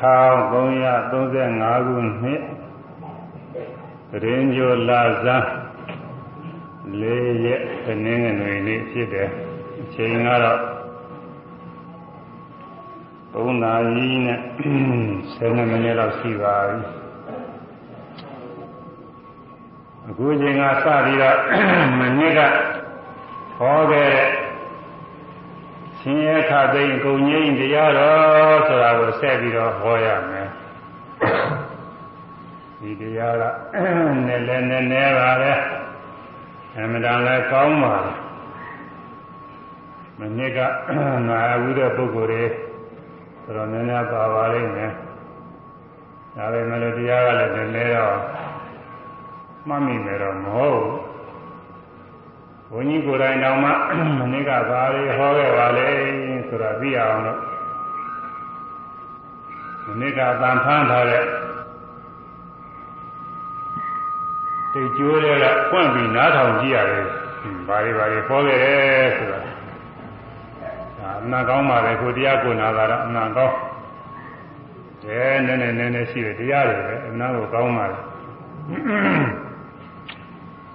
1335ခုနှစ်တရင်ကျော်လာဇန်၄ရက်တနင်္ဂနွေနေ့ဖြစ်တယ်အချိန်ကတော့3နာရီနဲ့7မိနစ်လောက်ရှိပါပြီအခုချိန်ကစပြီးတော့မနစ်ကဟောခဲ့တဲ့ ရှင်ရခသိင်ကုံငိမ့်တရားတော်ဆိုတာကိုဆက်ပြီးတော့ဟောရမယ်ဒီတရားကနည်းလည်းနည်းနည်းပါပဲအမှန်တန်လည်းကောင်းပါမနစ်ကနာဝုတဲ့ပုဂ္ဂိုလ်တွေဆိုတော့နည်းနည်းပါပါလိမ့်မယ်ဒါပေမဲ့လို့တရားကလည်းနည်းနည်းတော့မှတ်မိမယ်တော့မဟုတ်ဘု န်းကြီးကိုယ်တိုင်တောင်မှမနစ်ကဘာတွေဟောခဲ့ပါလဲဆိုတာသိအောင်လို့မနစ်ကတန်ဖန်းထားတဲ့တိတ်ကျိုးတွေကပွင့်ပြီးနားထောင်ကြည့်ရတယ်ဘာတွေဘာတွေဟောခဲ့တယ်ဆိုတာဒါအနာကောင်းပါလေကိုတရားကိုနာတာတော့အနာကောင်းတယ်နည်းနည်းနည်းနည်းရှိတယ်တရားတွေပဲအနာကိုကောင်းပါလေ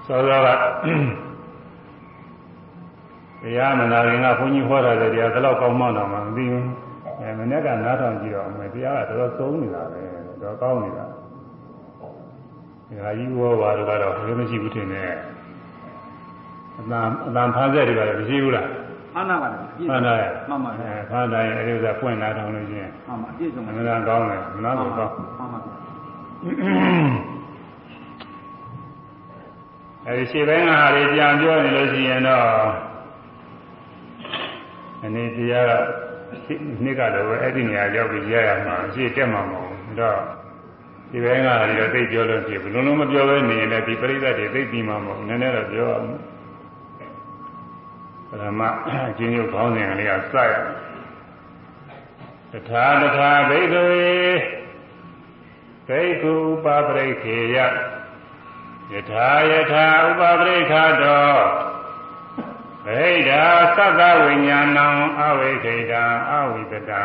သောသောက တရားမနာခင်ကဘုန်းကြီးဟောတာတဲ့တရားဘယ်တော့ကောင်းမှတော့မှမသိဘူးအဲမနေ့ကနားထောင်ကြည့်တော့အမေတရားကတော်တော်သုံးနေတာပဲတော်ကောင်းနေတာဒီဟာကြီးဟောပါတော့ကတော့ဘယ်မရှိဘူးထင်တယ်အတန်အတန်ဖားဆက်တွေပါလည်းမရှိဘူးလားမှန်ပါပါမှန်တယ်မှန်ပါအဲဖားတိုင်းအဲဒီဥစ္စာပွင့်လာတောင်းလို့ချင်းမှန်ပါအပြည့်စုံပါအမှန်ကောင်းတယ်နားကိုကောင်းမှန်ပါအဲဒီရှေ့ဘက်ကဟာတွေပြန်ပြောနေလို့ရှိရင်တော့ အနေတရားကနှစ်ကတော့အဲ့ဒီနေရာရောက်ပြီးရရမှာရှေ့တက်မှာမဟုတ်ဘူးဒါဒီဘက်ကဟာတွေတော့သိပြောလို့ဖြစ်ဘူးလုံးလုံးမပြောဘဲနေရင်လည်းဒီပြိဿတွေသိပြီးမှာမဟုတ်ဘူးနည်းနည်းတော့ပြောအောင်ပရမအချင်းချင်းခေါင်းစဉ်ကလေးကစရတထာတထာဘိက္ခဝေဘိက္ခုဥပပရိခေယယထာယထာဥပပရိခါတော ဗိဓာသတ္တဝိညာဏံအဝိခိတံအဝိတတံ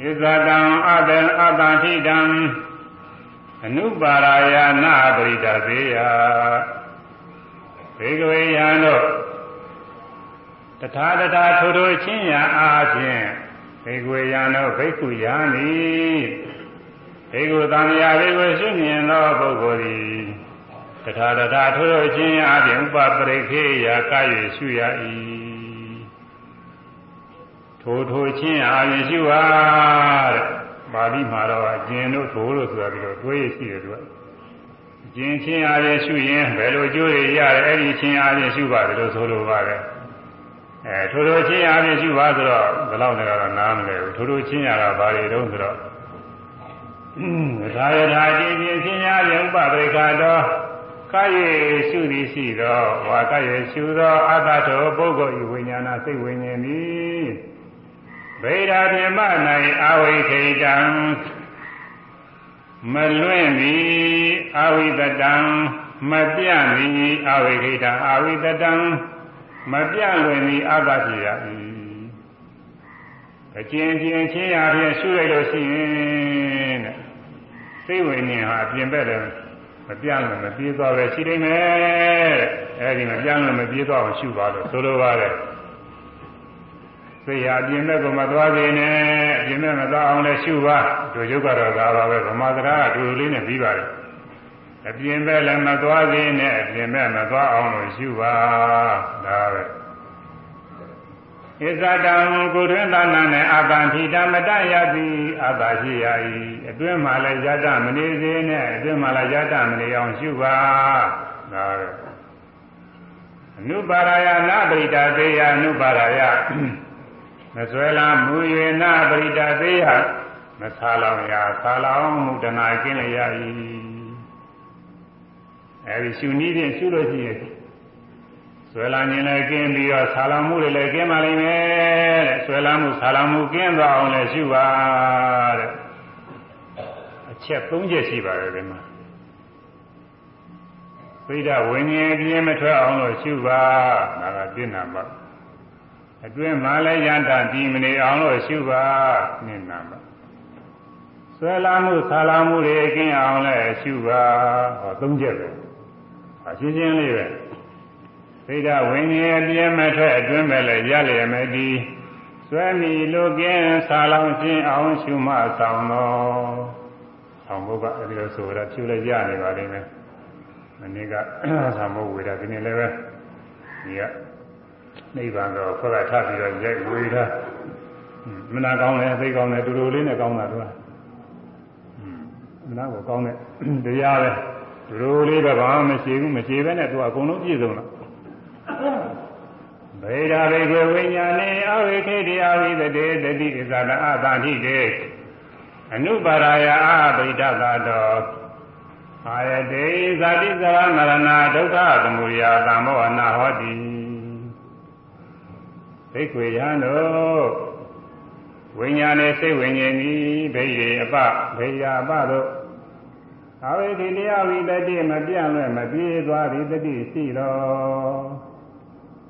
ဣဇတံအတံအတံထိတံအနုပါရာယနာပရိဒသေယဘေကဝေယံတို့တထာတထာထိုထိုချင်းရာအားဖြင့်ဘေကဝေယံတို့ဘိက္ခုယံသည်ဘေကုသံဃာဘေကုရှုမြင်သောပုဂ္ဂိုလ်သည် တထာတထာထိုထိုချင်းရာအပြင်ဥပပရိခေယကာ၍ရှုရ၏ထိုထိုချင်းရာအပြင်ရှုပါတဲ့ပါဠိမှာတော့အကျဉ်တို့ထိုလို့ဆိုတာပြီးတော့တွေးရရှိတယ်သူကအကျဉ်ချင်းအားဖြင့်ရှုရင်ဘယ်လိုကျိုးတွေရတယ်အဲ့ဒီချင်းအားဖြင့်ရှုပါတယ်လို့ဆိုလိုပါတယ်အဲထိုထိုချင်းအားဖြင့်ရှုပါဆိုတော့ဘယ်လောက်နဲ့ကတော့နားမလဲဘူးထိုထိုချင်းရတာဘာတွေတုံးဆိုတော့သာယထာချင်းချင်းချင်းအားဖြင့်ဥပပရိခါတော် ကာယေရှုသည်ရှိသောဝါကာယေရှုသောအတ္တတောပုဂ္ဂိုလ်ဤဝိညာဏစိတ်ဝိညာဉ်သည်ဗေဒာပြမ၌အဝိခိတံမလွင့်သည်အဝိတတံမပြန့်သည်အဝိခိတံအဝိတတံမပြန့်လွင်သည်အတ္တဖြစ်ရ၏အကျဉ်းချင်းချင်းရာဖြင့်ရှုလိုက်လို့ရှိရင်တဲ့စိတ်ဝိညာဉ်ဟာအပြင်ဘက်လည်း မပြန့်လို့မပြေးသွားပဲရှိနေမယ်အဲဒီမပြန့်လို့မပြေးသွားအောင်ရှုပါလို့ဆိုလိုပါတယ်စိတ်ဟာအပြင်ဘက်ကမသွားစေနဲ့အပြင်ဘက်မသွားအောင်လည်းရှုပါတို့ရုပ်ကတော့ဒါပါပဲဗမာစကားကတူလေးနဲ့ပြီးပါတယ်အပြင်ဘက်လည်းမသွားစေနဲ့အပြင်ဘက်မသွားအောင်လို့ရှုပါဒါပဲ ဣဇတံကိုတွင်သာနာနဲ့အာတံထိတမတယတိအာတာရှိရ၏အတွင်းမှာလည်းယတမနေစေနဲ့အတွင်းမှာလည်းယတမနေအောင်ရှုပါဒါပဲအနုပါရယနာပရိတာသေယအနုပါရယမဆွဲလာမူ၍နာပရိတာသေယမဆာလောင်ရာဆာလောင်မှုတနာကင်းလျက်၏အဲဒီရှုနည်းဖြင့်ရှုလို့ရှိရင် ဆွဲလာခြင်းလည်းကင်းပြီးတော့ဆာလောင်မှုတွေလည်းကင်းပါလိမ့်မယ်တဲ့ဆွဲလာမှုဆာလောင်မှုကင်းသွားအောင်လည်းရှုပါတဲ့အချက်၃ချက်ရှိပါတယ်ဒီမှာသိဒဝိညာဉ်ပြင်းမထွက်အောင်လို့ရှုပါဒါကပြင်းနာပါအတွင်းမှာလည်းယန္တာဒီမနေအောင်လို့ရှုပါနိနာပါဆွဲလာမှုဆာလာမှုတွေကင်းအောင်လဲရှုပါဟောသုံးချက်ပဲအရှင်းရှင်းလေးပဲ သိတာဝိညာဉ်အပြည့်မဲ့ထွက်အတွင်းမဲ့လဲရလျက်မဲ့ဒီဆွဲမီလိုကင်းဆာလောင်ခြင်းအောင်ရှုမှဆောင်တော်ဆောင်ဖို့ကအဲဒီလိုဆိုတာဖြူလဲရနေပါလိမ့်မယ်မနေ့ကဆောင်ဖို့ဝေတာဒီနေ့လည်းပဲဒီကနိဗ္ဗာန်တော့ဖွဲ့ကထပြီးတော့ရိုက်ဝေတာမနာကောင်းတယ်သိကောင်းတယ်တူတူလေးနဲ့ကောင်းတာတော့မနာကိုကောင်းတဲ့တရားပဲတူတူလေးတော့ဘာမှမရှိဘူးမရှိဘဲနဲ့သူကအကုန်လုံးပြည့်စုံတော့ ဗေဒာဘေကဝိညာဏေအဝိခေတိအဝိသတေတတိဣဇာတအတာတိတေအနုပါရာယအပိဋကတောအာယတေဇာတိဇရာမရဏဒုက္ခသမုဒယသံမောနာဟောတိဘိက္ခွေယံတို့ဝိညာဉ်နဲ့စိတ်ဝိညာဉ်ဤဘိရေအပဘေယာအပတို့အဝိဒီတရားဝိတတိမပြန့်လွဲ့မပြေးသွားသည်တတိရှိတော်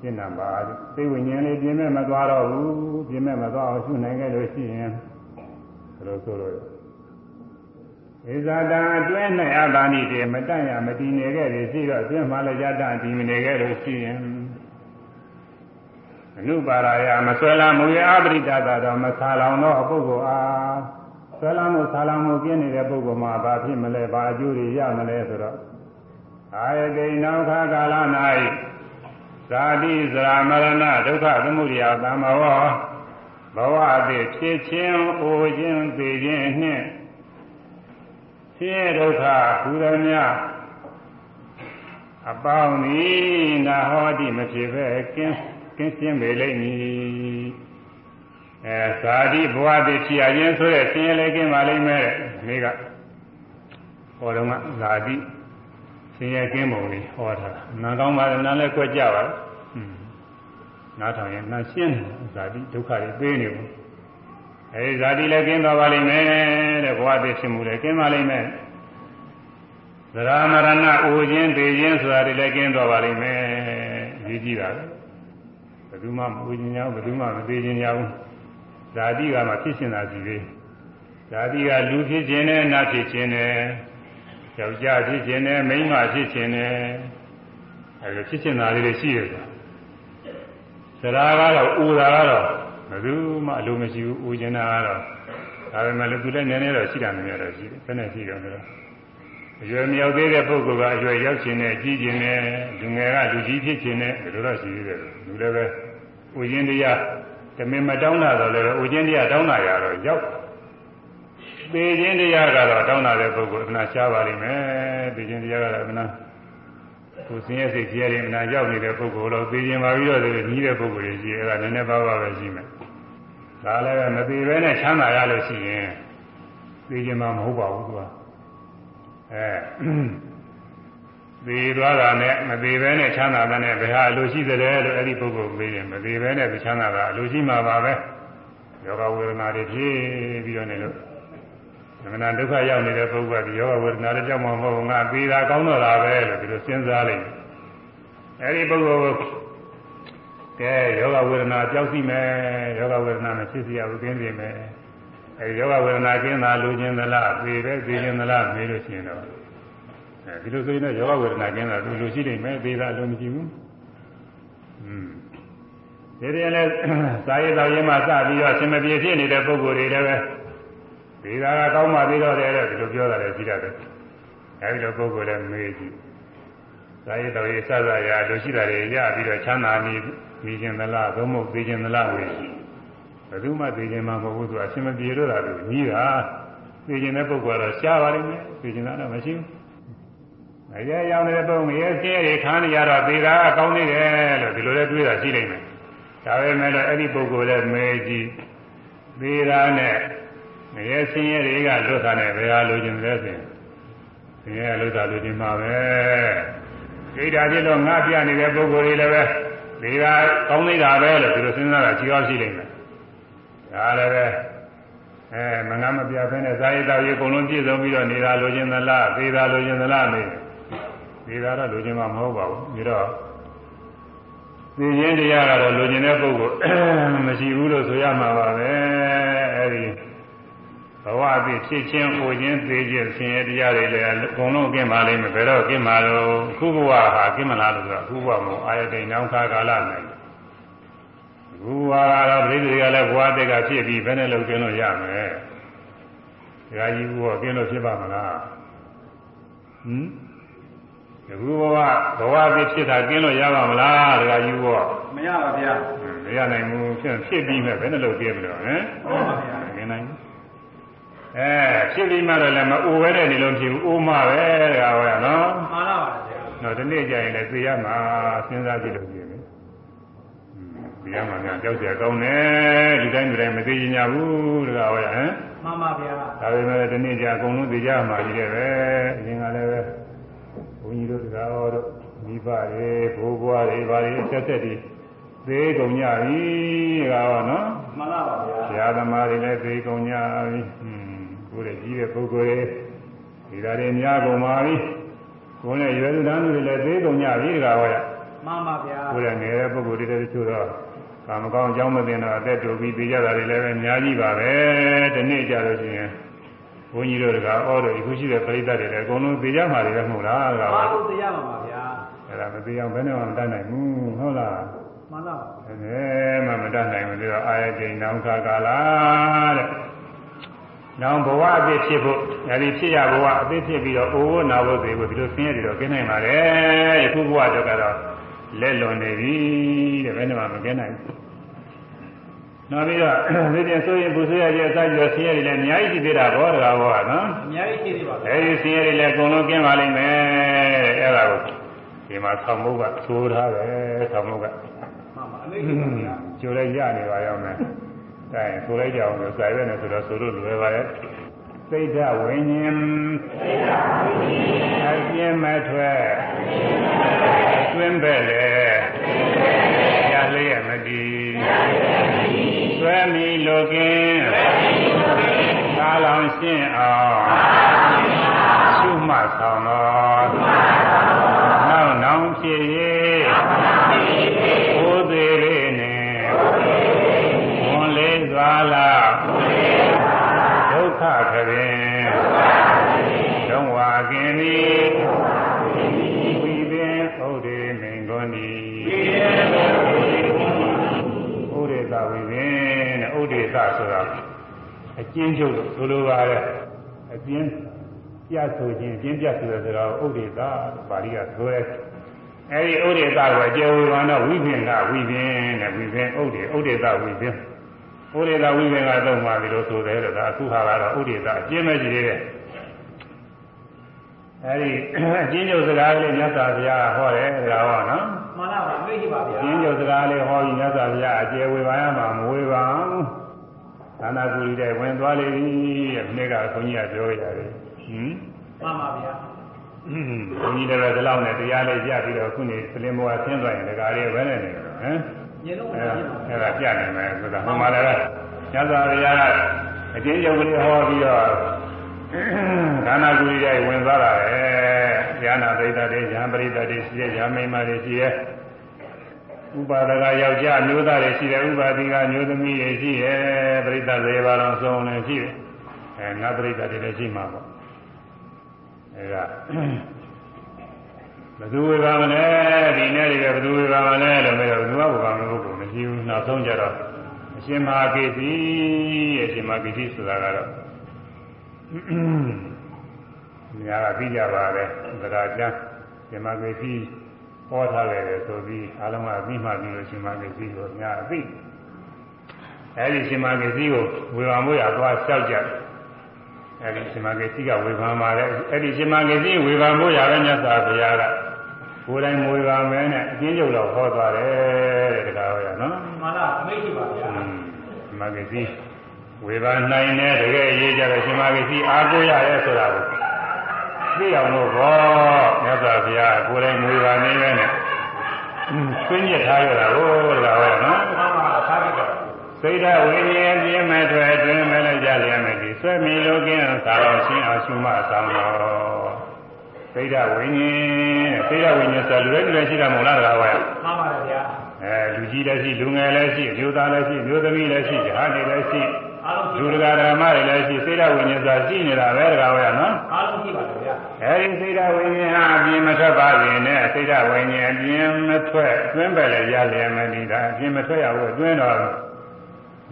ရှင်းနံပါစိတ်ဝိညာဉ်လေးပြင်းမဲ့မသွားတော့ဘူးပြင်းမဲ့မသွားအောင်ရှုနိုင်ခဲ့လို့ရှိရင်ဘယ်လိုဆိုလို့ဣဇာတံအတွင်း၌အတာဏိတေမတန့်ရမတည်နေခဲ့သည်ရှိတော့အတွင်းမှာလည်းယတတည်မနေခဲ့လို့ရှိရင်အနုပါရာယမဆွဲလာမူရအပရိဒတာတော့မဆာလောင်တော့ပုဂ္ဂိုလ်အားဆွဲလာမှုဆာလောင်မှုကျင်းနေတဲ့ပုဂ္ဂိုလ်မှာဘာဖြစ်မလဲဘာအကျိုးတွေရမလဲဆိုတော့အာယတိနောက်ခါကာလ၌ ဇာတိဇရာမရဏဒုက္ခသမုဒယသံမောဘဝအသည်ဖြစ်ခြင်းအိုခြင်းသိခြင်းနှင့်ဖြစ်ဒုက္ခဘုရမြအပေါင်းသည်နာဟောတိမဖြစ်ပဲကင်းကင်းရှင်းပေလိမ့်မည်အဲဇာတိဘဝတည်ဖြစ်ရခြင်းဆိုတဲ့ဆင်းရဲလေးကင်းပါလိမ့်မယ်မိကဟောတော့ကဇာတိဆ င်းရဲကင်းပုံလေးဟောထားတာနာကောင်းပါလားနားလည်းကြွက်ကြပါလားနားထောင်ရင်နာရှင်းတယ်ဇာတိဒုက္ခတွေပေးနေဘူးအဲဒီဇာတိလည်းကင်းသွားပါလိမ့်မယ်တဲ့ဘဝတည်ဖြစ်မှုလည်းကင်းပါလိမ့်မယ်သရမရဏအိုခြင်းပေခြင်းဆိုတာတွေလည်းကင်းသွားပါလိမ့်မယ်ရေးကြည့်တာပဲဘယ်သူမှမအိုခြင်းညာဘယ်သူမှမသေးခြင်းညာဘူးဇာတိကမှဖြစ်ရှင်တာစီသေးဇာတိကလူဖြစ်ခြင်းနဲ့နတ်ဖြစ်ခြင်းနဲ့ ယောက်ျားဖြစ်ခြင်းနဲ့မိန်းမဖြစ်ခြင်းနဲ့အဲဒီဖြစ်ရှင်တာလေးတွေရှိတယ်ဆိုတာဇရာကတော့အိုတာကတော့ဘယ်သူမှအလိုမရှိဘူးအိုခြင်းတာကတော့ဒါပေမဲ့လည်းသူလည်းနည်းနည်းတော့ရှိတာနည်းနည်းတော့ရှိတယ်ဘယ်နဲ့ရှိတော့လဲအရွယ်မြောက်သေးတဲ့ပုဂ္ဂိုလ်ကအရွယ်ရောက်ခြင်းနဲ့ကြီးခြင်းနဲ့လူငယ်ကလူကြီးဖြစ်ခြင်းနဲ့ဒီလိုတော့ရှိသေးတယ်လူလည်းပဲဥခြင်းတရားတမင်မတောင်းတာတော့လည်းဥခြင်းတရားတောင်းတာရတော့ရောက် ပေခြင်းတရားကတော့တောင်းတာတဲ့ပုဂ္ဂိုလ်အနာရှားပါလိမ့်မယ်ပေခြင်းတရားကတော့အနာကိုစင်းရဲ့စိတ်ကြီးရတယ်အနာရောက်နေတဲ့ပုဂ္ဂိုလ်တော့ပေခြင်းပါပြီးတော့ညီးတဲ့ပုဂ္ဂိုလ်ကြီးအဲ့ဒါနည်းနည်းပါးပါးပဲရှိမယ်ဒါလည်းပဲမပေဘဲနဲ့ချမ်းသာရလို့ရှိရင်ပေခြင်းမှမဟုတ်ပါဘူးသူကအဲသေသွားတာနဲ့မသေးဘဲနဲ့ချမ်းသာတဲ့နဲ့ဘယ်ဟာအလိုရှိသလဲလို့အဲ့ဒီပုဂ္ဂိုလ်မေးရင်မသေးဘဲနဲ့ချမ်းသာတာအလိုရှိမှာပါပဲယောဂဝေဒနာတွေဖြစ်ပြီးတော့နေလို့သ မဏဒုက္ခရောက်နေတဲ့ပုဂ္ဂိုလ်ကဒီယောဂဝေဒနာတွေကြောက်မှမဟုတ်ဘူးငါသေတာကောင်းတော့တာပဲလို့ဒီလိုစဉ်းစားလိုက်အဲ့ဒီပုဂ္ဂိုလ်ကဲယောဂဝေဒနာကြောက်စီမယ်ယောဂဝေဒနာမဖြစ်စီရဘူးကင်းစီမယ်အဲဒီယောဂဝေဒနာကင်းတာလူချင်းသလားသေပဲသေခြင်းသလားမေးလို့ရှိရင်တော့အဲဒီလိုဆိုရင်တော့ယောဂဝေဒနာကင်းတာလူလူရှိနေမယ်သေတာလူမရှိဘူးอืมဒီတည်းလည်းစာရေးတော်ရေးမှစပြီးတော့ဆင်မပြေဖြစ်နေတဲ့ပုံကိုယ်တွေလည်းပဲ သေတာကကောင်းမှပြီးတော့တယ်လို့ဒီလိုပြောတာလည်းရှိတတ်တယ်အဲဒီလိုပုံကိုယ်လည်းမေးကြည့်စာရေးတော်ရေးစစရာလူရှိတာတွေရပြီးတော့ချမ်းသာနေပြီးခြင်းသလားသို့မဟုတ်သိခြင်းသလားဝေရှိဘယ်သူမှသိခြင်းမှမဟုတ်ဘူးသူအရှင်မပြေတော့တာသူကြီးတာသိခြင်းတဲ့ပုဂ္ဂိုလ်ကတော့ရှားပါလိမ့်မယ်သိခြင်းတော့မရှိဘူးအရဲရောက်နေတဲ့ပုံငရဲဆင်းရဲခံရတော့သေတာအကောင်းနေတယ်လို့ဒီလိုလဲတွေးတာရှိနိုင်မယ်ဒါပေမဲ့လည်းအဲ့ဒီပုဂ္ဂိုလ်လည်းမဲကြီးသေတာနဲ့ ငရဲဆင်းရဲတွေကလွတ်တာနဲ့ဘယ်ဟာလိုချင်လဲဆိုရင်ဆင်းရဲလွတ်တာလိုချင်မှာပဲဒိဋ္ဌာဖြစ်တော့ငါပြနေတဲ့ပုဂ္ဂိုလ်တွေလည်းပဲသေတာကောင်းနေတာပဲလို့ဒီလိုစဉ်းစားတာကြီးအောင်ရှိနိုင်မယ်ဒါလည်းပဲအဲမငါမပြဖဲနဲ့ဇာယတောက်ရေအကုန်လုံးပြည့်စုံပြီးတော့နေတာလိုချင်သလားသေတာလိုချင်သလားမေးသေတာတော့လိုချင်မှာမဟုတ်ပါဘူးပြီးတော့သေခြင်းတရားကတော့လိုချင်တဲ့ပုဂ္ဂိုလ်မရှိဘူးလို့ဆိုရမှာပါပဲအဲဒီ ဘဝအဖြစ်ဖြစ်ချင်းဟိုချင်းသေးချင်းဆင်းရဲတရားတွေလည်းအကုန်လုံးကင်းပါလိမ့်မယ်ဘယ်တော့ကင်းပါလို့ခုဘဝဟာကင်းမလားလို့ဆိုတော့ခုဘဝမို့အာယတိန်နောင်ခါကာလနိုင်ခုဘဝကတော့ပြိဿတွေကလည်းဘဝတက်ကဖြစ်ပြီးဘယ်နဲ့လို့ကင်းလို့ရမယ်ဒကာကြီးဘဝကင်းလို့ဖြစ်ပါမလားဟမ်အခုဘဝဘဝအဖြစ်ဖြစ်တာကင်းလို့ရပါမလားဒကာကြီးဘဝမရပါဗျာမရနိုင်ဘူးဖြစ်ဖြစ်ပြီးမဲ့ဘယ်နဲ့လို့ကင်းမလို့ဟမ်ဟုတ်ပါဗျာမကင်းနိုင်ဘူး အဲဖြစ်ပြီးမှတော့လည်းမအိုဝဲတဲ့နေလို့ဖြစ်ဘူးအိုးမပဲတကားဟောရနော်မှန်ပါပါဗျာတော့ဒီနေ့ကျရင်လည်းသိရမှာစဉ်းစားကြည့်လို့ရှိရင်လေသိရမှာများကြောက်ကြကောင်းတယ်ဒီတိုင်းဒီတိုင်းမသိကြညာဘူးတကားဟောရဟမ်မှန်ပါဗျာဒါပေမဲ့ဒီနေ့ကျအကုန်လုံးသိကြမှာကြီးတယ်ပဲအရင်ကလည်းပဲဘုန်းကြီးတို့တကားဟောတို့မိဘတွေဘိုးဘွားတွေဘာတွေဆက်ဆက်ဒီသေကုန်ကြပြီတကားဟောနော်မှန်ပါပါဗျာဆရာသမားတွေလည်းသိကုန်ကြပြီဟွန်း ကိုယ်ရဲ့ကြီးတဲ့ပုဂ္ဂိုလ်တွေဒီဓာတ်တွေများကုန်ပါပြီကိုယ်နဲ့ရွယ်သူတန်းသူတွေလည်းသိကုန်ကြပြီတကားဟောရမှန်ပါဗျာကိုယ်ရဲ့ငယ်တဲ့ပုဂ္ဂိုလ်တွေလည်းတချို့တော့ကာမကောင်းအကြောင်းမသိတော့အသက်တူပြီးသိကြတာတွေလည်းပဲအများကြီးပါပဲဒီနေ့ကြလို့ရှိရင်ဘုန်းကြီးတို့တကားဩတို့အခုရှိတဲ့ပရိသတ်တွေလည်းအကုန်လုံးသိကြမှာတွေပဲမဟုတ်လားတကားဟောအားလုံးတရားပါပါဗျာအဲ့ဒါမသိအောင်ဘယ်နဲ့မှမတတ်နိုင်ဘူးဟုတ်လားမှန်ပါပါအဲမှမတတ်နိုင်ဘူးဒီတော့အာယတိန်နောင်ခါကာလာတဲ့။ နောင်ဘဝအဖြစ်ဖြစ်ဖို့အဲဒီဖြစ်ရဘဝအဖြစ်ဖြစ်ပြီးတော့အိုးဝနာဖို့သေးဖို့ဒီလိုဆင်းရဲတွေတော့ကျင်းနိုင်ပါလေ။ယခုဘဝတော့ကတော့လက်လွန်နေပြီတဲ့ဘယ်နဲ့မှမကျင်းနိုင်ဘူး။နောက်ပြီးတော့ဒီတင်ဆိုရင်ပူဆွေးရခြင်းအစကြောဆင်းရဲတွေလည်းအများကြီးရှိသေးတာဘောတကားဘောကနော်အများကြီးရှိသေးပါဗျာ။အဲဒီဆင်းရဲတွေလည်းအကုန်လုံးကျင်းပါလိမ့်မယ်တဲ့။အဲ့ဒါကိုဒီမှာဆောင်းမုတ်ကသိုးထားတယ်ဆောင်းမုတ်ကမှန်ပါအလေးရှိပါဗျာကျိုးလိုက်ရနေပါရောက်မယ်။ ဒါရင်ဆိုလိုက်ကြအောင်လို့ဇာရွက်နဲ့ဆိုတော့ဆိုလို့လွယ်ပါရဲ့။စိတ်ဓာဝိညာဉ်စိတ်ဓာဝိညာဉ်အပြင်းမထွက်တွင်ပဲ့လေရလျက်မတည်ဆွဲမီလိုကင်းသာလောင်ရှင်းအောင်ရှုမှတ်ဆောင်တော် ကျဉ်းချုပ်လို့ဆိုလိုပါတယ်အကျဉ်းပြဆိုခြင်းအကျဉ်းပြဆိုတဲ့စကားကိုဥဒေသပါဠိကဆိုရဲအဲဒီဥဒေသကိုအကျေဝေဘာတော့ဝိပင်ကဝိပင်တဲ့ဝိပင်ဥဒေဥဒေသဝိပင်ဥဒေသဝိပင်ကတော့မှဒီလိုဆိုတယ်လို့ဒါအခုဟာကတော့ဥဒေသအကျဉ်းပဲရှိသေးတယ်အဲဒီအကျဉ်းချုပ်စကားလေးမြတ်စွာဘုရားဟောတယ်ဒါဟောနော်မှန်ပါပါအလေးရှိပါဗျာအကျဉ်းချုပ်စကားလေးဟောပြီးမြတ်စွာဘုရားအကျေဝေဘာရမှာမဝေပါဘူး သာနာကူရီတဲ့ဝင်သွားလေပြီတဲ့ဒီနေ့ကခွန်ကြီးကပြောရတယ်ဟင်မှန်ပါဗျာဘုန်းကြီးလည်းဒီလောက်နဲ့တရားလေးပြပြီးတော့ခုနေစလင်ဘဝဆင်းသွားရင်ဒကာလေးပဲနဲ့နေတယ်ဟမ်ညလုံးမအဲပြည့်ပါအဲ့ဒါပြနိုင်မယ်ဆိုတာဟိုမှာလည်းညဇာရိယာကအကျဉ်းချုပ်ကလေးဟောပြီးတော့ဒါနာကူရီရဲ့ဝင်သွားတာပဲဉာဏပရိသတ်တွေဉာဏ်ပရိသတ်တွေရှိတဲ့ဉာဏ်မိမတွေရှိတဲ့ ဥပါဒကယောက်ျားမျိုးသားတွေရှိတယ်ဥပါတိကမျိုးသမီးတွေရှိတယ်ပရိသတ်တွေပါတော့ဆုံးလည်းရှိတယ်အဲနတ်ပရိသတ်တွေလည်းရှိမှာပေါ့အဲဒါဘယ်သူဝေပါမလဲဒီနေ့တွေကဘယ်သူဝေပါမလဲလို့ပြောတော့ဘယ်သူကဝေပါမလို့ကိုမရှိဘူးနောက်ဆုံးကြတော့အရှင်မဟာကိစီအရှင်မဟာကိစီဆိုတာကတော့ညာကပြီးကြပါပဲသဒ္ဒါကျမ်းရှင်မဟာကိစီ ဟောထားတယ်ဆိုပြီးအားလုံးကအပြီးမှပြီးလို့ရှင်မဟာကိစီကိုညာအပြီးအဲဒီရှင်မဟာကိစီကိုဝေပါမို့ရသွားလျှောက်ကြတယ်အဲဒီရှင်မဟာကိစီကဝေဖန်ပါတယ်အဲဒီရှင်မဟာကိစီဝေဖန်မို့ရပဲမြတ်စွာဘုရားကကိုယ်တိုင်မွေပါမဲနဲ့အကျဉ်းချုပ်တော့ဟောသွားတယ်တဲ့တကားဟောရနော်မှန်ပါအလေးရှိပါဗျာမဂ္ဂစီဝေဘာနိုင်တဲ့တကယ်ရေးကြတဲ့ရှင်မဂ္ဂစီအားကိုးရရဲဆိုတာကို သိအောင်လို့ဘောမြတ်စွာဘုရားကိုယ်တိုင်ဝေဘာနေပဲနဲ့ဆွင့်ညစ်ထားရတာကိုတကားဟောရနော်မှန်ပါသာပြီတော့စိတ်ဓာတ်ဝိညာဉ်ပြင်းမဲ့ထွက်အတွင်းမဲ့လည်းကြလျက်မဲ့ဒီဆွဲမီလိုကင်းသာတော်ရှင်းအောင်ရှုမှအဆောင်တော်စိတ်ဓာတ်ဝိညာဉ်စိတ်ဓာတ်ဝိညာဉ်ဆိုလူလည်းလူလည်းရှိတာမဟုတ်လားတကားဟောရမှန်ပါတယ်ဗျာအဲလူကြီးလည်းရှိလူငယ်လည်းရှိအမျိုးသားလည်းရှိအမျိုးသမီးလည်းရှိဓာတ်တွေလည်းရှိအ လူတကာဓမ္မတွေလည်းရှိစိတ်ဓာတ်ဝိညာဉ်စာရှိနေတာပဲတကားဝဲနော်အားလုံးရှိပါတယ်ဗျာအဲဒီစိတ်ဓာတ်ဝိညာဉ်ဟာအပြင်မထွက်ပါစေနဲ့စိတ်ဓာတ်ဝိညာဉ်အပြင်မထွက်အတွင်းပဲလည်းရလျက်မနေတာအပြင်မထွက်ရဘူးအတွင်းတော့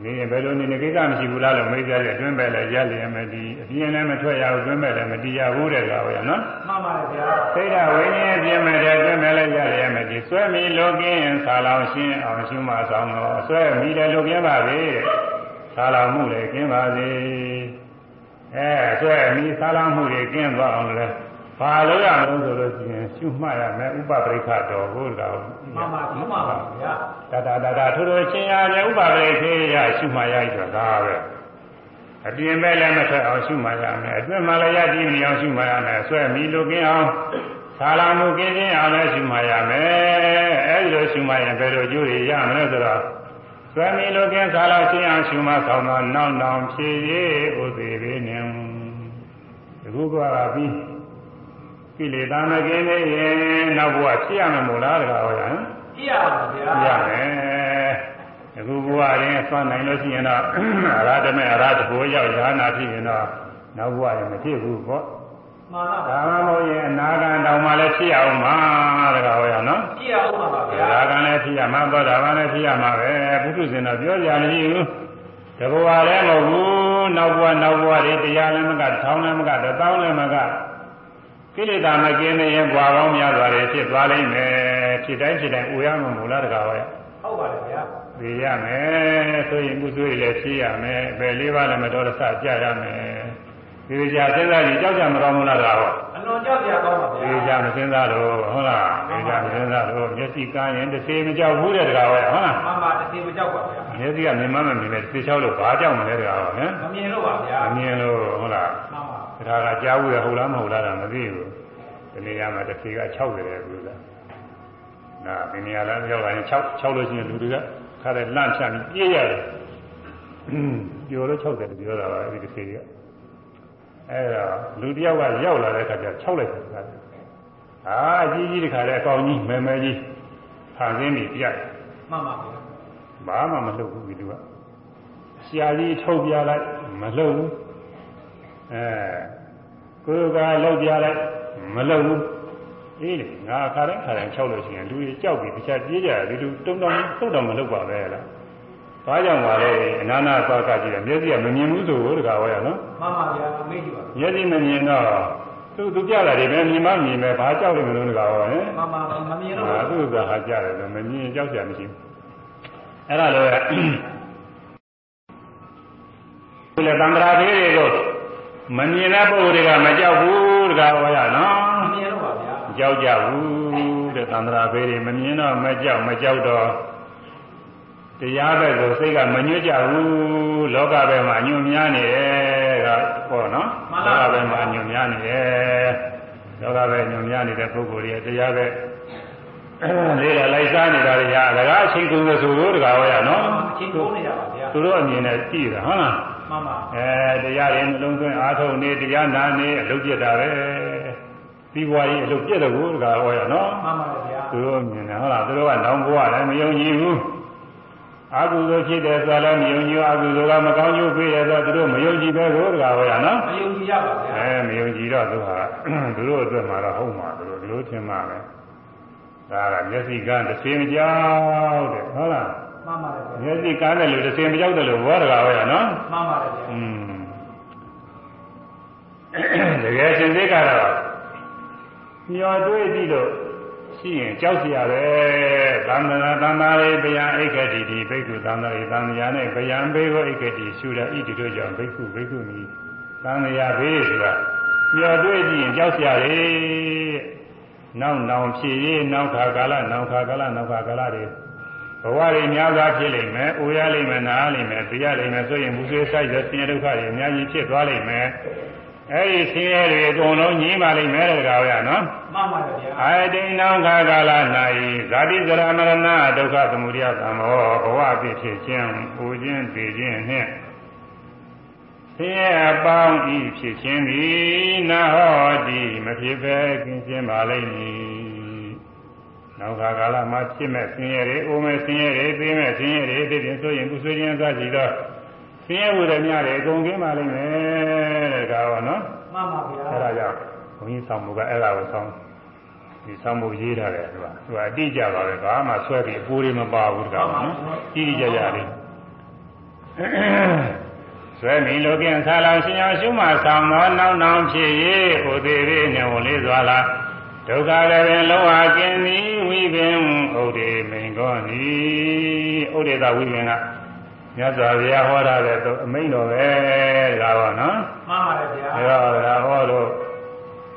နေရင်ဘယ်လိုနေနေကိစ္စမရှိဘူးလားလို့မေးကြတယ်အတွင်းပဲလည်းရလျက်မတည်အပြင်လည်းမထွက်ရဘူးအတွင်းပဲလည်းမတည်ရဘူးတဲ့ကောင်ရနော်မှန်ပါတယ်ဗျာစိတ်ဓာတ်ဝိညာဉ်အပြင်မဲ့တဲ့အတွင်းပဲလည်းရလျက်မတည်ဆွဲမီလောကင်းဆာလောင်ရှင်းအောင်ရှုမှဆောင်တော့ဆွဲမီတဲ့လောကင်းပါပဲတဲ့ ဆာလောင်မှုလည်းကင်းပါစေအဲဆွဲမီဆာလောင်မှုတွေကင်းသွားအောင်လည်းဘာလို့ရမလို့ဆိုလို့ရှိရင်ရှုမှတ်ရမယ်ဥပပရိခတော်ကိုတော့မှန်ပါဒီမှန်ပါဗျာတတတတထိုးထိုးချင်းရတယ်ဥပပရိခေရရှုမှတ်ရဆိုတာဒါပဲအပြင်ပဲလည်းမထွက်အောင်ရှုမှတ်ရမယ်အတွင်းမှာလည်းရတည်နေအောင်ရှုမှတ်ရမယ်ဆွဲမီလိုကင်းအောင်ဆာလာမှုကင်းခြင်းအောင်လည်းရှုမှတ်ရမယ်အဲဒီလိုရှုမှတ်ရင်ဘယ်လိုကျိုးတွေရမလဲဆိုတော့ ဆွဲမီလိုကင်းဆာလာခြင်းအောင်ရှုမှတ်ဆောင်တော့နောက်နောက်ဖြည့်ရဥသေးလေးနဲ့ဒီခုကပြီးကိလေသာမကင်းနေရင်နောက်ဘဝဖြစ်ရမှာမို့လားတကားဟောရဟမ်ကြည့်ရပါဗျာဖြစ်ရမယ်အခုဘဝရင်းဆွမ်းနိုင်လို့ရှိရင်တော့အရဟတမေအရဟတဘိုးရောက်ရဟနာဖြစ်ရင်တော့နောက်ဘဝရင်မဖြစ်ဘူးပေါ့ မှန်ပါဒါမှမဟုတ်ရင်အနာဂံတောင်မှလည်းဖြစ်အောင်မှာတကားဟောရနော်ကြည့်ရအောင်ပါဗျာဒါကလည်းဖြစ်ရမှာသောတာပန်လည်းဖြစ်ရမှာပဲဘုသူရှင်တော့ပြောကြမရှိဘူးတဘဝလည်းမဟုတ်ဘူးနောက်ဘဝနောက်ဘဝတွေတရားလည်းမကထောင်းလည်းမကတသောင်းလည်းမကကိလေသာမကင်းနေရင်ဘွာပေါင်းများစွာတွေဖြစ်သွားလိမ့်မယ်ဖြစ်တိုင်းဖြစ်တိုင်းအိုရမှာမဟုတ်လားတကားဟောရဟုတ်ပါတယ်ဗျာသိရမယ်ဆိုရင်ကုသိုလ်တွေလည်းဖြစ်ရမယ်ဘယ်လေးပါးလည်းမတော်တဆကြရမယ် ဒီကြစဉ်းစားကြည့်ကြောက်ကြမကောင်းဘူးလားတကားဟောအလွန်ကြောက်ကြကောင်းပါဗျာဒီကြမစဉ်းစားလို့ဟုတ်လားဒီကြမစဉ်းစားလို့မျက်စိကန်းရင်တစ်စေမကြောက်ဘူးတဲ့တကားဟောရဟုတ်လားမှန်ပါတစ်စီမကြောက်ပါဗျာမျက်စိကမြင်မှမမြင်နဲ့တစ်ချောက်လို့ဘာကြောက်မလဲတကားဟောဟမ်မမြင်လို့ပါဗျာအမြင်လို့ဟုတ်လားမှန်ပါဒါကကြားဘူးရဟုတ်လားမဟုတ်လားတော့မသိဘူးဒီနေရာမှာတစ်စီက60တယ်ဘူးလားနာဒီနေရာလည်းရောက်လာရင်6 6လို့ရှိရင်လူတွေကခါတဲ့လန့်ဖြတ်ပြီးပြေးရတယ်ပြောလို့60တယ်ပြောတာပါအဲ့ဒီတစ်စီက အဲ့တော့လူတယောက်ကရောက်လာတဲ့ခါကျ6လိုက်တယ်ခါတယ်အာအကြီးကြီးတခါလဲအကောင်ကြီးမဲမဲကြီးဖန်ဆင်းပြီးပြတ်မှန်ပါဗျာဘာမှမလုပ်ဘူးဒီလူကရှားကြီးထုတ်ပြလိုက်မလုပ်ဘူးအဲကိုယ်ကလောက်ပြလိုက်မလုပ်ဘူးအေးလေငါခါတိုင်းခါတိုင်း၆လို့ရှိရင်လူကြီးကြောက်ပြီးတခြားပြေးကြတယ်ဒီလူတုံတောင်တုံတောင်မလုပ်ပါပဲလား ဘာကြောင့်ပါလဲအနာနာသွားကကြည့်တယ်မျက်စိကမမြင်ဘူးဆိုတကားဟောရနော်မှန်ပါဗျာအမေ့ကြည့်ပါမျက်စိမမြင်တော့သူသူပြလာတယ်ပဲမြင်မမြင်ပဲဘာကြောက်တယ်မလို့တကားဟောဟင်မှန်ပါမမြင်လို့ဟာသူ့သာဟာကြတယ်ဆိုမမြင်ကြောက်ကြမရှိဘူးအဲ့ဒါလိုပဲဒီလေတန္တရာသေးတွေကိုမမြင်တဲ့ပုဂ္ဂိုလ်တွေကမကြောက်ဘူးတကားဟောရနော်မမြင်လို့ပါဗျာကြောက်ကြဘူးတဲ့သန္တရာဘေးတွေမမြင်တော့မကြောက်မကြောက်တော့ တရားဘက်ကိုစိတ်ကမညွတ်ကြဘူးလောကဘက်မှာညွတ်များနေတယ်ကပေါ့နော်လောကဘက်မှာညွတ်များနေတယ်လောကဘက်ညွတ်များနေတဲ့ပုဂ္ဂိုလ်တွေတရားဘက်လေးလာလိုက်စားနေတာတွေဟာလကားအချိန်ကုန်လို့ဆိုလို့တကားဟောရနော်အချင်းကုန်နေကြပါဗျာသူတို့အမြင်နဲ့ကြည့်တာဟုတ်လားမှန်ပါအဲတရားရင်နှလုံးသွင်းအားထုတ်နေတရားနာနေအလုပ်ပြတ်တာပဲဒီဘဝကြီးအလုပ်ပြတ်တယ်ကိုတကားဟောရနော်မှန်ပါဗျာသူတို့မြင်တယ်ဟုတ်လားသူတို့ကနောင်ဘဝလည်းမယုံကြည်ဘူး အကုသိုလ်ဖြစ်တယ်ဆိုလည်းမယုံကြည်အကုသိုလ်ကမကောင်းကျိုးပေးတယ်ဆိုသူတို့မယုံကြည်ပဲကိုတကားဟောရနော်မယုံကြည်ရပါဗျာအဲမယုံကြည်တော့သူဟာသူတို့အတွက်မှာတော့ဟုတ်မှာသူတို့ဒီလိုထင်မှာပဲဒါကမျက်စိကတစ်စင်းမကြောက်တဲ့ဟုတ်လားမှန်ပါတယ်ဗျာမျက်စိကန်းတယ်လို့တစ်စင်းမကြောက်တယ်လို့ဘောတကားဟောရနော်မှန်ပါတယ်ဗျာอืมတကယ်ရှင်သေးကတော့မျောတွေးပြီးတော့ ရှိရင်ကြောက်เสียပဲသံဃာသံဃာရေဗျာအိက္ခတိတိဘိက္ခုသံဃာရေသံဃာနဲ့ဗျာဘေကိုအိက္ခတိရှုရဣတိတို့ကြောင့်ဘိက္ခုဘိက္ခုမိသံဃာဘေးဆိုတာမျောတွေးကြည့်ရင်ကြောက်เสียတယ်နောက်နောင်ဖြစ်ရေးနောက်ခါကာလနောက်ခါကာလနောက်ခါကာလတွေဘဝတွေများစွာဖြစ်လိမ့်မယ်။အိုရလိမ့်မယ်၊နားလိမ့်မယ်၊သိရလိမ့်မယ်ဆိုရင်မူဆွေးဆိုင်ရဆင်းရဲဒုက္ခတွေအများကြီးဖြစ်သွားလိမ့်မယ်။ အဲဒီဆင်းရဲတွေအကုန်လုံးညှိပါလိမ့်မယ်တဲ့ကောင်ရနော်မှန်ပါတယ်ဗျာ။အာတိန်နောခါကာလ၌ဇာတိဇရာမရဏဒုက္ခသမုဒယသံမောဘဝဖြစ်ဖြစ်ခြင်း၊ပူခြင်း၊သိခြင်းနှင့်ဆင်းရဲအပေါင်းဤဖြစ်ခြင်းသည်နာဟောတိမဖြစ်ပဲကင်းရှင်းပါလိမ့်မည်။နောက်ခါကာလမှာဖြစ်မဲ့ဆင်းရဲတွေ၊အိုမဲ့ဆင်းရဲတွေ၊သိမဲ့ဆင်းရဲတွေသိတဲ့ဆိုရင်ကုဆွေးခြင်းအစရှိသော ဆဆင်းရဲမှုတွေများတယ်အကုန်ကင်းပါလိမ့်မယ်တဲ့ဒါပါနော်မှန်ပါဗျာအဲ့ဒါကြောင့်ဘုန်းကြီးဆောင်မှုကအဲ့ဒါကိုဆောင်ဒီဆောင်မှုရေးထားတယ်သူကသူကအတိအကျပါပဲဘာမှဆွဲပြီးအကိုတွေမပါဘူးတကားနော်ကြီးကြီးကြကြလေးဆွဲမီလိုကင်းဆာလောင်ရှင်အောင်ရှုမှဆောင်သောနောက်နောက်ဖြစ်၍ဟိုသေးသေးနဲ့ဝင်လေးစွာလားဒုက္ခကပင်လောဟာကင်းသည်ဝိပင်ဥဒေမိန်ကောနီဥဒေသာဝိပင်က မြတ်စွာဘုရားဟောထားတဲ့အမိန့်တော်ပဲဒါပါနော်မှန်ပါတယ်ဗျာအဲတော့ဒါဟောလို့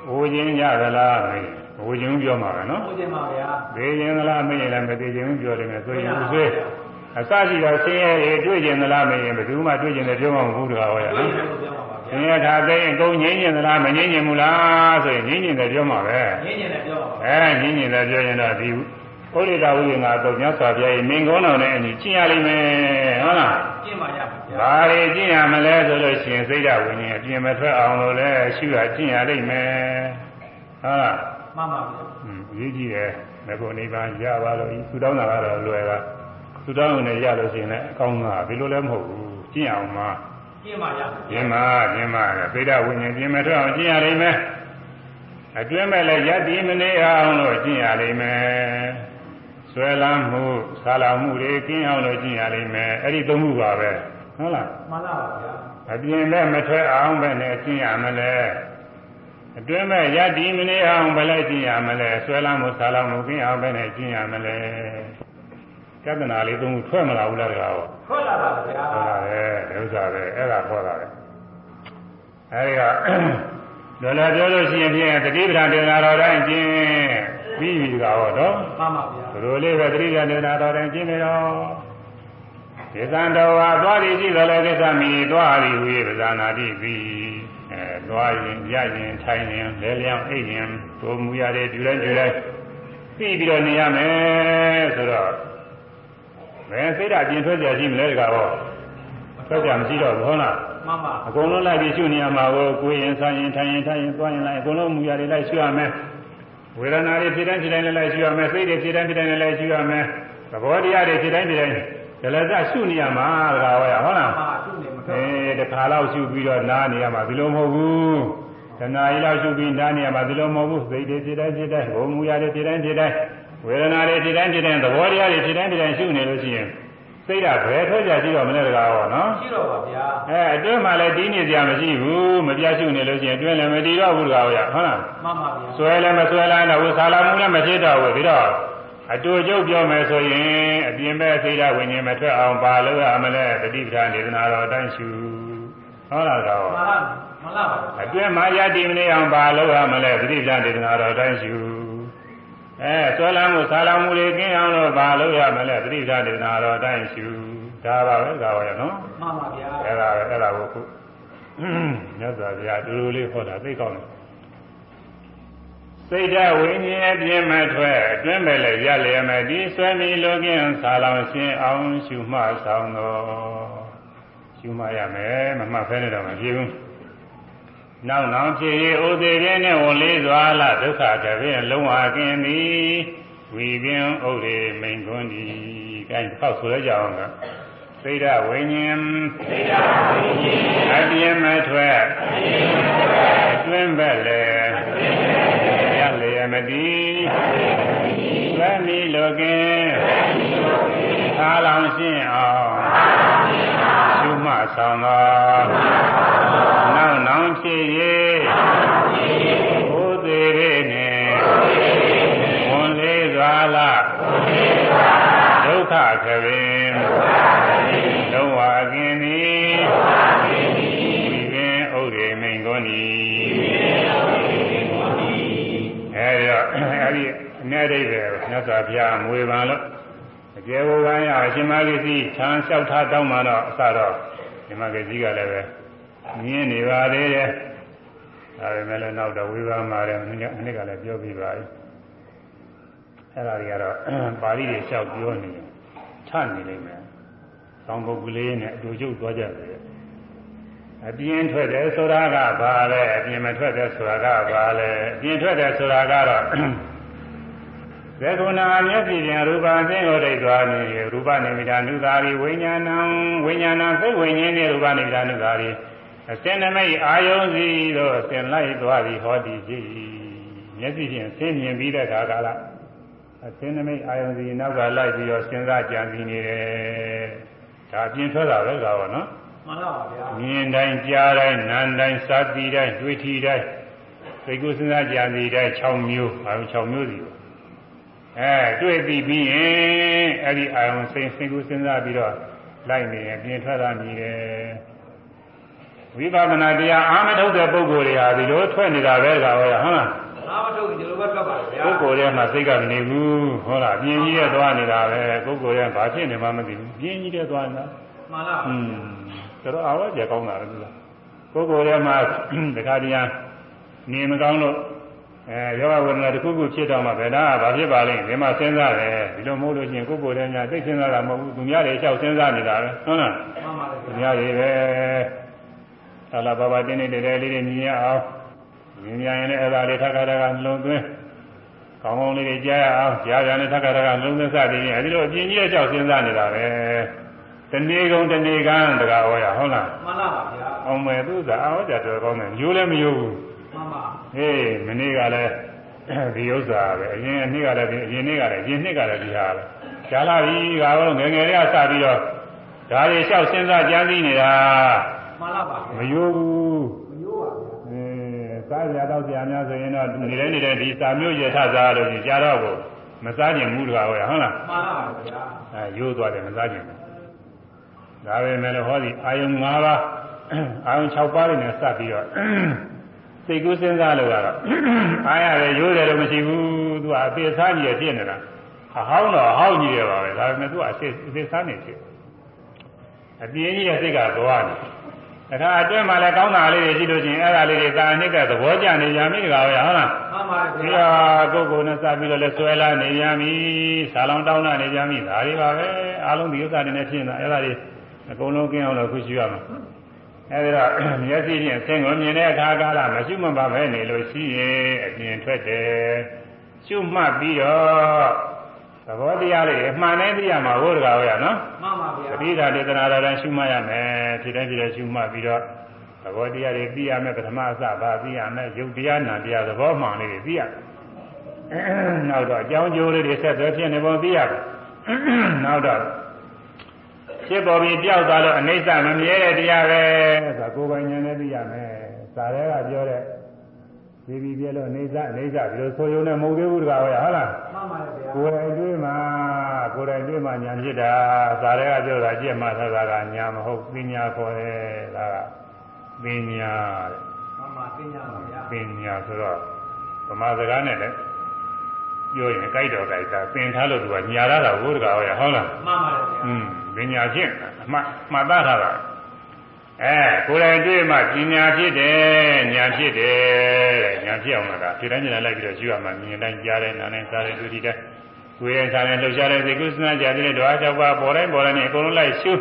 ဝူခြင်းကြသလားမင်းဝူခြင်းပြောမှာပဲနော်ဟုတ်တယ်ပါဗျာသေခြင်းသလားမင်းလည်းမသေးခြင်းပြောတယ်မယ်ဆိုရင်ဥဆွေးအစရှိတော့ဆင်းရဲတွေတွေ့ခြင်းသလားမင်းဘယ်သူမှတွေ့ခြင်းလည်းပြောမှာမဟုတ်ဘူးတကားဟောရဟုတ်နော်တယ်လို့ပြောပါပါဆဗျာင်းရဲထားသိရင်ကုန်ငြိမ်းခြင်းသလားမငြိမ်းခြင်းဘူးလားဆိုရင်ငြိမ်းခြင်းလည်းပြောမှာပဲငင်းနေတယ်ပြောပါပါအဲငြိမ်းခြင်းလည်းပြောရင်တော့ဒီ ဩရိတာဝိင္ကတော့မြတ်စွာဘုရားရဲ့မင်္ဂုံတော်နဲ့အညီကျင့်ရလိမ့်မယ်ဟုတ်လားကျင့်ပါရပါဗျာဘာတွေကျင့်ရမလဲဆိုလို့ရှိရင်စိတ်ဓာတ်ဝိညာဉ်အပြင်မထွက်အောင်လို့လဲရှုရကျင့်ရလိမ့်မယ်ဟုတ်လားမှန်ပါဗျာอืมအရေးကြီးတယ်ငါကိုနိဗ္ဗာန်ရပါလို့ဤသူတောင်းတာကတော့လွယ်တာသူတောင်းရင်လည်းရလို့ရှိရင်လည်းအကောင်းတာဘယ်လိုလဲမဟုတ်ဘူးကျင့်အောင်မှာကျင့်ပါရပါကျင့်မှာကျင့်မှာစိတ်ဓာတ်ဝိညာဉ်ပြင်မထွက်အောင်ကျင့်ရလိမ့်မယ်အတွင်းမဲ့လည်းယက်တည်မနေအောင်လို့ကျင့်ရလိမ့်မယ် ဆွဲလမ်းမှုဆာလောင်မှုတွေကင်းအောင်လို့ကျင့်ရလိမ့်မယ်အဲ့ဒီသုံးခုပါပဲဟုတ်လားမှန်ပါပါဗျာအပြင်မဲ့မထွက်အောင်ပဲနဲ့ကျင့်ရမလဲအတွင်းမဲ့ယက်ဒီမနေအောင်ဘယ်လဲကျင့်ရမလဲဆွဲလမ်းမှုဆာလောင်မှုကင်းအောင်ပဲနဲ့ကျင့်ရမလဲကတ္တနာလေးသုံးခုထွက်မလာဘူးလားတကားဟောထွက်လာပါဗျာဟုတ်လားပဲဒုစရပဲအဲ့ဒါခေါ်တာပဲအဲဒီကလောလောပြောလို့ရှိရင်ဖြင့်တတိပ္ပံတေနာတော်တိုင်းကျင့် ပြီးပြီကဟောတော့မှန်ပါဗျာဘယ်လိုလေးပဲတတိပ္ပံတေနာတော်တိုင်းကျင့်နေတော့ဒေသံတော်ဟာသွားရည်ရှိသလဲကိစ္စမီသွားရည်ဟူ၍ပဇာနာတိပြီးအဲသွားရင်ရရင်ထိုင်ရင်လဲလျောင်းအိပ်ရင်တို့မူရတဲ့ပြုလိုက်ပြုလိုက်ပြီးပြီးတော့နေရမယ်ဆိုတော့ဘယ်စိတ်ဓာတ်ပြင်ထွက်ကြရှိမလဲတကားဟောထွက်ကြမရှိတော့ဘူးဟုတ်လားမှန်ပါအကုန်လုံးလိုက်ပြီးရှုနေရမှာကိုကိုယ်ရင်ဆိုင်ရင်ထိုင်ရင်ထိုင်ရင်သွားရင်လိုက်အကုန်လုံးမူရတွေလိုက်ရှုရမယ် ဝေဒနာတွေဖြစ်တိုင်းဖြစ်တိုင်းလည်းလိုက်ရှုရမယ်စိတ်တွေဖြစ်တိုင်းဖြစ်တိုင်းလည်းလိုက်ရှုရမယ်သဘောတရားတွေဖြစ်တိုင်းဖြစ်တိုင်းဒလဇရှုနေရမှာတကားဟောရဟုတ်လားမှန်ပါသူ့နေမထွက်အဲတခါလောက်ရှုပြီးတော့နားနေရမှာဒီလိုမဟုတ်ဘူးတဏှာကြီးလောက်ရှုပြီးနားနေရမှာဒီလိုမဟုတ်ဘူးစိတ်တွေဖြစ်တိုင်းဖြစ်တိုင်းဘုံမူရတွေဖြစ်တိုင်းဖြစ်တိုင်းဝေဒနာတွေဖြစ်တိုင်းဖြစ်တိုင်းသဘောတရားတွေဖြစ်တိုင်းဖြစ်တိုင်းရှုနေလို့ရှိရင် စိတ်ကဘယ်ထွက်ကြရှိတော့မလဲတကားဟောနော်ရှိတော့ပါဗျာအဲအတွင်းမှာလည်းတီးနေကြမရှိဘူးမပြတ်ရှုနေလို့ရှိရင်အတွင်းလည်းမတီးတော့ဘူးတကားဟုတ်ရဟုတ်လားမှန်ပါဗျာဆွဲလည်းမဆွဲလိုက်တော့ဝဆာလာမှုလည်းမဖြစ်တော့ဘူးပြီးတော့အတူကျုပ်ပြောမယ်ဆိုရင်အပြင်ဘက်စိတ်ဓာတ်ဝိညာဉ်မထွက်အောင်ပါလို့ရမလဲတတိပ္ပံဒေသနာတော်အတိုင်းရှုဟုတ်လားကောမှန်လားမှန်လားပါဗျာအတွင်းမှာယတ္တိမနေအောင်ပါလို့ရမလဲတတိပ္ပံဒေသနာတော်အတိုင်းရှု အဲဆွဲလာမှုဆာလာမှုတွေကင်းအောင်လို့ပါလို့ရမလဲတတိပ္ပံဒေသနာတော်အတိုင်းရှုဒါပါပဲဒါပါရနော်မှန်ပါဗျာအဲ့ဒါပဲအဲ့ဒါကိုခုမြတ်စွာဘုရားတူတူလေးဟောတာသိကောင်းတယ်စိတ်ဓာတ်ဝိညာဉ်အပြင်းမထွက်အတွင်းမဲ့လည်းရလျက်မဲ့ဒီဆွဲမီလိုကင်းဆာလောင်ရှင်းအောင်ရှုမှဆောင်တော်ရှုမှရမယ်မမှတ်ဖဲနေတော့မဖြစ်ဘူး နောက်နောက်ဖြစ်၍ဩသေးပြင်းနဲ့ဝန်လေးစွာလာဒုက္ခကပင်လုံးဝကင်းသည်ဝီပင်ဥရေမိန်ခွန်းသည်အဲဒါဖောက်ဆိုရကြအောင်ကစိတ်ဓာတ်ဝိညာဉ်စိတ်ဓာတ်ဝိညာဉ်အပြင်းမထွက်အတွင်းမဲ့လည်းရလျက်မတည်သွမ်းမီလိုကင်းသာလောင်ရှင်းအောင်ရှုမှဆောင်သော နောက်နောင်ဖြစ်၍ဘုသေရေနှင့်ဝန်လေးစွာလာဒုက္ခခပင်လုံးဝကင်းသည်ဝိပင်ဥရေမိန်ကုန်သည်အဲဒီတော့အဲဒီအ내ဒိဋ္ဌိမြတ်စွာဘုရားမွေပန်လို့အကျေဝကံရအရှင်မဂ္ဂစီခြံလျှောက်ထားတောင်းမှတော့အစတော့ရှင်မဂ္ဂစီကလည်းပဲ မြင်နေပါသေးတယ်ဒါပေမဲ့လည်းနောက်တော့ဝေဘာမှာတယ်အနည်းကလည်းပြောပြီးပါပြီအဲ့ဒါတွေကတော့ပါဠိတွေလျှောက်ပြောနေတယ်ထနေလိမ့်မယ်။သောင်းပုဂ္ဂလေးနဲ့အတူကျုပ်သွားကြတယ်။အပြင်းထွက်တယ်ဆိုတာကဘာလဲအပြင်းမထွက်တယ်ဆိုတာကဘာလဲအပြင်းထွက်တယ်ဆိုတာကတော့သက္ကုဏမျက်စိဖြင့်ရူပအသိကိုဒိဋ္ဌာနေရူပနိမိတာနုသာရိဝိညာဏံဝိညာဏသိဝိညာဉ်နှင့်ရူပနိမိတာနုသာရိ အစင်နမိတ်အာယုံစီတို့အစင်လိုက်သွားပြီးဟောဒီကြည်မျက်စိဖြင့်ဆင်းမြင်ပြီးတဲ့အခါကလာအစင်နမိတ်အာယုံစီနောက်ကလိုက်ပြီးတော့စဉ်းစားကြံစည်နေတယ်ဒါအပြင်ထွက်တာပဲကောနော်မှန်ပါဗျာမြင်တိုင်းကြားတိုင်းနားတိုင်းစားတိတိုင်းတွေ့ထီတိုင်းသိကုစဉ်းစားကြံစည်တိုင်း6မျိုးအာယုံ6မျိုးစီအဲတွေ့ပြီးပြီးရင်အဲ့ဒီအာယုံစိတ်စိတ်ကုစဉ်းစားပြီးတော့လိုက်နေရင်ပြင်ထွက်တာမြည်တယ် ဝိပဿနာတရားအာမထုတ်တဲ့ပုဂ္ဂိုလ်တွေဟာဒီလိုထွက်နေတာပဲကွာဟုတ်လားဟုတ်လားနာမထုတ်ဒီလိုပဲထွက်ပါဗျာပုဂ္ဂိုလ်ရဲ့မှာစိတ်ကမနေဘူးဟုတ်လားပြင်းကြီးတဲ့သွားနေတာပဲပုဂ္ဂိုလ်ရဲ့ဘာဖြစ်နေမှမသိဘူးပြင်းကြီးတဲ့သွားနေတာမှန်လားอืมဒါတော့အာဝကြကောင်းတာလေသူကပုဂ္ဂိုလ်ရဲ့မှာတခါတည်းနေမကောင်းလို့အဲယောဂဝေဒနာတစ်ခုခုဖြစ်တော့မှဘယ်နာဘာဖြစ်ပါလိမ့်ဒီမှာစဉ်းစားတယ်ဒီလိုမဟုတ်လို့ရှိရင်ကိုယ်ကိုယ်တည်းများသိစဉ်းစားတာမဟုတ်ဘူးသူများတွေလျှောက်စဉ်းစားနေတာပဲဟုတ်လားမှန်ပါလေသူဗျာများတွေပဲ သာလာဘာဘာတင်းနေတယ်လေးတွေမြင်ရအောင်မြင်ရရင်လည်းအဲ့ဒါလေးထပ်ခါတခါနှလုံးသွင်းကောင်းကောင်းလေးတွေကြားရအောင်ကြားပြန်လည်းထပ်ခါတခါနှလုံးသွင်းစသည်ဖြင့်အဲဒီလိုအပြင်းကြီးတဲ့လျှောက်စဉ်းစားနေတာပဲတဏီကုံတဏီကံတကားဟောရဟုတ်လားမှန်လားပါဗျာအောင်မယ်သူစားအောင်ကြတော်ကောင်းတယ်မျိုးလည်းမယိုးဘူးမှန်ပါဟေးမနေ့ကလည်းဒီဥစ္စာပဲအရင်နေ့ကလည်းဒီအရင်နေ့ကလည်းအရင်နှစ်ကလည်းဒီဟာပဲကြားလာပြီကတော့ငယ်ငယ်လေးကစပြီးတော့ဒါတွေလျှောက်စဉ်းစားကြံစည်နေတာ မှန်လားပါမဗျာယိုးဘူးမယိုးပါဗျာအဲစားကြတော့ကြာများဆိုရင်တော့နေတိုင်းနေတိုင်းဒီစာမျိုးရထစားလို့ကြာတော့ကိုမစားကျင်ဘူးတကားဟုတ်လားမှန်လားပါဗျာအဲရိုးသွားတယ်မစားကျင်ဘူးဒါပဲမဲ့လို့ဟောဒီအာယုံ၅ပါးအာယုံ6ပါးနဲ့စပ်ပြီးတော့စိတ်ကူးစဉ်းစားလို့ကတော့အားရတယ်ရိုးတယ်တော့မရှိဘူးသူကအသေးစားကြီးရဖြစ်နေတာအဟောင်းတော့အဟောင်းကြီးရပါပဲဒါပေမဲ့သူကအသေးအသေးစားနေဖြစ်အပြင်းကြီးရဲ့စိတ်ကသွားတယ် ဒါကအတွင်းမှာလည်းကောင်းတာလေးတွေရှိလို့ချင်းအဲ့ဒါလေးတွေသာအနှစ်ကသဘောကျနေကြပြီတကားပဲဟုတ်လားမှန်ပါလေဒီဗျာဟာကိုယ်ကိုယ်နဲ့စပ်ပြီးတော့လဲဆွဲလာနေကြပြီဆာလောင်တောင်းလာနေကြပြီဒါတွေပါပဲအားလုံးဒီဥစ္စာတွေနဲ့ဖြစ်နေတာအဲ့ဒါတွေအကုန်လုံးကင်းအောင်လို့ခုရှိရမှာအဲဒီတော့မျက်စိဖြင့်ဆင်းကိုမြင်တဲ့အခါကာလမရှိမှပါပဲနေလို့ရှိရင်အပြင်ထွက်တယ်ရှုမှတ်ပြီးတော့သဘောတရားလေးအမှန်နဲ့သိရမှာဟုတ်တကားဟုတ်ရနော်မှန် ပါဗျာပဋိဒါဒေသနာတော်တိုင်းရှုမှတ်ရမယ်ဖြစ်တိုင်းဖြစ်တိုင်းရှုမှတ်ပြီးတော့သဘောတရားတွေသိရမယ်ပထမအစဘာသိရမယ်ယုတ်တရားနာတရားသဘောမှန်လေးတွေသိရမယ်နောက်တော့အကြောင်းကျိုးလေးတွေဆက်သွယ်ဖြစ်နေပုံသိရမယ်နောက်တော့ဖြစ်ပေါ်ပြီးပြောက်သွားလို့အနိစ္စမမြဲတဲ့တရားပဲဆိုတာကိုယ်ပိုင်ဉာဏ်နဲ့သိရမယ်စာရဲကပြောတဲ့ ဒီပြီးပြလို့အိဋ္ဌအိဋ္ဌဒီလိုဆိုရုံနဲ့မဟုတ်သေးဘူးတကားဟုတ်လားမှန်ပါလေဗျာကိုယ်တိုင်တွေးမှကိုယ်တိုင်တွေးမှညာဖြစ်တာဇာတွေကပြောတာကြည့်မှသာသာကညာမဟုတ်ပညာခေါ်တယ်ဒါကပညာမှန်ပါသိညာပါဗျာပညာဆိုတော့ဗမာစကားနဲ့လည်းပြောရင်ကြိုက်တော့ကြိုက်တာသင်ထားလို့သူကညာရတာဘုရားဟောရဟုတ်လားမှန်ပါလေဗျာอืมပညာဖြင့်အမှမှတ်သားထားတာ အဲကိုယ်တိုင်တွေးမှပညာဖြစ်တယ်ညာဖြစ်တယ်တဲ့ညာဖြစ်အောင်လားဒီတိုင်းညာလိုက်ပြီးတော့ယူရမှာမြင်တိုင်းကြားတယ်နားတိုင်းစားတယ်တွေ့တယ်ကိုယ်ရဲ့စားတယ်လှုပ်ရှားတဲ့စိတ်ကူးစဉ်းစားကြတဲ့ဓဝါ၆ပါးပေါ်တိုင်းပေါ်တိုင်းနဲ့အကုန်လုံးလိုက်ရှု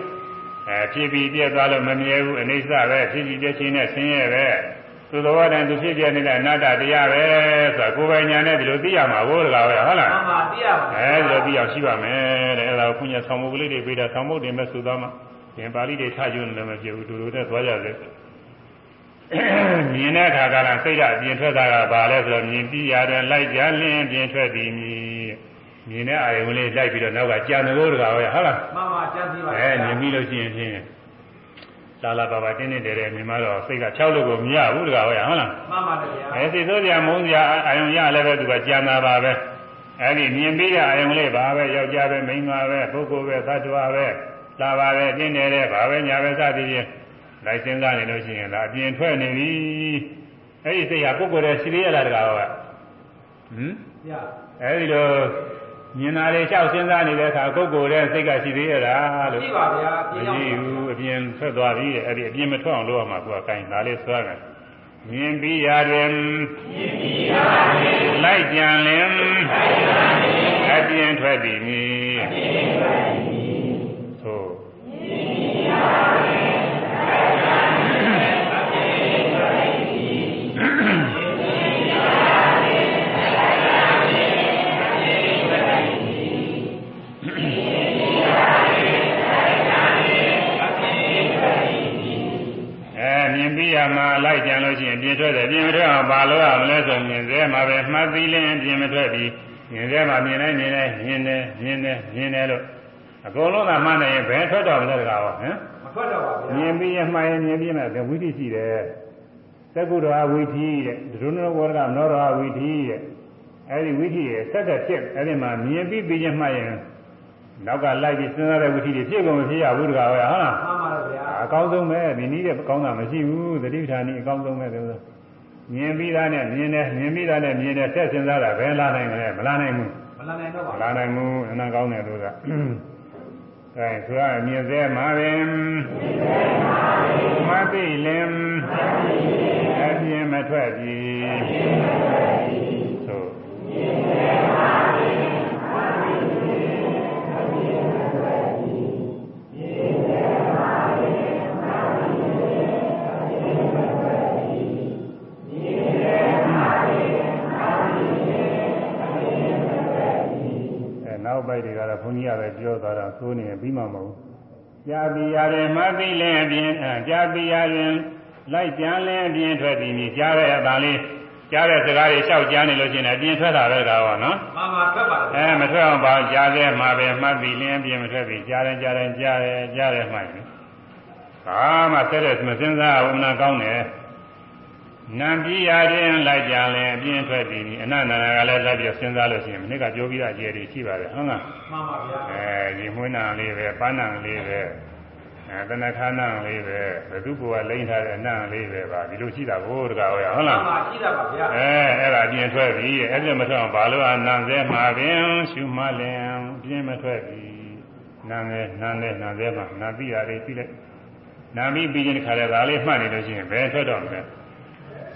အဲဖြစ်ပြီးပြည့်သွားလို့မမြဲဘူးအနိစ္စပဲဖြစ်ပြီးပြည့်ချင်းနဲ့ဆင်းရဲပဲသူတော်ဘာတိုင်းသူဖြစ်ပြနေတဲ့အနတ္တတရားပဲဆိုတာကိုယ်ပိုင်ညာနဲ့ဒီလိုသိရမှာဘိုးတကားပဲဟုတ်လားမှန်ပါသိရပါအဲဒီလိုသိအောင်ရှိပါမယ်တဲ့အဲဒါကိုခွင့်ရဆောင်မှုကလေးတွေပေးတာဆောင်မှုတင်မဲ့ဆိုသွားမှ သင်ပါဠိတွေထားကျွန်းလည်းမဖြစ်ဘူးတူတူနဲ့သွားကြတယ်မြင်တဲ့အခါကလည်းစိတ်ဓာတ်အပြင်ထွက်တာကဘာလဲဆိုတော့မြင်ပြီးရတယ်လိုက်ကြလင်းပြင်ထွက်ပြီးမြင်မြင်တဲ့အာရုံလေးလိုက်ပြီးတော့နောက်ကကြံတဲ့လို့တကားပဲဟုတ်လားမှန်ပါကြံစီပါအဲမြင်ပြီးလို့ရှိရင်ဖြင့်လာလာပါပါတင်းတင်းတဲတဲမြင်မှတော့စိတ်ကဖြောက်လို့ကိုမရဘူးတကားပဲဟုတ်လားမှန်ပါလေဗျာအဲစိတ်ဆိုးကြမုန်းကြအာယုံရလည်းပဲသူကကြံတာပါပဲအဲဒီမြင်ပြီးတဲ့အာယုံလေးပါပဲယောက်ျားပဲမိန်းမပဲပုဂ္ဂိုလ်ပဲသတ္တဝါပဲ လာပါပဲတင်းနေတဲ့ဘာပဲညာပဲစသည်ဖြင့်လိုက်စဉ်းစားနေလို့ရှိရင်ဒါအပြင်ထွက်နေပြီအဲဒီစိတ်ဟာပုဂ္ဂိုလ်ရဲ့ရှိသေးရလားတကားကဟမ်ဗျာအဲဒီလိုမြင်တာလေးလျှောက်စဉ်းစားနေတဲ့အခါပုဂ္ဂိုလ်ရဲ့စိတ်ကရှိသေးရလားလို့ရှိပါဗျာမပြင်းအောင်ကြည့်ဘူးအပြင်ထွက်သွားပြီတဲ့အဲ့ဒီအပြင်မထွက်အောင်လုပ်ရမှာကိုယ်ကကိုင်းဒါလေးဆွဲတယ်မြင်ပြီးရတယ်မြင်ပြီးရတယ်လိုက်ကြံလင်အပြင်ထွက်သည်မြည်အပြင်ထွက်သည်သို့ လိုက်ကြံလို့ရှိရင်ပြင်ထွက်တယ်ပြင်မထွက်အောင်ဘာလို့ရမလဲဆိုမြင်သေးမှာပဲမှတ်သီးလင်းပြင်မထွက်ပြီးမြင်သေးမှာမြင်နိုင်မြင်နိုင်မြင်တယ်မြင်တယ်မြင်တယ်လို့ အကုန်လုံးကမှတ်နေရင်ဘယ်ထွက်တော့မလဲတကားဟောဟမ်မထွက်တော့ပါဗျာမြင်ပြီးရမှရင်မြင်ပြီးမှဝိသိရှိတယ်သက္ကုတော်ဝိသီတဲ့ဒုနဝရကနောတော်ဝိသီတဲ့အဲဒီဝိသီရဲ့ဆက်တဲ့ဖြစ်အဲဒီမှာမြင်ပြီးပြီးရမှရင်နောက်ကလိုက်ပြီးစဉ်းစားတဲ့ဝိသီတွေဖြစ်ကုန်မဖြစ်ရဘူးတကားဟောဟုတ်လားမှန်ပါတယ်ဗျာအကောင်းဆုံးပဲဒီနည်းတဲ့ကောင်းတာမရှိဘူးသတိပဋ္ဌာန်ဤအကောင်းဆုံးပဲဆိုတော့မြင်ပြီးသားနဲ့မြင်တယ်မြင်ပြီးသားနဲ့မြင်တယ်ဆက်စဉ်းစားတာဘယ်လာနိုင်မလဲမလာနိုင်ဘူးမလာနိုင်တော့မပါလာနိုင်ဘူးအနံကောင်းတယ်လို့က အဲဆိုရမြင်သေးမှာပင်မသိလင်အပြင်းမထွက်ပြီ နောက်ပိုက်တွေကတော့ဘုန်းကြီးကပဲပြောသွားတာသိုးနေရင်ပြီးမှမဟုတ်ဘူးကြာပြီရတယ်မသိလင်အပြင်းအဲကြာပြီရရင်လိုက်ကြမ်းလင်းအပြင်းထွက်ပြီးပြီကြားရတဲ့အတန်လေးကြားတဲ့စကားတွေလျှောက်ကြားနေလို့ရှိရင်အပြင်းထွက်တာပဲကားပါနော်မှန်ပါထွက်ပါတယ်အဲမထွက်အောင်ပါကြားသေးမှာပဲမှတ်ပြီးလင်းအပြင်းမထွက်ပြီးကြားတယ်ကြားတယ်ကြားတယ်ကြားတယ်မှတ်ပြီဘာမှဆက်တဲ့မစင်စားဘူးမနာကောင်းတယ် နံပြရရင်လိုက်ကြလဲအပြင်းထွက်ပြီးပြီအနန္တနာကလည်းလိုက်ပြီးစဉ်းစားလို့ရှိရင်မနစ်ကပြောပြီးသားအကျယ်တွေရှိပါတယ်ဟုတ်လားမှန်ပါဗျာအဲဒီမွေးနာလေးပဲပန်းနာလေးပဲအဲတဏခါနာလေးပဲဘသူကလိမ့်ထားတဲ့နာလေးပဲပါဒီလိုရှိတာကိုတကားဟုတ်ရဟုတ်မှလားန်ပါရှိတာပါဗျာအဲအဲ့ဒါပြင်ထွက်ပြီအဲ့ဒါမထွက်အောင်ဘာလို့အနံသေးမှာပင်ရှုမှလင်ပြင်မထွက်ပြီနာငယ်နာနဲ့နာသေးမှာနာပြီးရတယ်ပြီးလိုက်နာပြီးပြီးရင်ခါရဒါလေးမှတ်နေလို့ရှိရင်ဘယ်ထွက်တော့မလဲ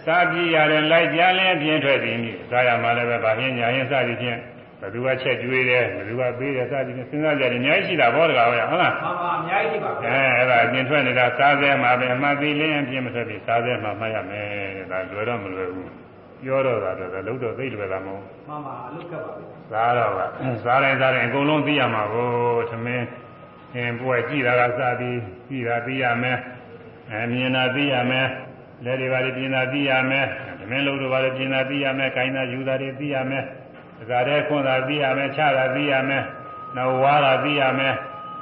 စားပြီးရတယ်လိုက်ကြလဲပြင်ထွက်ပြီမြည်စားရမှလည်းပဲဗာဟင်းညာရင်စသည်ဖြင့်ဘသူကချက်ကျွေးတယ်ဘသူကပေးတယ်စသည်ဖြင့်စဉ်းစားကြတယ်အများကြီးရှိတာဘောတကားဟုတ်လားဟုတ်လားမှန်ပါအများကြီးရှိပါဗျာအဲအဲ့ဒါပြင်ထွက်နေတာစားသေးမှာပဲအမှတ်ပြီးလင်းပြင်မထွက်ပြီစားသေးမှာမှတ်ရမယ်ဒါလွယ်တော့မလွယ်ဘူးပြောတော့တာတော့လုံးတော့သိလွယ်တာမဟုတ်မှန်ပါအလုပ်ခက်ပါဗျာစားတော့ကစားတိုင်းစားတိုင်းအကုန်လုံးသိရမှာကိုသမင်းအင်းပွဲကြည့်တာကစားပြီးကြည့်တာသိရမယ်အဲမြင်တာသိရမယ် လက်တွေပါလေပြင်တာသိရမယ်သမင်းလုံးတို့ပါလေပြင်တာသိရမယ်ခိုင်းတာယူတာတွေသိရမယ်ဒါကြတဲ့ခွန်းတာသိရမယ်ခြားတာသိရမယ်နောက်ဝါတာသိရမယ်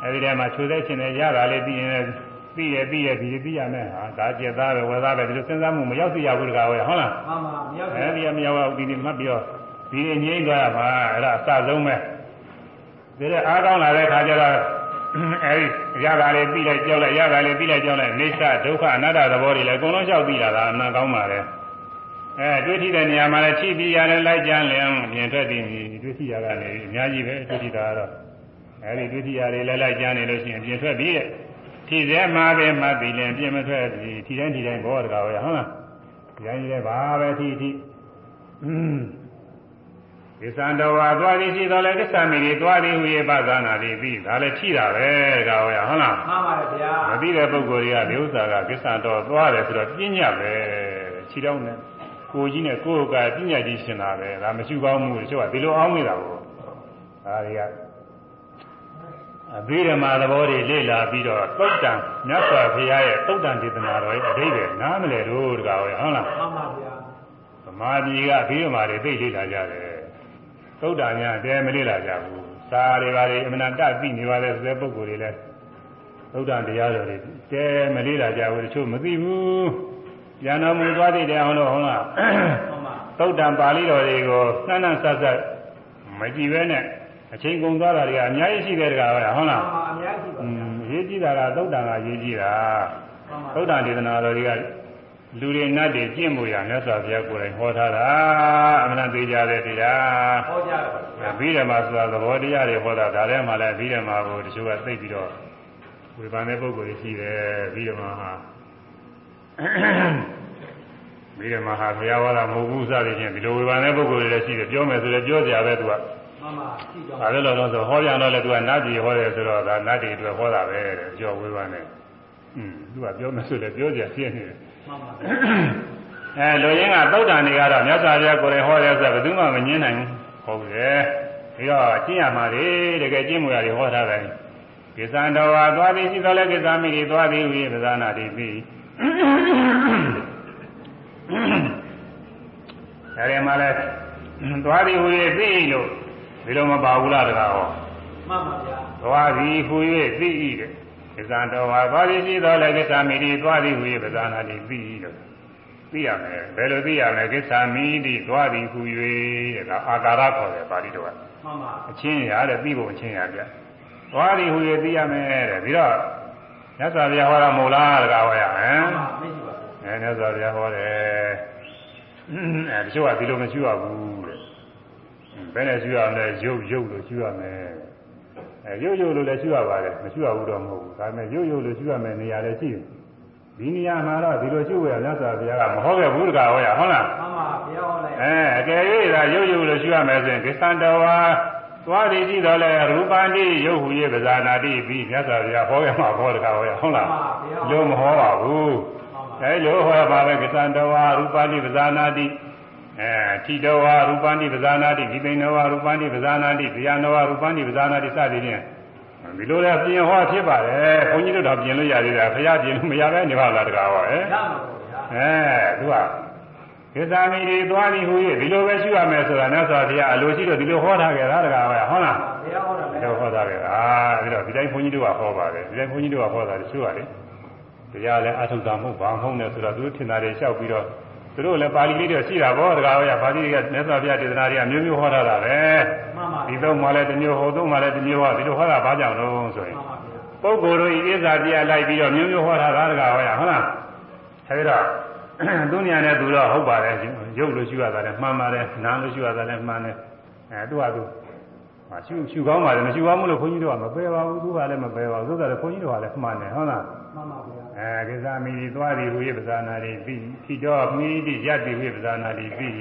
အဲဒီထဲမှာခြုသေးချင်တယ်ရတာလေးသိရင်လည်းသိရသိရဒီသိရမယ်ဟာဒါကျက်သားပဲဝယ်သားပဲဒီလိုစဉ်းစားမှုမရောက်သိရဘူးတကားဝယ်ဟုတ်လားမှန်ပါမရောက်အဲဒီကမရောက်အောင်ဒီဒီမှတ်ပြီးတော့ဒီငြိမ့်သွားရမှာအဲ့ဒါအစဆုံးပဲဒီတဲ့အားကောင်းလာတဲ့ခါကျတော့ အဲဒီရတာလေးပြီးလိုက်ကြောက်လိုက်ရတာလေးပြီးလိုက်ကြောက်လိုက်အိဋ္ဌဒုက္ခအနတ္တသဘောတွေလည်းအကုန်လုံးလျှောက်ပြီးလာတာအမှန်ကောင်းပါလေအဲတွေ့ထိတဲ့နေရာမှာလည်းချိပြီးရတယ်လိုက်ကြလင်ပြင်ထွက်တည်နေတွေ့ထိရကနေအများကြီးပဲတွေ့ထိတာကတော့အဲဒီတွေ့ထိရတွေလည်းလိုက်ကြနေလို့ရှိရင်ပြင်ထွက်ပြီးတဲ့ထိသေးမှာပဲမှတ်ပြီးလင်ပြင်မထွက်ပြီးထိတိုင်းထိတိုင်းဘောတကားပဲဟုတ်လားဒီတိုင်းကြီးလည်းဘာပဲထိထိ ကိစ္စံတော်ဝါသွားသည်ရှိတော်လဲကိစ္စမိတွေသွားသည်ဟူ၍ပသနာသည်ပြီးဒါလည်းထိတာပဲတကားဟုတ်ရဟုတ်လားမှန်ပါတယ်ဗျာမသိတဲ့ပုဂ္ဂိုလ်တွေကဒီဥစ္စာကကိစ္စံတော်သွားတယ်ဆိုတော့ပြညတ်ပဲခြေတောင်းနဲ့ကိုကြီးနဲ့ကိုယ်ကပြညတ်ကြီးရှင်တာပဲဒါမရှိကောင်းမှုတချို့ကဒီလိုအောင်းနေတာကိုဒါတွေကအဘိဓမ္မာသဘောတွေလေ့လာပြီးတော့သုတ်တံမြတ်စွာဘုရားရဲ့သုတ်တံဒေသနာတော်ရဲ့အဓိပ္ပာယ်နားမလည်လို့တကားဟုတ်လားမှန်ပါဗျာဗမာပြည်ကအဘိဓမ္မာတွေသိလေ့လာကြတယ် သုတ်တံများတဲမလေ့လာကြဘူးစာတွေပါတွေအမှန်တတ်သိနေပါလေဆိုတဲ့ပုဂ္ဂိုလ်တွေလည်းသုဒ္ဓတရားတော်တွေတဲမလေးလာကြဘူးတချို့မသိဘူးဉာဏ်တော်မူသွားသေးတယ်အောင်လို့ဟုတ်လားမှန်ပါသုဒ္ဓံပါဠိတော်တွေကိုနှမ်းနှမ်းဆက်ဆက်မကြည့်ပဲနဲ့အချိန်ကုန်သွားတာတွေကအများကြီးရှိတယ်တကားပဲဟုတ်မှလားန်ပါအများကြီးပါอืဗျာมရေးကြည့်တာကသုဒ္ဓံကရေးကြည့်တာမှန်ပါသုဒ္ဓံဒေသနာတော်တွေက လူတွေနတ်တွေကျင့်မှုရမြတ်စွာဘုရားကိုယ်တိုင်ဟောထားတာအမှန်သေးကြတဲ့တရားဟောကြတယ်ဗျာဘိဓမ္မာဆိုတာသဘောတရားတွေဟောတာဒါထဲမှာလည်းဘိဓမ္မာကိုတချို့ကသိပြီးတော့ဝေဖန်တဲ့ပုဂ္ဂိုလ်တွေရှိတယ်ဘိဓမ္မာဟာဘိဓမ္မာဟာဘုရားဝါဒမဟုတ်ဘူးစသည်ဖြင့်ဒီလိုဝေဖန်တဲ့ပုဂ္ဂိုလ်တွေလည်းရှိတယ်ပြောမယ်ဆိုလည်းပြောကြရပဲသူကမှန်ပါရှိကြောင်းဒါလည်းတော့ဆိုဟောပြန်တော့လည်းသူကနတ်ပြည်ဟောတယ်ဆိုတော့ဒါနတ်တွေအတွက်ဟောတာပဲတဲ့ကြောဝေဖန်တယ်อืมသူကပြောမယ်ဆိုလည်းပြောကြပြည့်နေတယ် မှန်ပါအဲလူရင်းကသုတ်တန်တွေကတော့မြတ်စွာဘုရားကိုယ်တိုင်ဟောတယ်ဆိုတော့ဘယ်သူမှမငင်းနိုင်ဘူးဟုတ်တယ်ပြီးတော့ကျင့်ရမှာလေတကယ်ကျင့်မှုရတယ်ဟောထားတယ်ကိစ္စံတော်ဟာသွားပြီးရှိတော်လဲကိစ္စမိတွေသွားပြီးဝိပဇာနာတိပြီးအဲဒီမှာလဲသွားသည်ဟူ၍သိ၏လို့ဒီလိုမပါဘူးလားတကားဟောမှန်ပါဗျာသွားသည်ဟူ၍သိ၏တဲ့ ကိစ္စတော်ဟာသွားသည်ရှိတော်လည်းကိစ္စမိတိသွားသည်ဟူ၍ပဇာနာတိသိ၏လို့သိရမယ်ဘယ်လိုသိရမလဲကိစ္စမိတိသွားသည်ဟူ၍တဲ့ဒါအာကာရခေါ်တယ်ပါဠိတော်ကမှန်ပါအချင်းရတဲ့သိဖို့အချင်းရပြသွားသည်ဟူ၍သိရမယ်တဲ့ပြီးတော့မြတ်စွာဘုရားဟောတာမို့လားတကားဟောရမယ်မှန်ပါမရှိပါဘူးအဲမြတ်စွာဘုရားဟောတယ်အဲတချို့ကဒီလိုမရှိရဘူးတဲ့ဘယ်နဲ့ရှိရမလဲရုပ်ရုပ်လို့ရှိရမယ် အဲရုပ်ရုပ်လို့လည်းရှိရပါတယ်မရှိရဘူးတော့မဟုတ်ဘူးဒါပေမဲ့ရုပ်ရုပ်လို့ရှိရမယ်နေရာလည်းရှိတယ်ဒီနေရာမှာတော့ဒီလိုရှိရမြတ်စွာဘုရားကမဟောခဲ့ဘူးတကားဟောရဟုတ်လားမှန်ပါဘုရားဟောလိုက်အဲအကယ်၍သာရုပ်ရုပ်လို့ရှိရမယ်ဆိုရင်ကိစ္စတဝါသွားသည်ကြည့်တော့လေရူပန္တိရုပ်ဟူ၍ပဇာနာတိပြီးမြတ်စွာဘုရားဟောခဲ့မှာဟောတကားဟောရဟုတ်လားလို့မဟောပါဘူးမှန်ပါအဲလိုဟောပါပဲကသံတဝါရူပတိပဇာနာတိ အဲထိတဝါရူပတိပဇာနာတိဒီပိနဝါရူပတိပဇာနာတိဗျာနဝါရူပတိပဇာနာတိစသည်ဖြင့်ဒီလိုလည်းပြင်ဟောဖြစ်ပါတယ်ဘုန်းကြီးတို့တော့ပြင်လို့ရသေးတာဖရာပြင်လို့မရပဲနေပါလားတကားဟောအဲရမှာပေါ့ဗျာအဲသူကကိစ္စမီတွေသွားပြီးဟူ၍ဒီလိုပဲရှိရမယ်ဆိုတာနဲ့ဆိုတော့အလိုရှိတော့ဒီလိုဟောထားကြတာတကားဟောဟုတ်လားဘုရားဟောတာလည်းတော့ဟောတာပဲအာပြီးတော့ဒီတိုင်းဘုန်းကြီးတို့ကဟောပါတယ်ဒီတိုင်းဘုန်းကြီးတို့ကဟောတာတချို့ကလေတရားလည်းအထုတာမဟုတ်ဘာမဟုတ်နဲ့ဆိုတော့သူတို့ထင်တာတွေလျှောက်ပြီးတော့ သူတို့လည်းပါဠိလေးတွေရှိတာပေါ့တကားဟောရပါဠိတွေကမြတ်စွာဘုရားဒေသနာတွေကမျိုးမျိုးဟောထားတာပဲမှန်ပါဒီတော့မှလည်းတစ်မျိုးဟောသုံးမှလည်းတစ်မျိုးဟောဒီလိုဟောတာဘာကြောင့်လို့ဆိုရင်မှန်ပါဗျာပုဂ္ဂိုလ်တို့ဤဣဇာပြလိုက်ပြီးတော့မျိုးမျိုးဟောထားတာတကားဟောရဟုတ်လားအဲဒီတော့သူညာနဲ့သူတော့ဟုတ်ပါတယ်ရုပ်လို့ရှိရတာလည်းမှန်ပါတယ်နာမ်လို့ရှိရတာလည်းမှန်တယ်အဲသူကသူဟာရှုရှုကောင်းပါလေမရှုကောင်းဘူးလို့ခွန်ကြီးတို့ကမပယ်ပါဘူးသူကလည်းမပယ်ပါဘူးသို့တော်လည်းခွန်ကြီးတို့ကလည်းမှန်တယ်ဟုတ်လားမှန်ပါဗျာ အဲကိစ္စမီဒီသွားဒီဟူ၍ပဇာနာတိပြီးဖြီတော်မီဒီရက်ဒီဟူ၍ပဇာနာတိပြီး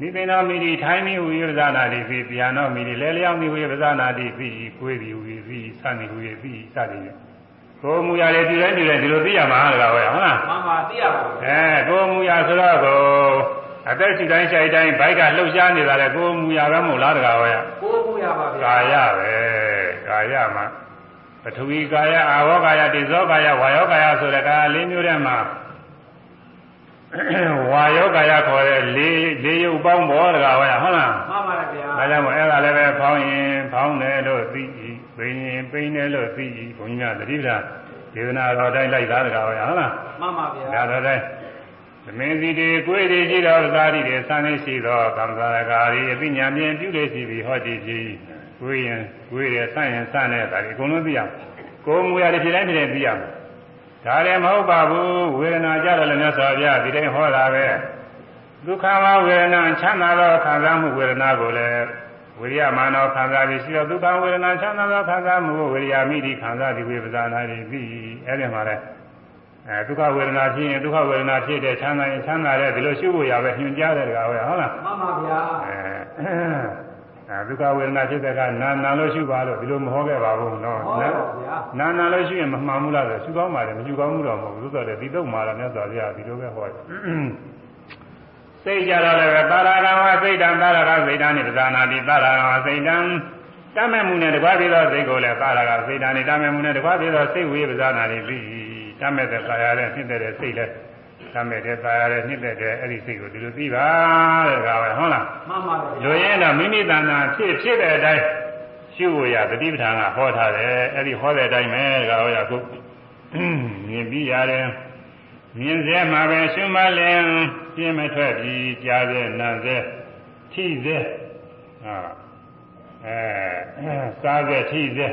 နိသိဏောမီဒီထိုင်းမီဟူ၍ပဇာနာတိပြီးဗျာနောမီဒီလဲလျောင်းမီဟူ၍ပဇာနာတိပြီးကိုယ်ဒီဟူ၍ပြီးစသည်ဟူ၍ပြီးစသည်နဲ့ကိုယ်မူရလေဒီတိုင်းဒီတိုင်းဒီလိုသိရမှာတကားပဲဟုတ်လားမှန်ပါသိရပါဘူးအဲကိုယ်မူရဆိုတော့ကိုအသက်ရှိတိုင်းရှိတိုင်းဘိုက်ကလှုပ်ရှားနေတာလေကိုယ်မူရပဲမဟုတ်လားတကားပဲကိုယ်ကိုရပါဗျာကာယပဲကာယမှာ ပထဝီကာယအာဝေါကာယတိဇောကာယဝါယောကာယဆိုတဲ့ကာယလေးမျိုးထဲမှာဝါယောကာယခေါ်တဲ့လေးလေးရုပ်ပေါင်းပေါ်တကားဟောရဟုတ်လားမှန်ပါဗျာဒါကြောင့်မို့အဲ့ဒါလည်းပဲဖောင်းရင်ဖောင်းတယ်လို့သိ၏ပိန်ရင်ပိန်တယ်လို့သိ၏ဘုန်းကြီးများတတိပ္ပာဒေသနာတော်တိုင်းလိုက်သားတကားဟောရဟုတ်လားမှန်ပါဗျာဒါတော့တိုင်းသမင်းစီတွေကိုယ်တွေရှိတော်သာတိတွေစံနေရှိသောကံစားရကာရီအသိဉာဏ်ဖြင့်ပြုလေရှိပြီးဟောတည်ပြီးကို ယ်ရင်ကိုယ်ရဆန့်ရင်ဆန့်တဲ့ဒါဒီအကုန်လုံးသိရမယ်ကိုယ်မူရတဲ့ဖြစ်တိုင်းဖြစ်တိုင်းသိရမယ်ဒါလည်းမဟုတ်ပါဘူးဝေဒနာကြတော့လည်းမြတ်စွာဘုရားဒီတိုင်းဟောတာပဲဒုက္ခမဝေဒနာချမ်းသာသောခံစားမှုဝေဒနာကိုလည်းဝိရိယမာနောခံစားပြီးရှိတော့ဒုက္ခဝေဒနာချမ်းသာသောခံစားမှုကိုဝိရိယမိတိခံစားပြီးဝိပဇာနာတိပြီးအဲ့ဒီမှာလည်းအဲဒုက္ခဝေဒနာဖြစ်ရင်ဒုက္ခဝေဒနာဖြစ်တဲ့ချမ်းသာရင်ချမ်းသာတဲ့ဒီလိုရှုဖို့ရပဲညွှန်ကြားတဲ့တကားဟုတ်လားဟုတ်လားမှန်ပါဗျာအဲ အဲဒုက္ခဝေဒနာဖြစ်တဲ့ကနာနာလို့ရှုပါလို့ဒီလိုမဟောခဲ့ပါဘူးနော်ဟောပါဗျာနာနာလို့ရှုရင်မမှန်ဘူးလားဆိုရှုကောင်းပါတယ်မရှုကောင်းဘူးတော့မဟုတ်ဘူးသို့တော်လည်းဒီတော့မှာတော့မြတ်စွာဘုရားဒီလိုပဲဟောတယ်စိတ်ကြတော့လည်းပဲတာရကံဝစိတ်တံတာရကစိတ်တံနိပဇာနာတိတာရကံဝစိတ်တံတမဲ့မှုနဲ့တကွာပြီးသောစိတ်ကိုလည်းတာရကစိတ်တံနိတမဲ့မှုနဲ့တကွာပြီးသောစိတ်ဝေပဇာနာတိပြီးတမဲ့တဲ့ကာယနဲ့ဖြစ်တဲ့စိတ်လည်း တမဲ့တဲ့ကာယနဲ့နှစ်တဲ့အဲ့ဒီစိတ်ကိုဒီလိုသိပါတဲ့ကားပဲဟုတ်လားမှန်ပါဗျာလူရင်းတော့မိမိတဏ္ဍာဖြစ်ဖြစ်တဲ့အတိုင်းရှုဖို့ရတတိပဌာန်ကဟောထားတယ်အဲ့ဒီဟောတဲ့အတိုင်းပဲကာဟောရခုမြင်ပြီးရတယ်မြင်စေမှာပဲရှုမလင်ပြင်းမထွက်ပြီးကြားစေနာစေထိစေဟာအဲစားစေထိစေ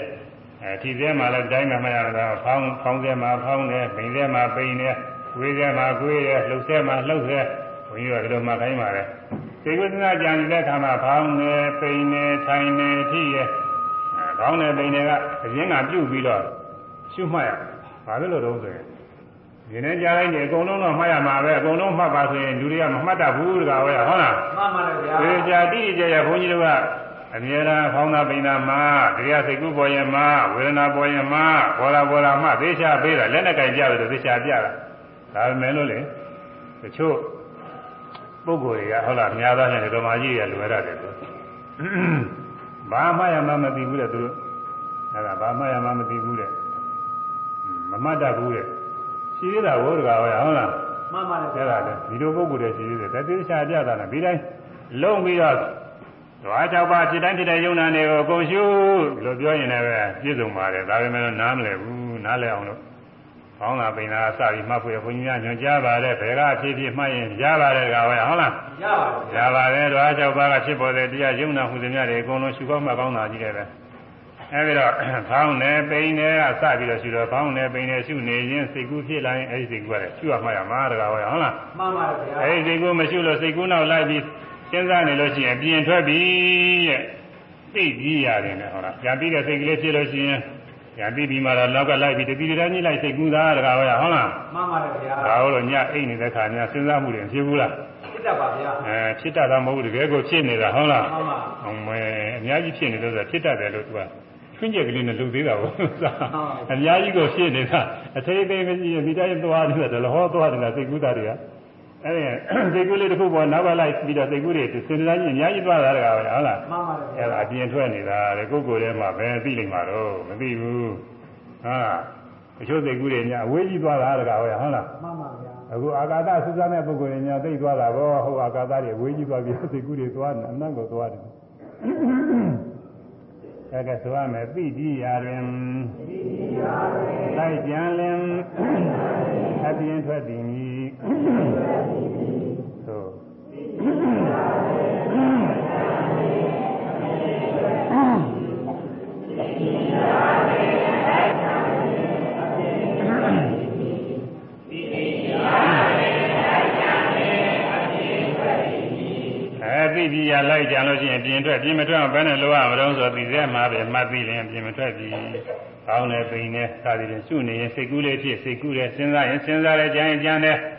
အဲထိစေမှာလည်းတိုင်းမှာမရတော့ဖောင်းဖောင်းစေမှာဖောင်းတယ်ပိန်စေမှာပိန်တယ် ကိုယ်စေမှာကိုယ်ရလှုပ်စေမှာလှုပ်စေဘုန်းကြီးကဒီလိုမှခိုင်းပါလေစေကုသနာကြံတဲ့အခါမှာဖောင်းတယ်ပိန်တယ်ထိုင်တယ်ထိရအဲဖောင်းတယ်ပိန်တယ်ကအရင်ကပြုတ်ပြီးတော့ရှုမှတ်ရဘာလို့လို့တော့ဆိုရင်ဒီနေ့ကြားလိုက်နေအကုန်လုံးတော့မှတ်ရမှာပဲအကုန်လုံးမှတ်ပါဆိုရင်လူတွေကမမှတ်တတ်ဘူးတကားဟောရဟုတ်လားမှန်ပါဗျာဒီကြာတိတိကျကျဘုန်းကြီးတို့ကအမြဲတမ်းဖောင်းတာပိန်တာမှာတရားစိတ်ကူးပေါ်ရင်မှာဝေဒနာပေါ်ရင်မှာဘောလာဘောလာမှသေချာပေးတာလက်နဲ့ကြိုင်ကြတယ်သေချာပြတာ ဒါပေမဲ့လို့လေတချို့ပုဂ္ဂိုလ်တွေကဟုတ်လားအများသားနဲ့ဓမ္မကြီးရလွယ်ရတယ်သူဘာမှရမှမသိဘူးတဲ့သူတို့အဲ့ဒါဘာမှရမှမသိဘူးတဲ့မမှတ်တတ်ဘူးတဲ့ရှိသေးတာဘုရားကဟုတ်လားမှန်ပါတယ်ဗျာအဲ့ဒါလေဒီလိုပုဂ္ဂိုလ်တွေရှိသေးတယ်တတိချာပြတာလားဒီတိုင်းလုံးပြီးတော့ဓဝါ၆ပါးဖြစ်တိုင်းဖြစ်တဲ့ယုံနာတွေကိုအကုန်ရှုလို့ပြောရင်လည်းပဲပြည့်စုံပါတယ်ဒါပေမဲ့လို့နားမလည်ဘူးနားလည်အောင်လို့ ကောင်းတာပိန်သာစပြီးမှတ်ဖို့ဘုန်းကြီးများညွှန်ကြားပါတယ်ဘယ်ကဖြစ်ဖြစ်မှတ်ရင်ရပါတယ်ကွာဟုတ်လားရပါတယ်ရဗျာပါတယ်ဓဝါ၆ပါးကဖြစ်ပေါ်တဲ့တရားယုံနာဟူသည်များတွေအကုန်လုံးရှုကောင်းမှကောင်းတာကြီးတယ်ပဲအဲဒီတော့ဖောင်းနေပိန်နေကစပြီးတော့ရှုတော့ဖောင်းနေပိန်နေရှုနေရင်စိတ်ကူးဖြစ်လာရင်အဲဒီစိတ်ကူးကလည်းရှုရမှရမှာတကားဟုတ်လားမှန်ပါတယ်ဗျာအဲဒီစိတ်ကူးမရှိလို့စိတ်ကူးနောက်လိုက်ပြီးစဉ်းစားနေလို့ရှိရင်ပြင်ထွက်ပြီတဲ့သိပြီးရတယ်နဲ့ဟုတ်လားပြန်ပြီးတဲ့စိတ်ကလေးဖြစ်လို့ရှိရင် ပြန်ပြီးပြီးမှတော့နောက်ကလိုက်ပြီးတတိတန်းကြီးလိုက်စိတ်ကူးသားတကားဟုတ်လားဟုတ်လားမှန်ပါတယ်ဗျာဒါဟုတ်လို့ညအိတ်နေတဲ့ခါညစဉ်းစားမှုတွေမဖြစ်ဘူးလားဖြစ်တတ်ပါဗျာအဲဖြစ်တတ်တာမဟုတ်ဘူးတကယ်ကိုဖြစ်နေတာဟုတ်လားမှန်ပါအောင်မဲအများကြီးဖြစ်နေလို့ဆိုတာဖြစ်တတ်တယ်လို့သူကချွင်းချက်ကလေးနဲ့လုပ်သေးတာကိုအများကြီးကိုဖြစ်နေတာအသေးသေးမရှိရင်မိတိုင်းသွားနေတယ်လည်းဟောသွားနေတာစိတ်ကူးတာတွေက အဲဒီစိတ်ကူးလေးတစ်ခုပေါ်နောက်ကလိုက်ပြီးတော့စိတ်ကူးတွေစဉ်းစားကြည့်အများကြီးသွားတာတကားပဲဟုတ်လားမှန်ပါတယ်ဗျာအဲဒါအပြင်ထွက်နေတာလေကိုယ်ကိုယ်ထဲမှာပဲသိလိမ့်မှာတော့မသိဘူးဟာအချို့စိတ်ကူးတွေညာအဝေးကြီးသွားတာတကားပဲဟုတ်လားမှန်ပါဗျာအခုအာကာသစူးစမ်းတဲ့ပုဂ္ဂိုလ်တွေညာသိသွားတာဘောဟိုအာကာသတွေဝေးကြီးသွားပြီးစိတ်ကူးတွေသွားနေအနတ်ကိုသွားတယ်။အဲကဆိုရမယ်သိကြည်ရာတွင်လိုက်ကြံလင်အပြင်းထွက်သည်မည် သို့အဲသိကြည်ရာလိုက်ကြံလို့ရှိရင်ပြင်ထွက်ပြင်မထွက်အောင်ဘယ်နဲ့လိုရမလို့ဆိုသိစေမှာပဲမှတ်ပြီးရင်ပြင်မထွက်ပြီ။ကောင်းတယ်ပိန်တယ်စသည်ဖြင့်ရှုနေရင်စိတ်ကူးလေးဖြစ်စိတ်ကူးတယ်စဉ်းစားရင်စဉ်းစားတယ်ကြံရင်ကြံတယ်အဲ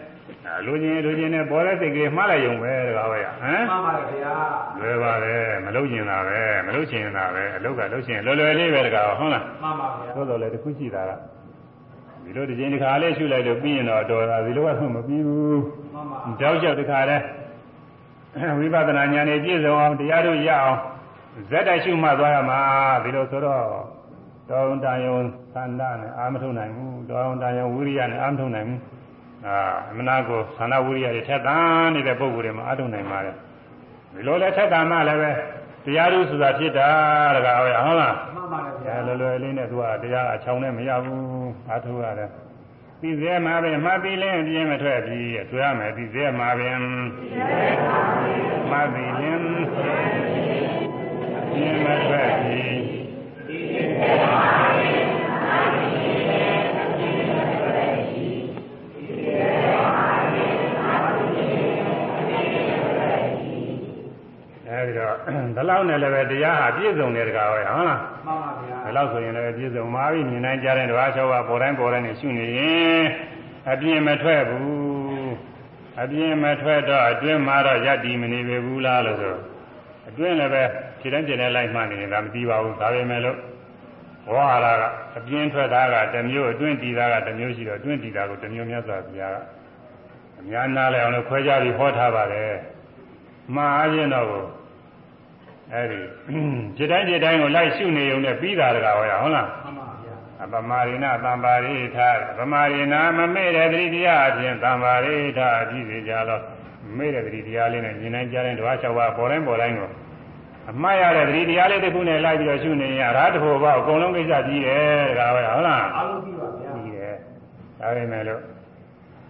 လူချင်းလူချင်းနဲ့ပေါ်တဲ့စိတ်ကလေးမှားလိုက်ရုံပဲတကားပဲဟမ်မှန်ပါတယ်ဗျာလွယ်ပါပဲမလုပ်ကျင်တာပဲမလုပ်ချင်တာပဲအလုပ်ကလုပ်ချင်လွယ်လွယ်လေးပဲတကားဟုတ်လားမှန်ပါဗျာသို့တော်လည်းတစ်ခုရှိတာကဒီလိုတစ်ချိန်တစ်ခါလေးရှုလိုက်လို့ပြီးရင်တော့တော်တာဒီလိုကတော့မပြီးဘူးမှန်ပါကြောက်ကြောက်တစ်ခါလဲဝိပဿနာဉာဏ်နဲ့ပြည့်စုံအောင်တရားတို့ရအောင်ဇက်တိုက်ရှုမှတ်သွားရမှာဒီလိုဆိုတော့တောင်းတန်ယုံသန္တာနဲ့အာမထုံနိုင်ဘူးတောင်းတန်ယုံဝိရိယနဲ့အာမထုံနိုင်ဘူး အာအမနာကိုသန္တာဝိရိယတွေထက်သန်နေတဲ့ပုံကိုယ်တွေမှာအာထုံနိုင်ပါတယ်ဒီလိုလဲထက်သန်မှလည်းပဲတရားတို့ဆိုတာဖြစ်တာတကားဟုတ်လားမှန်ပါတယ်ဗျာအဲလွယ်လွယ်လေးနဲ့သူကတရားအချောင်နဲ့မရဘူးအားထုတ်ရတယ်ပြီးသေးမှာပဲမှတ်ပြီးလင်းပြင်းမထွက်ပြီးဆွဲရမယ်ပြီးသေးမှာပဲမှတ်ပြီးလင်းပြင်းမထွက်ပြီး အဲဒီတော့ဒီလောက်နဲ့လည်းပဲတရားဟာပြည့်စုံတယ်တကားပဲဟုတ်လားမှန်ပါဗျာဒါလောက်ဆိုရင်လည်းပြည့်စုံပါပြီမြင်နိုင်ကြတဲ့တဘာ၆ပါးပေါ်တိုင်းပေါ်တိုင်းနဲ့ရှုနေရင်အပြင်းမထွက်ဘူးအပြင်းမထွက်တော့အတွင်းမှာတော့ယက်တီမနေပေဘူးလားလို့ဆိုအတွင်းလည်းပဲခြေတိုင်းခြေတိုင်းလိုက်မှနေရင်ဒါမသိပါဘူးဒါပေမဲ့လို့ဝါရကအပြင်းထွက်တာကတစ်မျိုးအတွင်းတည်တာကတစ်မျိုးရှိတော့အတွင်းတည်တာကိုတစ်မျိုးမြတ်စွာဘုရားကအများနာလဲအောင်လို့ခွဲခြားပြီးဟောထားပါတယ်မှားအချင်းတော့ကို အဲဒီခြေတိုင်းခြေတိုင်းကိုလိုက်ရှုနေုံနဲ့ပြီးတာတကားဟောရဟုတ်လားမှန်ပါဗျာအပမာရိနာသံပါရိထာပမာရိနာမမေ့တဲ့သတိတရားအပြင်သံပါရိထာအပြည့်စေကြတော့မေ့တဲ့သတိတရားလေးနဲ့မြင်နိုင်ကြတဲ့ဓဝါ၆ပါးပေါ်တိုင်းပေါ်တိုင်းကိုအမှားရတဲ့သတိတရားလေးတစ်ခုနဲ့လိုက်ပြီးတော့ရှုနေရင်အရာတစ်ခုပေါ့အကုန်လုံးကိစ္စကြီးတယ်တကားပဲဟုတ်လားအားလုံးပြီးပါဗျာကြီးတယ်ဒါပေမဲ့လို့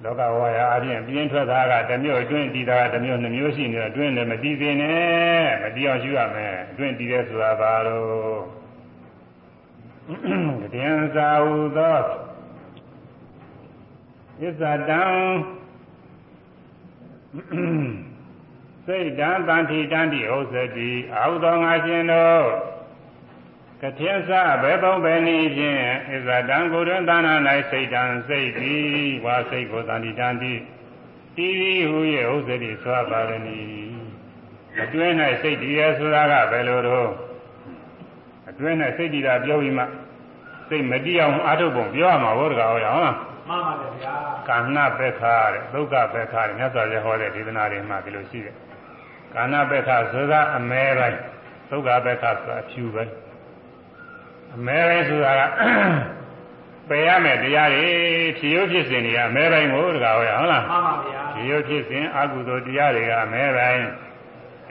လောကဝါယာအပြင်ပြင်းထွက်တာကတစ်မျိုးအတွင်းတည်တာကတစ်မျိုးနှမျိုးရှိနေတော့အတွင်းလည်းမတည်သေးနဲ့မတည်အောင်ရှုရမယ်အတွင်းတည်တဲ့ဆိုတာဘာလို့တင်စာဟုသောဣဇတံစိတ်တံတန်ထိတံတိဥစ္စတိအာဟုသောငါရှင်တို့ ကထေသဘယ်ပုံပဲနည်းဖြင့်ဣဇတံကိုယ်တွင်သာနာ၌စိတ်တံစိတ်သည်ဝါစိတ်ကိုတန်ထိတံတိတိဟူ၍ဥစ္စတိဆွာပါရဏီအတွင်း၌စိတ်တည်ရဆိုတာကဘယ်လိုတော့အတွင်း၌စိတ်တည်တာပြောပြီးမှစိတ်မတည်အောင်အားထုတ်ပုံပြောရမှာဘောတကားဟုတ်လားမှန်ပါတယ်ဗျာကာဏပက္ခတဲ့ဒုက္ခပက္ခတဲ့မြတ်စွာဘုရားဟောတဲ့ဒေသနာတွေမှာဒီလိုရှိတယ်ကာဏပက္ခဆိုတာအမဲပိုင်းဒုက္ခပက္ခဆိုတာအဖြူပိုင်းအ မဲပိုင်းဆိုတာကပယ်ရမယ်တရားတွေဖြစ်ရုပ်ဖြစ်စဉ်တွေကအမဲပိုင်းကိုတကားဟောရဟုတ်လားမှန်ပါဗျာဖြစ်ရုပ်ဖြစ်စဉ်အကုသိုလ်တရားတွေကအမဲပိုင်း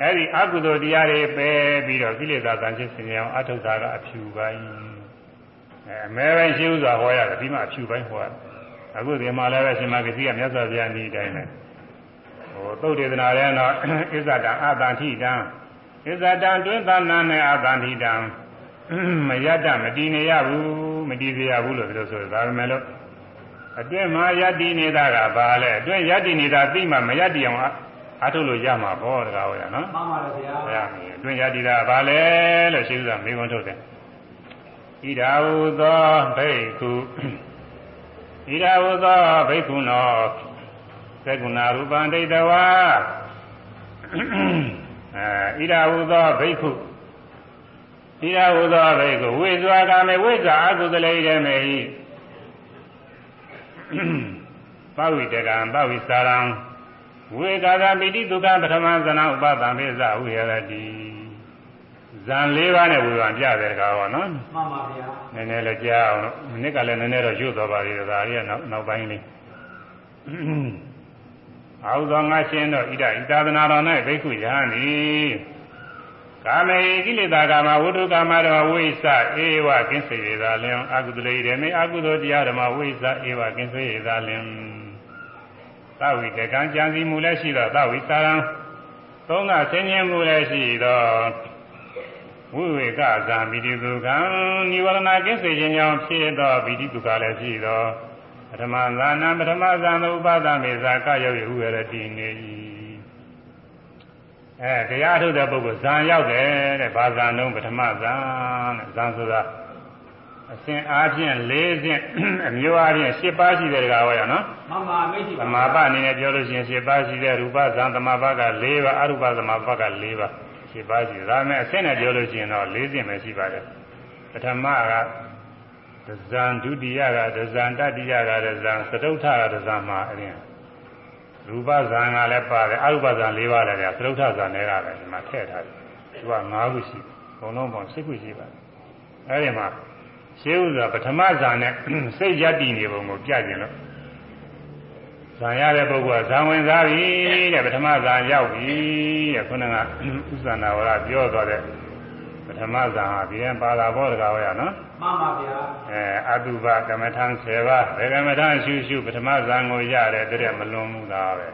အဲ့ဒီအကုသိုလ်တရားတွေပယ်ပြီးတော့ကိလေသာတန်ဖြစ်စဉ်တွေအောင်အထုတာကအဖြူပိုင်းအဲအမဲပိုင်းရှိဥစွာဟောရတယ်ဒီမှာအဖြူပိုင်းဟောရတယ်အခုဒီမှာလည်းပဲရှင်မဂတိကမြတ်စွာဘုရားဤတိုင်းပဲဟိုသုတ်တေသနာရဲတော့ဣဇဒံအတန်ထိတံဣဇဒံတွင်သနာနဲ့အတန်ထိတံ မရတမတည်နေရဘူးမတည်စေရဘူးလို့ပြောဆိုဒါပေမဲ့လို့အတွင်းမှာယတ္တိနေတာကဘာလဲအတွင်းယတ္တိနေတာသိမှမယတ္တိအောင်အထုတ်လို့ရမှာပေါ့တကားဟောရနော်မှန်ပါတယ်ဗျာဘုရားမြင်အတွင်းယတ္တိတာဘာလဲလို့ရှိဥစွာမေးခွန်းထုတ်တယ်ဣဒာဟုသောဘိက္ခုဣဒာဟုသောဘိက္ခုနောသက္ကုဏရူပံဒိဋ္ဌဝါအဲဣဒာဟုသောဘိက္ခု ဣဒာဟုသောဘိက္ခုဝိဇ္ဇာကာမေဝိဇ္ဇာအကုသလေရမေဟိပဝိတကံပဝိစာရံဝေကာသပိတိဒုက္ခပထမဇနဥပသံပိသဝိရတိဇန်၄ပါးနဲ့ဝေဘာပြတယ်ကားဟောနော်မှန်ပါဗျာနည်းနည်းလည်းကြားအောင်လို့မနစ်ကလည်းနည်းနည်းတော့ရွတ်သွားပါသေးတယ်ဒါရီကနောက်နောက်ပိုင်းလေးအာဟုသောငါရှင်တို့ဣဒဣတာသနာတော်၌ဘိက္ခုယဟန်သည် ကာမေကိလေသာကာမဝိတုကာမဓမ္မဝိသဧဝကင်းစေရသာလင်အကုသလေရမေအကုသိုလ်တရားဓမ္မဝိသဧဝကင်းစေရသာလင်သဝိတကံကြံစီမှုလည်းရှိတော့သဝိစာရံသုံးကဆင်းရဲမှုလည်းရှိတော့ဝိဝေကဇာမိတိဒုက္ခံនិဝရဏကင်းစေခြင်းကြောင့်ဖြစ်သောဗိတိဒုက္ခလည်းရှိသောပထမဇာနံပထမဇာနဥပါဒမေဇာကရောက်ရဥရတိနေ၏ အဲတရားထုတ်တဲ့ပုဂ္ဂိုလ်ဇာရောက်တယ်တဲ့ဘာဇာနှုံးပထမဇာတဲ့ဇာဆိုတာအစဉ်အားဖြင့်၄စဉ်အမျိုးအားဖြင့်၈ပါးရှိတဲ့ကောင်ဟောရနော်မှန်ပါမရှိသပါမာပအနေနဲ့ပြောလို့ရှိရင်၈ပါးရှိတဲ့ရူပဇံသမာပက၄ပါးအရူပသမာပက၄ပါး၈ပါးရှိတယ်ဒါပေမဲ့အဆင့်နဲ့ပြောလို့ရှိရင်တော့၄ဆင့်ပဲရှိပါတယ်ပထမကဒဇံဒုတိယကဒဇံတတိယကဒဇံသတုဋ္ဌကဒဇံမှာအရင် ရူပဇံကလည်းပါတယ်အရူပဇံ၄ပါးလည်းသတုဋ္ဌဇံတွေကလည်းဒီမှာထည့်ထားတယ်သူက၅ခုရှိဘုံလုံးပေါင်း၈ခုရှိပါတယ်အဲဒီမှာရှင်းဥစွာပထမဇာနဲ့စိတ်ရတည်နေပုံကိုပြကျင်လို့ဇာရတဲ့ပုဂ္ဂိုလ်ကဇာဝင်စားပြီတဲ့ပထမဇာရောက်ပြီတဲ့ခုနကဥစ္စာနာဝရပြောသွားတဲ့ပ ထမဇာဟာပြန်ပါလာဘောတကားဟောရနော်မှန်ပါဗျာအဲအတုပကမ္မထံ10ပါးဘယ်ကမ္မထံရှုရှုပထမဇာကိုရတယ်တဲ့မလွန်ဘူးလားပဲ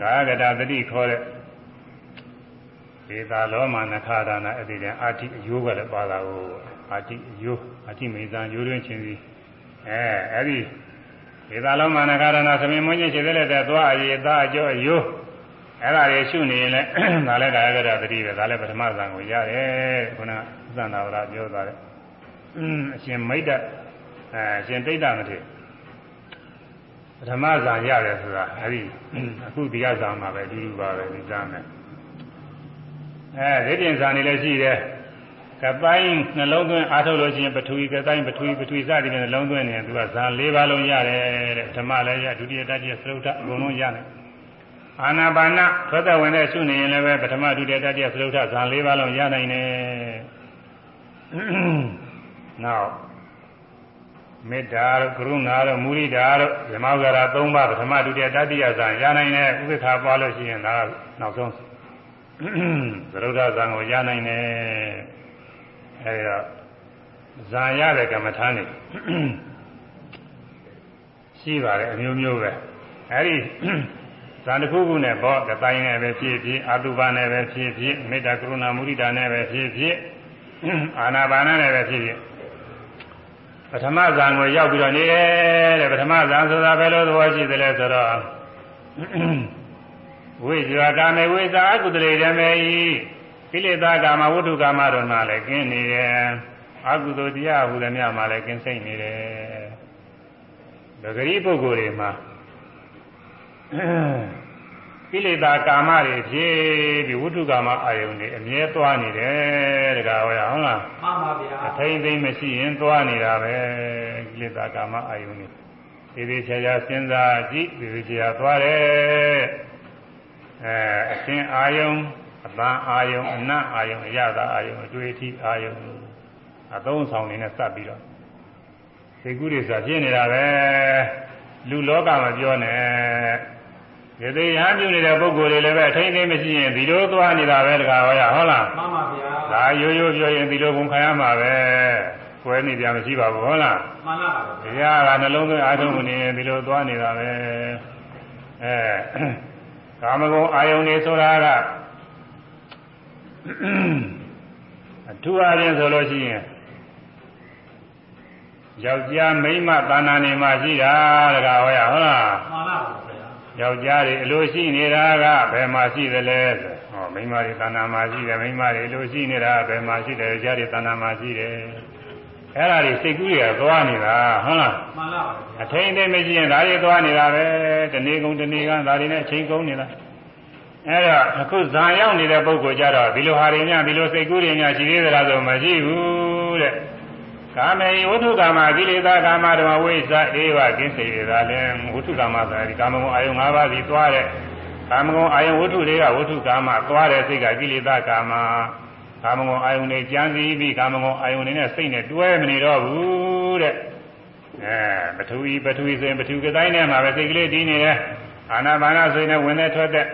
ကာယကတာတတိခေါ်တဲ့ဒေတာလောမနခါဒါနာအဲ့ဒီတည်းအာတိအယိုးကလည်းပါလာကိုအာတိအယိုးအာတိမေဇံယိုးတွင်ချင်းစီအဲအဲ့ဒီဒေတာလောမနခါဒါနာသမင်မွင်းချင်းရှိတဲ့လက်တဲ့သွားအရေးသားအကျော်အယိုး အဲ့ဒါတွေရှုနေရင်လည်းဒါလည်းကာယကတာတတိပဲဒါလည်းပထမဇာကိုရတယ်ခုနကသန္တာဝရပြောသွားတယ်အရှင်မိတ်တအဲအရှင်တိတ်တမထေပထမဇာရတယ်ဆိုတာအဲ့ဒီအခုဒီကဇာမှာပဲအတူတူပါပဲဒီဇာနဲ့အဲဒိဋ္ဌိဇာနေလည်းရှိတယ်ကပိုင်းနှလုံးသွင်းအားထုတ်လို့ရှိရင်ပထဝီကတိုင်းပထဝီပထဝီစသည်ဖြင့်နှလုံးသွင်းနေရင်သူကဇာ၄ပါးလုံးရတယ်တဲ့ပထမလည်းရဒုတိယတတိယသရုပ်ထအကုန်လုံးရတယ် အာနာပါနသောတဝင်တဲ့ရှုနေရင်လည်းပဲပထမဒုတိယတတိယသရုပ်ထဇာ၄ပါးလုံးရနိုင်တယ်နောက်မေတ္တာတို့ကရုဏာတို့မုရိဒာတို့ဓမ္မဂရာ၃ပါးပထမဒုတိယတတိယဇာရနိုင်တယ်ဥပ္ပခါပွားလို့ရှိရင်ဒါကနောက်ဆုံးသရုပ်ထဇာကိုရနိုင်တယ်အဲဒီတော့ဇာရတဲ့ကမ္မထာနေရှိပါတယ်အမျိုးမျိုးပဲအဲဒီ ဇာတစ်ခုခုနဲ့ဘောကတိုင်းနဲ့ပဲဖြစ်ဖြစ်အတုပါနဲ့ပဲဖြစ်ဖြစ်မေတ္တာကရုဏာမုရိဒာနဲ့ပဲဖြစ်ဖြစ်အာနာပါနနဲ့ပဲဖြစ်ဖြစ်ပထမဇာကိုရောက်ပြီးတော့နေတယ်တဲ့ပထမဇာဆိုတာဘယ်လိုသဘောရှိသလဲဆိုတော့ဝိဇ္ဇာကာမေဝိဇ္ဇာအကုသလေဓမ္မေဤကိလေသာကာမဝတ္ထုကာမတို့မှလည်းကင်းနေတယ်အကုသိုလ်တရားဟူသည်များမှလည်းကင်းစိတ်နေတယ်ဒဂရီပုဂ္ဂိုလ်တွေမှာ ကိလေသာကာမတွေဖြစ်ပြီးဝတ္ထုကာမအာယုန်တွေအမြဲသွားနေတယ်တကားဟောရဟုတ်လားမှန်ပါဗျာအထိမ့်သိမ့်မရှိရင်သွားနေတာပဲကိလေသာကာမအာယုန်တွေဒီဒီချာချာစဉ်းစားကြည့်ဒီဒီချာသွားတယ်အဲအရှင်အာယုန်အပန်းအာယုန်အနတ်အာယုန်အရသာအာယုန်အတွေ့အထိအာယုန်အသုံးဆောင်နေနဲ့စပ်ပြီးတော့စိတ်ကူးတွေဆိုတာဖြစ်နေတာပဲလူလောကမှာပြောနေ ဒီသေးရဟန်းပြုနေတဲ့ပုဂ္ဂိုလ်တွေလည်းပဲအထိန်သိမရှိရင်ဒီလိုသွားနေတာပဲတကားဟောရဟုတ်လားမှန်ပါဗျာဒါရိုးရိုးပြောရင်ဒီလိုကုန်ခံရမှာပဲကွဲနေကြမရှိပါဘူးဟုတ်လားမှန်ပါပါဒီဗျာရကနှလုံးသွင်းအားထုတ်နေရင်ဒီလိုသွားနေတာပဲအဲကာမဂုဏ်အာယုန်နေဆိုတာကအထူးအားဖြင့်ဆိုလို့ရှိရင်ယောက်ျားမိန်းမသာနာနေမှရှိတာတကားဟောရဟုတ်လားမှန်ပါပါဗျာ ယောက်ျားတွေအလိုရှိနေတာကဘယ်မှာရှိသလဲဆိုဟောမိန်းမတွေသာနာမှာရှိတယ်မိန်းမတွေအလိုရှိနေတာဘယ်မှာရှိတယ်ယောက်ျားတွေသာနာမှာရှိတယ်အဲ့ဒါတွေစိတ်ကူးတွေကသွားနေတာဟုတ်လားမှန်ပါပါဗျာအထိန်အသိမရှိရင်ဒါတွေသွားနေတာပဲတနေ့ကုန်တနေ့ကဒါတွေနဲ့အချိန်ကုန်နေတာအဲ့တော့အခုဇာရောက်နေတဲ့ပုဂ္ဂိုလ်ကြတော့ဒီလိုဟာတွေများဒီလိုစိတ်ကူးတွေများရှိသေးသလားဆိုမရှိဘူးတဲ့ ကာမေဝိထုကာမကိလေသာကာမဓမ္မဝိသအေဝကင်းစေရတာလဲဝိထုကာမဆိုတာဒီကာမဂုဏ်အာယုံ၅ပါးစီသွားတဲ့ကာမဂုဏ်အာယုံဝိထုတွေကဝိထုကာမသွားတဲ့စိတ်ကကိလေသာကာမကာမဂုဏ်အာယုံတွေကြံစည်ပြီးကာမဂုဏ်အာယုံတွေနဲ့စိတ်နဲ့တွဲမနေတော့ဘူးတဲ့အဲပထဝီပထဝီဆိုရင်ပထဝီကတိုင်းထဲမှာပဲစိတ်ကလေးတည်နေတယ်အာနာပါနာဆိုရင်ဝင်တဲ့ထွက်တဲ့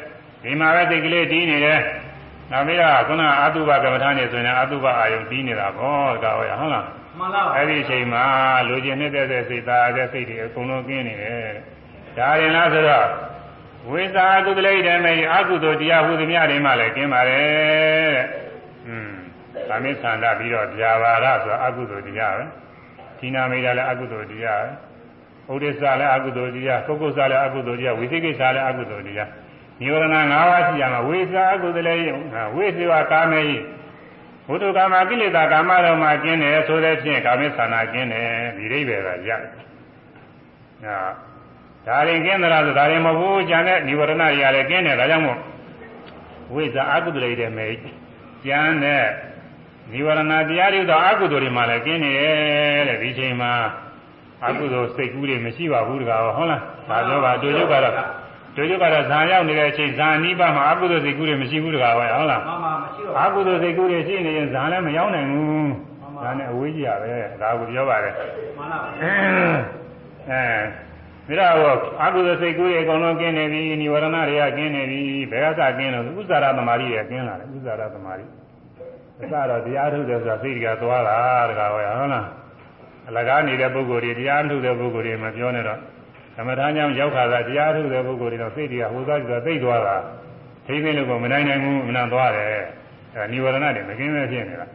ဒီမှာပဲစိတ်ကလေးတည်နေတယ်နောက်ပြီးတော့ခုနအာတုဘကမ္မထာနေဆိုရင်အာတုဘအာယုံတည်နေတာပေါ့ဒါဟောရဟုတ်လား မှန်ပါပါအဲ့ဒီအချိန်မှာလူကျင်နေတဲ့စိတ်သားတဲ့စိတ်တွေအကုန်လုံးကင်းနေတယ်ဒါရင်လားဆိုတော့ဝိသကုသလိဓမ္မေအကုသိုလ်တရားဟုသည်များတွေမှလည်းကင်းပါတယ်တဲ့อืมသာမေသန္တာပြီးတော့ဗျာပါရဆိုတာအကုသိုလ်တရားပဲသီနာမိတာလည်းအကုသိုလ်တရားဥဒိစ္စလည်းအကုသိုလ်တရားပုဂ္ဂုစ္စလည်းအကုသိုလ်တရားဝိသိကိစ္စလည်းအကုသိုလ်တရားနိဝရဏ၅ပါးရှိရမှာဝိသအကုသလေဝိသေဝကာမေယ ဘုဒ္ဓကာမကိလေသာကာမတော်မှာကျင်းတယ်ဆိုတဲ့ဖြင့်ကာမေသနာကျင်းတယ်ဒီအိဗေကရတယ်။ဟာဒါရင်ကျင်းသလားဆိုဒါရင်မဟုတ်ဘူးကျန်တဲ့နိဝရဏတွေရတယ်ကျင်းတယ်ဒါကြောင့်မို့ဝိသအကုသလေတဲ့မေကျန်တဲ့နိဝရဏတရားတွေတော့အကုသိုလ်တွေမှလည်းကျင်းနေတယ်တဲ့ဒီချိန်မှာအကုသိုလ်စိတ်ကူးတွေမရှိပါဘူးတကားဟုတ်လားဒါပြောပါတို့ရုပ်ကတော့ တို့ရုပ်ကတော့ဇာရောက်နေတဲ့အချိန်ဇာအနိဗ္ဗာန်မှာအကုသိုလ်စိတ်ကူးတွေမရှိဘူးတကားပဲဟုတ်လား မှန်ပါမရှိတော့ အကုသိုလ်စိတ်ကူးတွေရှိနေရင်ဇာလည်းမရောက်နိုင်ဘူးဒါနဲ့အဝေးကြီးရပဲဒါကိုပြောပါတယ် မှန်ပါပါ အဲဒါတော့အကုသိုလ်စိတ်ကူးတွေအကုန်လုံးကျင်းနေပြီនិဝရဏတွေကကျင်းနေပြီဘယ်ကစကျင်းလို့ဥစ္စာရသမารီတွေကကျင်းလာတယ်ဥစ္စာရသမารီအစတော့တရားထုတ်တယ်ဆိုတာစိတ်ကသွားတာတကားဟောရဟုတ်လားအလကားနေတဲ့ပုဂ္ဂိုလ်တွေတရားထုတ်တဲ့ပုဂ္ဂိုလ်တွေမပြောနဲ့တော့ သမထညောင်းရောက်ခါသာတရားထုတဲ့ပုဂ္ဂိုလ်တွေတော့စိတ်တွေကဟိုသားကြည့်တော့သိသွားတာထိမ့်သိလို့ကမနိုင်နိုင်ဘူးမနှံသွားတယ်အဲနိဝရဏတွေမကင်းမဲ့ဖြစ်နေတာ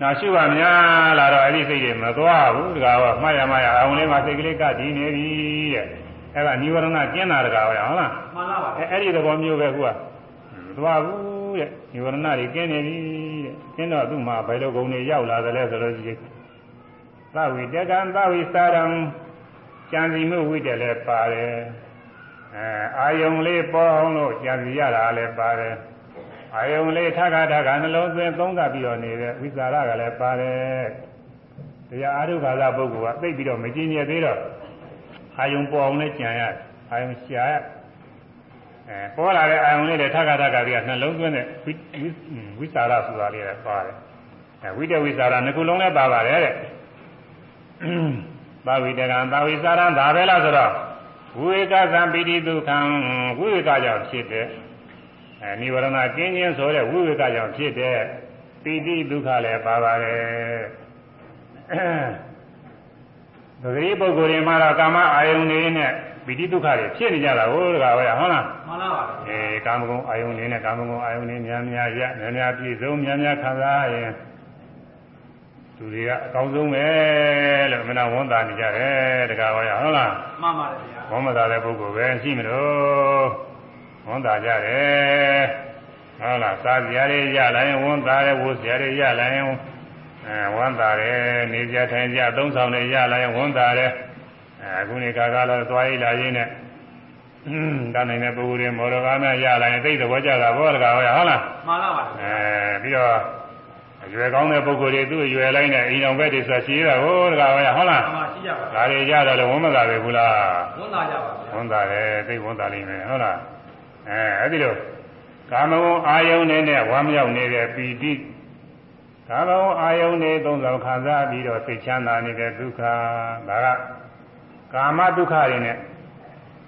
နောက်ရှိပါများလာတော့အဲ့ဒီစိတ်တွေမသွားဘူးဒါကမှတ်ရမှရအောင်လေးမှာစိတ်ကလေးကတည်နေပြီတဲ့အဲ့ကနိဝရဏကျင်းတာတကားပဲဟုတ်လားမှန်ပါပါအဲ့ဒီသဘောမျိုးပဲကွာမသွားဘူးတဲ့နိဝရဏတွေကင်းနေပြီတဲ့ကျင်းတော့သူ့မှာဘယ်လိုဂုဏ်တွေရောက်လာသလဲဆိုလို့ရှိရင်သဝိတကံသဝိစာရံ ကြံစီမှုဝိတက်လည်းပါတယ်အဲအာယုံလေးပေါ်အောင်လို့ကြံစီရတာလည်းပါတယ်အာယုံလေးထခါထခါနှလုံးသွင်းသုံးသပ်ပြီးတော့နေတဲ့ဝိစာရကလည်းပါတယ်တရားအာရုခါသာပုဂ္ဂိုလ်ကသိပြီးတော့မကျင်ရသေးတော့အာယုံပေါ်အောင်လည်းကြံရအာယုံရှာရအဲပေါ်လာတဲ့အာယုံလေးတွေထပ်ခါထပ်ခါပြီးနှလုံးသွင်းတဲ့ဝိဝိစာရဆိုတာလေးလည်းပါတယ်အဲဝိတဝိစာရနှစ်ခုလုံးလည်းပါပါတယ်တဲ့ သာဝိတကံသာဝိစာရံဒါပဲလားဆိုတော့ဝိဝေကသံပိတိဒုက္ခံဝိဝေကကြောင့်ဖြစ်တဲ့အဲនិဝရဏကင်းခြင်းဆိုတဲ့ဝိဝေကကြောင့်ဖြစ်တဲ့ပိတိဒုက္ခလည်းပါပါတယ်သတိပုဂ္ဂိုလ်တွေမှာတော့ကာမအာယုန်တွေနဲ့ပိဋိဒုက္ခတွေဖြစ်နေကြတာဟုတ်ကဲ့ဟုတ်လားမှန်ပါပါအဲကာမဂုဏ်အာယုန်နေနဲ့ကာမဂုဏ်အာယုန်နေများများရများများပြည့်စုံများများခံစားရင် သူတွေကအကောင်းဆုံးပဲလို့မနာဝန်တာနေကြတယ်တကားဟောရဟုတ်လားမှန်ပါတယ်ဗျာဝန်မသာတဲ့ပုဂ္ဂိုလ်ပဲရှိမလို့ဝန်တာကြတယ်ဟုတ်လားစားစရာတွေရလာရင်ဝန်တာတယ်ဝတ်စရာတွေရလာရင်အဲဝန်တာတယ်နေကြထိုင်ကြသုံးဆောင်တွေရလာရင်ဝန်တာတယ်အဲအခုနေခါကားတော့သွားရည်လာရင်းနဲ့อืมတန်းနိုင်တဲ့ပုဂ္ဂိုလ်တွေမော်တော်ကားများရလာရင်သိတဲ့ဘောကြတာဘောတကားဟောရဟုတ်လားမှန်ပါပါအဲပြီးတော့ အရွယ်ကောင်းတဲ့ပုဂ္ဂိုလ်တွေသူ့အရွယ်လိုက်နဲ့အိမ်အောင်ဘက်တွေဆိုရှိရတာဟိုတကားဟောရဟုတ်လားမှန်ပါရှိကြပါဒါတွေကြတော့လည်းဝန်မသာပဲဘူးလားဝန်သားကြပါဗျာဝန်တာတယ်သိဝန်တာလိမ့်မယ်ဟုတ်လားအဲအဲ့ဒီလိုကာမဂုဏ်အာယုန်နဲ့နဲ့ဝမ်းမြောက်နေတဲ့ပီတိကာမဂုဏ်အာယုန်တွေသုံးဆောင်ခံစားပြီးတော့စိတ်ချမ်းသာနေတဲ့ဒုက္ခဒါကကာမဒုက္ခတွေနဲ့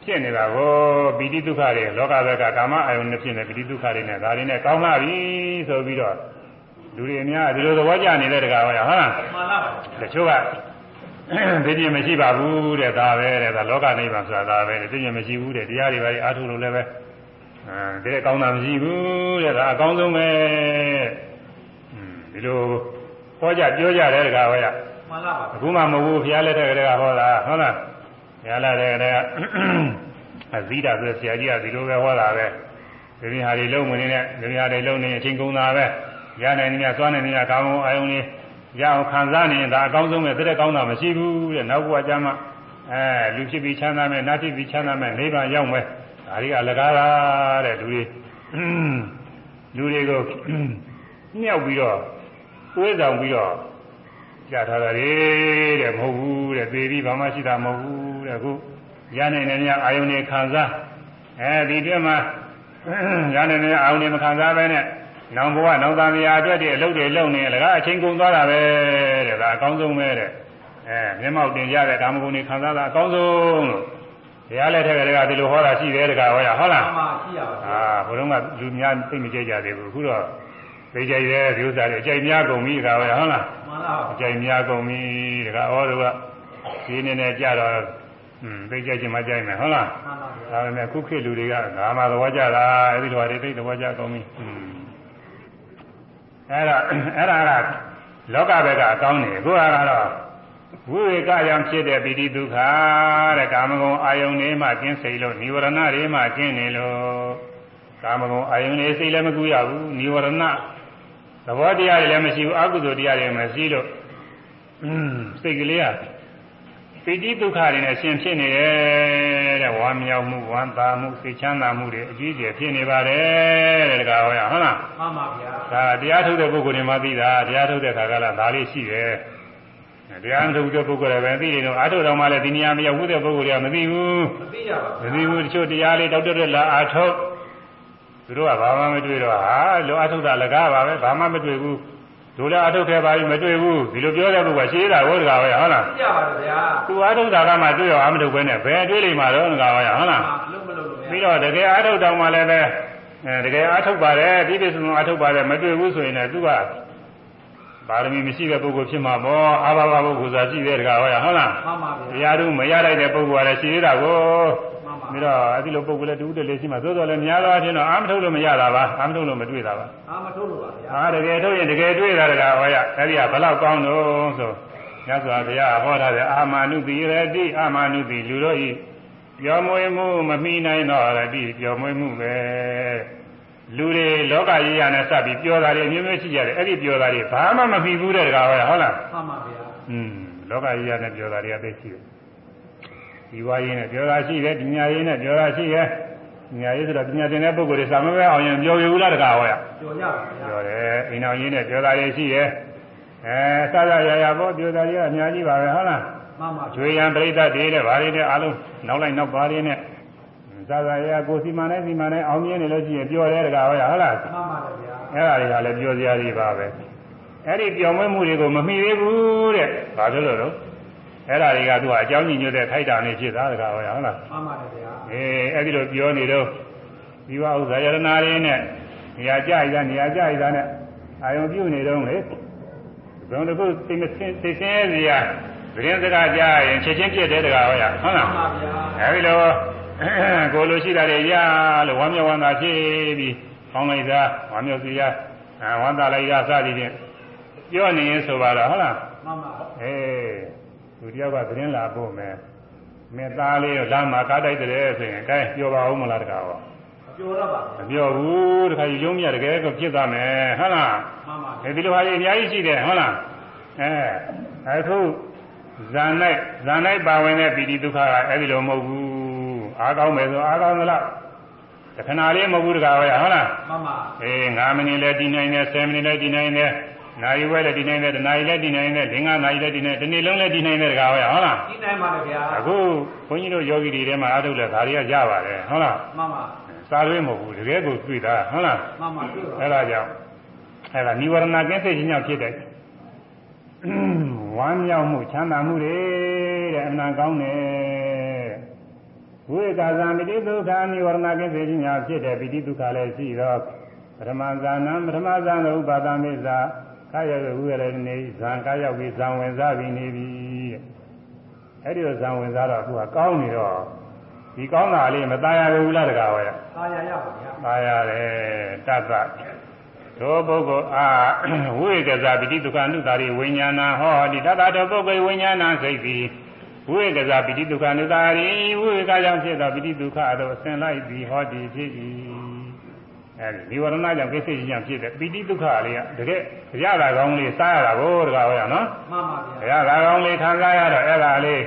ဖြစ်နေတာကိုပီတိဒုက္ခတွေလောကဘက်ကကာမအာယုန်နဲ့ဖြစ်နေပီတိဒုက္ခတွေနဲ့ဒါတွေနဲ့ကောင်းလာပြီဆိုပြီးတော့ လူတွေအများဒီလိုသဘောကျနေတဲ့တကားဟောရဟုတ်လားမှန်လားပါတချို့ကသိကျင်မရှိပါဘူးတဲ့ဒါပဲတဲ့ဒါလောကနိဗ္ဗာန်ဆိုတာဒါပဲတဲ့သိကျင်မရှိဘူးတဲ့တရားတွေပါအားထုတ်လို့လည်းပဲအဲဒီတဲ့ကောင်းတာမရှိဘူးတဲ့ဒါအကောင်းဆုံးပဲอืมဒီလိုဟောကြပြောကြတယ်တကားဟောရမှန်လားပါအခုမှမဟုတ်ဘူးဘုရားလက်ထက်ကတည်းကဟောတာဟုတ်လားဘုရားလက်ထက်ကတည်းကအဇိဒဆိုဆရာကြီးကဒီလိုပဲဟောတာပဲဒီနေ့ဟာတွေလုံးမနေနဲ့ဒီနေ့ဟာတွေလုံးနေအချိန်ကုန်တာပဲ ရနိုင်နေများစွမ်းနေများကောင်းကောင်းအာယုံလေးရအောင်ခံစားနေရင်ဒါအကောင်းဆုံးပဲတဲ့ကောင်းတာမရှိဘူးတဲ့နောက်ဘဝကျမှအဲလူဖြစ်ပြီးချမ်းသာမယ်နတ်ဖြစ်ပြီးချမ်းသာမယ်နိဗ္ဗာန်ရောက်မယ်ဒါတွေကအလကားတာတဲ့လူတွေလူတွေကိုမြောက်ပြီးတော့တွေးဆောင်ပြီးတော့ကြထားတာလေတဲ့မဟုတ်ဘူးတဲ့သေပြီးဘာမှရှိတာမဟုတ်ဘူးတဲ့အခုရနိုင်နေများအာယုန်နေခံစားအဲဒီတွင်မှာရနိုင်နေအာယုန်နေမခံစားပဲနဲ့ နောင်ဘဝနောင်သားမယာအတွက်တည်းအလုပ်တွေလုပ်နေလကားအချင်းကုန်သွားတာပဲတဲ့ဒါအကောင်းဆုံးပဲတဲ့အဲမျက်မှောက်တင်ကြတဲ့ကာမဂုဏ်တွေခံစားတာအကောင်းဆုံးလို့တရားလက်ထက်ကလေးကဒီလိုဟောတာရှိတယ်တကားဟောရဟုတ်လား မှန်ပါရှိရပါ အာဘုရုံးကလူများသိမကြကြသေးဘူးအခုတော့သိကြရဲဒီဥစ္စာတွေအကြိုက်များကုန်ပြီတကားဟောရဟုတ်လား မှန်လားပါ အကြိမ်များကုန်ပြီတခါဩတို့ကဒီနေနဲ့ကြတော့อืมသိကြချင်းမကြိုက်မယ်ဟုတ်လား မှန်ပါဗျာ ဒါပေမဲ့ခုခေတ်လူတွေကငါမှသဘောကျတာအဲဒီလိုဟာတွေသိသဘောကျကုန်ပြီอืม အဲ့ဒါအဲ့ဒါကလောကဘက်ကအကောင်းနေခုကတော့ဝိဝေကယံဖြစ်တဲ့ပိဋိဒုက္ခတဲ့ကာမဂုဏ်အာယုန်တွေမှကျင်းစိတ်လို့និဝရဏတွေမှကျင်းနေလို့ကာမဂုဏ်အာယုန်တွေစိတ်လည်းမကူရဘူးនិဝရဏသဘောတရားတွေလည်းမရှိဘူးအကုသိုလ်တရားတွေမရှိလို့อืมစိတ်ကလေးက ပိဋိဒုက္ခတွေနဲ့ရှင်ဖြစ်နေတယ်တဲ့ဝမ်းမြောက်မှုဝမ်းသာမှုစိတ်ချမ်းသာမှုတွေအကြီးအကျယ်ဖြစ်နေပါတယ်တဲ့တကားဟောရဟုတ်လားမှန်ပါဗျာဒါတရားထုတ်တဲ့ပုဂ္ဂိုလ်တွေမှသိတာတရားထုတ်တဲ့ခါကလည်းဒါလေးရှိတယ်တရားမထုတ်တဲ့ပုဂ္ဂိုလ်တွေပဲသိတယ်တော့အာထုတ်တော်မှလည်းဒီနေရာမရောက်ဘူးတဲ့ပုဂ္ဂိုလ်တွေကမသိဘူးမသိရပါမသိဘူးတချို့တရားလေးတောက်တက်လာအာထုတ်သူတို့ကဘာမှမတွေ့တော့ဟာလောအာထုတ်တာလကားပါပဲဘာမှမတွေ့ဘူး တို့လည်းအာထုတ်ခဲ့ပါပြီမတွေ့ဘူးဒီလိုပြောတဲ့ပုဂ္ဂိုလ်ကရှင်းတာဟုတ်တကားပဲဟုတ်လားသိရပါတယ်ဗျာသူအာထုတ်တာကမှတွေ့ရောအာမထုတ်ပဲနဲ့ဘယ်တွေ့လိမ့်မှာတော့တကားပဲဟုတ်လားလုံးမလုံးလို့ပြီးတော့တကယ်အာထုတ်တော်မှလည်းပဲအဲတကယ်အာထုတ်ပါတယ်ပြည့်ပြည့်စုံစုံအာထုတ်ပါတယ်မတွေ့ဘူးဆိုရင်လည်းသူကပါရမီမရှိတဲ့ပုဂ္ဂိုလ်ဖြစ်မှာပေါ့အာဘာဘပုဂ္ဂိုလ်သာရှိတဲ့တကားဟောရဟုတ်လားမှန်ပါဗျာတရားတို့မရလိုက်တဲ့ပုဂ္ဂိုလ်ကလည်းရှိသေးတာကိုမှန် ပါပြီးတော့အဲဒီလိုပုဂ္ဂိုလ်လည်းတူတူလေးရှိမှသို့တော်လည်းများသောအားဖြင့်တော့အာမထုတ်လို့မရတာပါအာမထုတ်လို့မတွေ့တာပါအာမထုတ်လို့ပါဗျာဟာတကယ်ထုတ်ရင်တကယ်တွေ့တာတကားဟောရအဲဒီကဘလောက်ကောင်းတော့ဆိုမြတ်စွာဘုရားဟောထားတဲ့အာမနုတိရတိအာမနုတိလူတို့ဤပျော်မွေးမှုမမိနိုင်တော့ရတိပျော်မွေးမှုပဲလူတွေလောကကြီးရနဲ့စပ်ပြီးပျော်တာတွေအမျိုးမျိုးရှိကြတယ်အဲ့ဒီပျော်တာတွေဘာမှမပြီးဘူးတဲ့တကားဟောရဟုတ်လားမှန်ပါဗျာอืมလောကကြီးရနဲ့ပြောတာတွေကသိရှိတယ် ဒီဝါရင်းနဲ့ပြောတာရှိတယ်ဒီညာရင်းနဲ့ပြောတာရှိတယ်ဒီညာရင်းဆိုတော့ပညာသင်တဲ့ပုဂ္ဂိုလ်တွေစာမပဲအောင်ရင်ပြောရဘူးလားတကားဟောရကြော်ရပါဗျာပြောတယ်အိမ်တော်ရင်းနဲ့ပြောတာတွေရှိတယ်အဲစသရရပေါ့ပြောတာတွေကအများကြီးပါပဲဟုတ်လားမှန်ပါကျွေရန်ပြိဿတွေနဲ့ဗားတွေနဲ့အားလုံးနောက်လိုက်နောက်ပါးတွေနဲ့စသရရကိုစီမံနဲ့စီမံနဲ့အောင်မြင်နေလို့ရှိရင်ပြောတယ်တကားဟောရဟုတ်လားမှန်ပါတယ်ဗျာအဲ့ဒါတွေကလည်းပြောစရာတွေပါပဲအဲ့ဒီပြောင်းလဲမှုတွေကိုမမိသေးဘူးတဲ့ဘာလို့လဲတော့ အဲ့ဒါတွေကသူကအကြောင်းညွှန်တဲ့ခိုက်တာနေဖြစ်တာတကားဟောရဟုတ်လားမှန်ပါတယ်ဗျာအေးအဲ့ဒီလိုပြောနေတော့ဒီဝဥစ္စာယရနာရင်းနဲ့နေရာကြိုက်တာနေရာကြိုက်တာနဲ့အာယုံပြုနေတော့လေဘယ်လိုကိုသိမစင်းသိစင်းစရာသတင်းစကားကြားရင်ချက်ချင်းပြည့်တဲ့တကားဟောရဟုတ်မှလားန်ပါဗျာအဲဒီလိုကိုလိုရှိတာတွေရလို့ဝမ်းမြောက်ဝမ်းသာဖြစ်ပြီးကောင်းလိုက်တာဝမ်းမြောက်စီရဝမ်းသာလိုက်ရစသည်ဖြင့်ပြောနေရင်ဆိုပါတော့ဟုတ်လားမှန်ပါအေး သူတယောက်ကသတင်းလာဖို့မယ်မေသားလေးကိုလမ်းမှာကားတိုက်တယ်ဆိုရင်အဲပြောပါဦးမလားတကားဟောကြော်ရပါမပြောဘူးတခါယူလုံးမြတကယ်ကိုဖြစ်သွားမယ်ဟုတ်လားမှန်ပါအဲဒီလိုဟာကြီးအများကြီးရှိတယ်ဟုတ်လားအဲအခုဇာ၌ဇာ၌ပါဝင်တဲ့ပီတိဒုက္ခကအဲဒီလိုမဟုတ်ဘူးအားကောင်းမယ်ဆိုအားကောင်းသလားတခဏလေးမဟုတ်ဘူးတကားဟောရဟုတ်လားမှန်ပါအေး9မိနစ်လည်းဒီနိုင်တယ်10မိနစ်လည်းဒီနိုင်တယ် နာရီဝဲလည်းဒီနိုင်တယ်တနာရီလည်းဒီနိုင်တယ်လင်္ကာနာရီလည်းဒီနိုင်တယ်ဒီနေ့လုံးလည်းဒီနိုင်တယ်တကားဟောရဟုတ်လားဒီနိုင်ပါတယ်ဗျာအခုဘုန်းကြီးတို့ယောဂီတွေထဲမှာအားထုတ်လဲဒါတွေကရပါတယ်ဟုတ်လားမှန်ပါစားရွေးမဟုတ်ဘူးတကယ်ကိုတွေ့တာဟုတ်လားမှန်ပါတွေ့ပါအဲ့ဒါကြောင့်အဲဒါនិဝရဏကင်းစိတ်ချင်းကြောင့်ဖြစ်တဲ့ဝမ်းမြောက်မှုချမ်းသာမှုတွေတဲ့အမှန်ကောင်းတယ်ဝိကာဇာမိတိဒုက္ခនិဝရဏကင်းစိတ်ချင်းကြောင့်ဖြစ်တဲ့ပိဋိဒုက္ခလည်းရှိတော့ပထမဇာနံပထမဇာနဥပါဒမိစ္ဆာ ကာယဝိရနေဇံကာယဝိဇံဝင်စားပြီးနေပြီတဲ့အဲ့ဒီလိုဇံဝင်စားတော့သူကကောင်းနေတော့ဒီကောင်းတာလေးမตายရဘူးလားတကားဝဲ သာယာရပါဗျာ ပါရတယ်တတ္တသောပုဂ္ဂိုလ်အာဝိကဇာပိတိဒုက္ခအနုတာရိဝိညာဏဟောဒီတတ္တတောပုဂ္ဂိုလ်ဝိညာဏစိတ်သည်ဝိကဇာပိတိဒုက္ခအနုတာရိဝိကကြောင့်ဖြစ်သောပိတိဒုက္ခအသောအစဉ်လိုက်သည်ဟောဒီဖြစ်၏ အဲဒီဒီဝရဏကြောင့်ကိစ္စချင်းကြောင့်ဖြစ်တဲ့ပိတိဒုက္ခလေးကတကယ်ရတာကောင်းလေးစားရတာကိုတကားဟောရနော်မှန်ပါဗျာရတာကောင်းလေးခံစားရတော့အဲ့ဒါလေး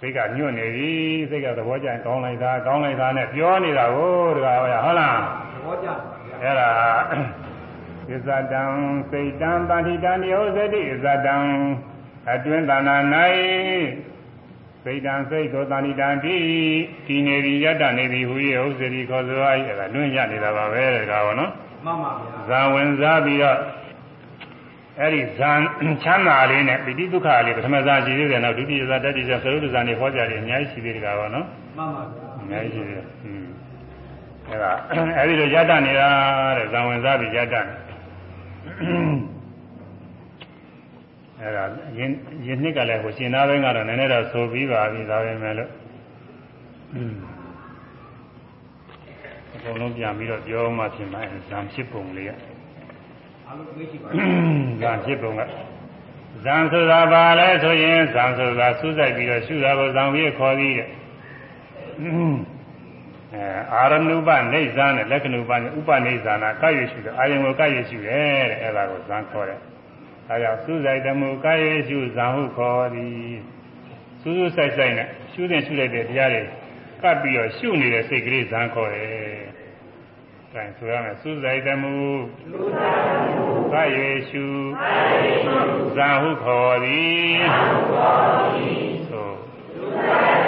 စိတ်ကညွတ်နေပြီစိတ်ကသဘောကျရင်ကောင်းလိုက်တာကောင်းလိုက်တာနဲ့ပြောနေတာကိုတကားဟောရဟုတ်လားသဘောကျပါဗျာအဲ့ဒါဣဇတံစိတ်တံပါဠိတံယောဇတိဣဇတံအတွင်းတဏ္ဍာ၌ စိတ်တံစိတ်ကိုတဏ္ဍာတိဒီနေပြီယတ္တနေပြီဟူ၍ဥစ္စရိခေါ်ဆိုအားအဲ့ဒါလွင့်ရနေတာပါပဲတကားဟောနော်မှန်ပါဗျာဇာဝင်စားပြီးတော့အဲ့ဒီဇာချမ်းသာလေးနဲ့ပိဋိဒုက္ခလေးပထမဇာရှိသေးတယ်နောက်ဒုတိယဇာတတိယဇာသရုပ်ဇာနေဟောကြတယ်အများကြီးရှိသေးတယ်ကောနော်မှန်ပါဗျာအများကြီးရှိသေးတယ်อืมအဲ့ဒါအဲ့ဒီလိုယတ္တနေတာတဲ့ဇာဝင်စားပြီးယတ္တနေ အဲ့ဒါယင်းယင်းနှစ်ကလည်းဟိုရှင်သားဘင်းကတော့နည်းနည်းတော့ဆိုပြီးပါပြီဒါပဲမဲ့လို့อืมအကုန်လုံးပြန်ပြီးတော့ပြောမှဖြစ်မှာဇံဖြစ်ပုံလေးကအားလုံးသိရှိပါဇံဖြစ်ပုံကဇံဆိုတာဘာလဲဆိုရင်ဇံဆိုတာစူးစိုက်ပြီးတော့ရှုတာကိုဇံပြီးခေါ်ပြီးတဲ့အဲအာရဏုပနေဇာနဲ့လက္ခဏုပနဲ့ဥပနေဇာနာကရွေရှုတယ်အာယုံကိုကရွေရှုတယ်တဲ့အဲ့ဒါကိုဇံခေါ်တယ် ဒါကြောင့်စူးစိုက်တမှုကရွေရှုဇံဟုခေါ်သည်စူးစူးဆိုင်ဆိုင်နဲ့ရှုတဲ့ရှုလိုက်တဲ့တရားတွေကပ်ပြီးတော့ရှုနေတဲ့စိတ်ကလေးဇံခေါ်တယ်။ဒါဆိုရမယ်စူးစိုက်တမှုကယေရှုဇာဟုခေါ်သည်သို့အဲ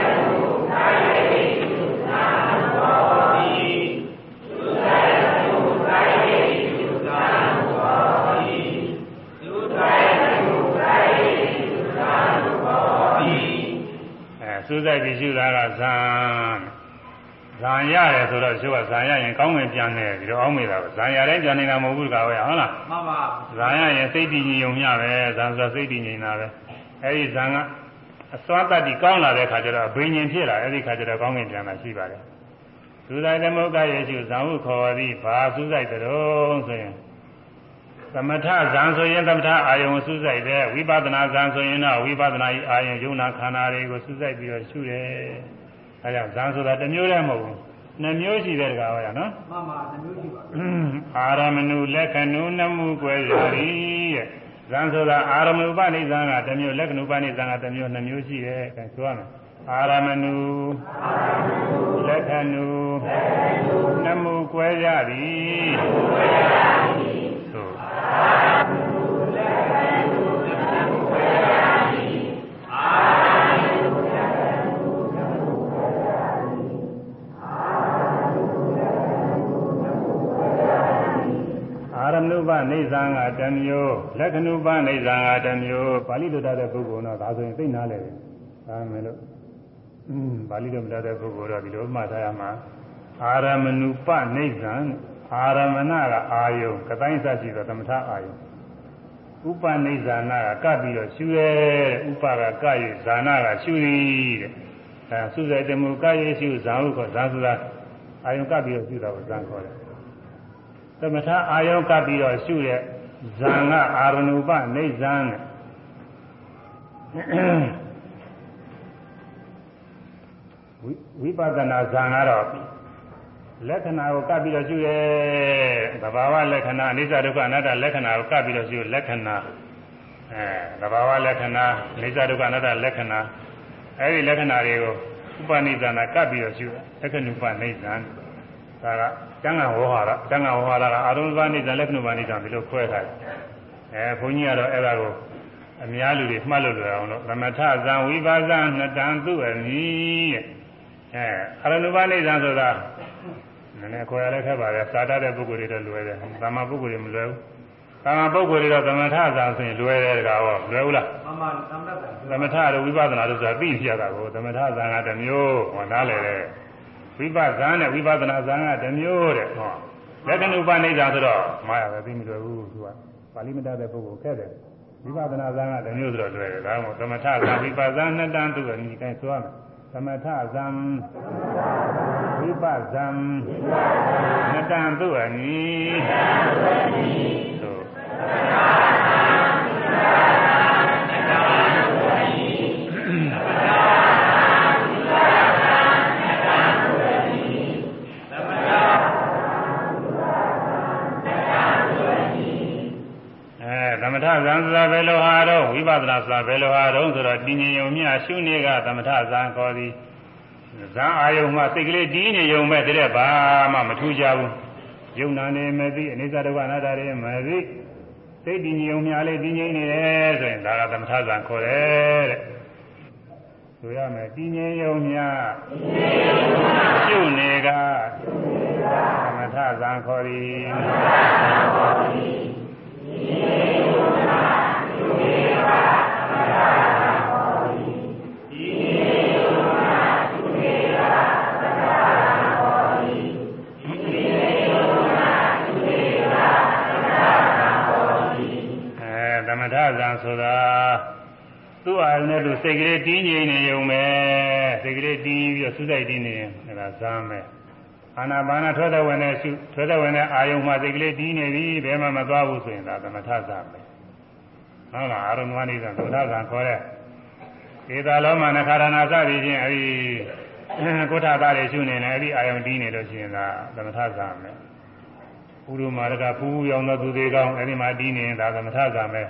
စူးစိုက်ပြီးရှုတာကဇံဇံရတယ်ဆိုတော့ရှုကဇံရရင်ကောင်းဝင်ပြန်တယ်ဒီလိုအောင်းမိတာပဲဇံရတိုင်းပြန်နေတာမဟုတ်ဘူးကွာဟုတ်လားမှန်ပါဇာရရင်စိတ်တည်ငြိမ်ုံမျှပဲဇာဆိုစိတ်တည်ငြိမ်တာပဲအဲဒီဇာကအစွမ်းတတ်ပြီးကောင်းလာတဲ့ခါကျတော့ဘိညာဉ်ဖြစ်လာအဲဒီခါကျတော့ကောင်းကင်ပြန်လာရှိပါတယ်သုဒ္ဓသမုဂ္ဂယေရှုဇံဟုခေါ်သည်ဘာစူးစိုက်တုံးဆိုရင် သမထဇံဆိုရင်သမထအာယုံစူးစိုက်တယ်ဝိပဿနာဇံဆိုရင်တော့ဝိပဿနာဤအာယုံယုံနာခန္ဓာတွေကိုစူးစိုက်ပြီးတော့ရှုတယ်အဲကြောင့်ဇံဆိုတာတစ်မျိုးတည်းမဟုတ်ဘူးနှစ်မျိုးရှိတဲ့တကားဟောရနော်မှန်ပါနှမျိုးရှိပါအာရမဏုလက္ခဏုနမှုကွဲရာရီတဲ့ဇံဆိုတာအာရမဏုပနိဇံကတစ်မျိုးလက္ခဏုပနိဇံကတစ်မျိုးနှစ်မျိုးရှိတယ်အဲဆိုရမယ်အာရမဏုလက္ခဏုနမှုကွဲရာရီဆိုအာရမဏု ပနိဇံကတစ်မျိုးလက္ခဏုပနိဇံကတစ်မျိုးပါဠိလိုတတ်တဲ့ပုဂ္ဂိုလ်တော့ဒါဆိုရင်သိနာလေတယ်ဒါမယ်လို့อืมပါဠိလိုမတတ်တဲ့ပုဂ္ဂိုလ်တော့ဒီလိုမှတ်ထားရမှာအာရမဏုပနိဇံ အာရမဏကအာယုံကတိုင်းစရှိသောသမထအာယုံဥပနိဇာနာကကပ်ပြီးတော့ရှူရဲတဲ့ဥပကကပ်ရဇာနာကရှူသည်တဲ့အဲသုဇေတမှုကပ်ရရှူဇာဟုခေါ်ဇာဆိုတာအာယုံကပ်ပြီးတော့ရှူတာကိုဇာခေါ်တယ်သမထအာယုံကပ်ပြီးတော့ရှုတဲ့ဇံကအာရဏုပနေဇံတဲ့ဝိဝိပဿနာဇံကတော့ လက္ခဏာကိုကပ်ပြီးတော့ရှုရဲသဘာဝလက္ခဏာအနိစ္စဒုက္ခအနတ္တလက္ခဏာကိုကပ်ပြီးတော့ရှုလက္ခဏာအဲသဘာဝလက္ခဏာအနိစ္စဒုက္ခအနတ္တလက္ခဏာအဲဒီလက္ခဏာတွေကိုဥပနိဒာနာကပ်ပြီးတော့ရှုလက္ခဏုပနေဇံဒါကကျမ်းဂန်ဝဟရကျမ်းဂန်ဝဟရကအာရုံဇာနိဇံလက္ခဏုပနိဇံဒီလိုခွဲထားတယ်အဲဘုန်းကြီးကတော့အဲ့ဒါကိုအများလူတွေမှတ်လို့လွယ်အောင်လို့သမထဇံဝိပါဇံနှစ်တန်သူအမည်တဲ့အဲအာရဏုပနိဇံဆိုတာ နည်းနည်းခေါ်ရလဲခက်ပါပဲစာတတ်တဲ့ပုဂ္ဂိုလ်တွေတော့လွယ်တယ်သာမန်ပုဂ္ဂိုလ်တွေမလွယ်ဘူးသာမန်ပုဂ္ဂိုလ်တွေတော့သမထဇာဆိုရင်လွယ်တယ်တကားဟောလွယ်ဘူးလားမှန်မှန်သမတတ်တယ်သမထတို့ဝိပဿနာတို့ဆိုတာသိပြရတာကိုသမထဇာကတစ်မျိုးဟောနားလည်တယ်ဝိပဿနာနဲ့ဝိပဿနာဇာကတစ်မျိုးတဲ့ဟောလက္ခဏုပနိဒာဆိုတော့မှားရပဲသိမလွယ်ဘူးသူကပါဠိမတတ်တဲ့ပုဂ္ဂိုလ်ခက်တယ်ဝိပဿနာဇာကတစ်မျိုးဆိုတော့လွယ်တယ်ဒါမှမဟုတ်သမထဇာဝိပဿနာနှစ်တန်းသူကဒီတိုင်းဆိုရမယ် သမထဇံဝိပဿနာနှစ်တန်းသူအနီသို့အဲ သမထဇံဆိုတာဘယ်လိုဟာတော့ဝိပဿနာဆိုတာဘယ်လိုဟာတော့ဆိုတော့တည်ငြိမ်ယုံမြရှုနေကသမထဇံခေါ်သည်ဇံအာယုံမှာစိတ်ကလေးတည်နေယုံမဲ့တည်းဘာမှမထူးကြဘူးယုံနာနေမသိအနိစ္စဒုက္ခအနတ္တတွေမသိစိတ်တည်ငြိမ်ယုံမြလေးတည်ငြိမ်နေတယ်ဆိုရင်ဒါကသမထဇံခေါ်တယ်တဲ့ဆိုရမယ်တည်ငြိမ်ယုံမြရှုနေကသမထဇံခေါ်သည်အဲသမထဇံ ဆိုတာသူ့အာရုံနဲ့သူစိတ်ကလေးတည်ငြိမ်နေုံပဲစိတ်ကလေးတည်ပြီးတော့စူးစိုက်တည်နေရင်အဲဒါဇံပဲ အာနာပါနာထွက်တဲ့ဝင်နဲ့ရှုထွက်တဲ့ဝင်နဲ့အာယုံမှာစိတ်ကလေးတည်နေပြီဘယ်မှမသွားဘူးဆိုရင်ဒါသမထဇံပဲဟုတ်လားအာရုံဝနိဒံသမထဇံခေါ်တဲ့ဒေတာလောမနခါရဏစသည်ချင်းအဲဒီကိုဋ္ဌသားတွေရှုနေတယ်အဲဒီအာယုံတည်နေလို့ရှိရင်ဒါသမထဇံပဲပုရုမာရကဖူးရောင်သောသူတွေကောင်းအဲဒီမှာတည်နေရင်ဒါသမထဇံပဲ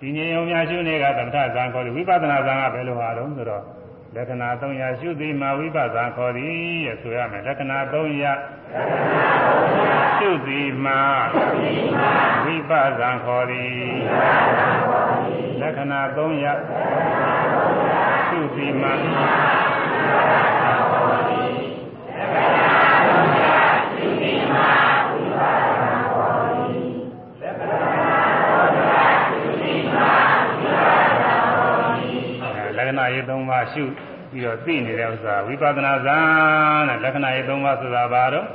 ဒီငြိမ်ုံများရှုနေကသမထဇံခေါ်တယ်ဝိပဿနာဇံကဘယ်လိုဟာတော့ဆိုတော့ လက္ခဏာ300ရှုသည်မှာဝိပဿနာခေါ်သည်ရဲ့ဆိုရမယ်လက္ခဏာ300ရှုသည်မှာဝိပဿနာခေါ်သည်လက္ခဏာ300ရှုသည်မှာလက္ခဏာ ရေး3ပါးရှုပြီးတော့သိနေတဲ့ဥစ္စာဝိပဿနာဇာနဲ့လက္ခဏာရေး3ပါးဆိုတာဘာတော့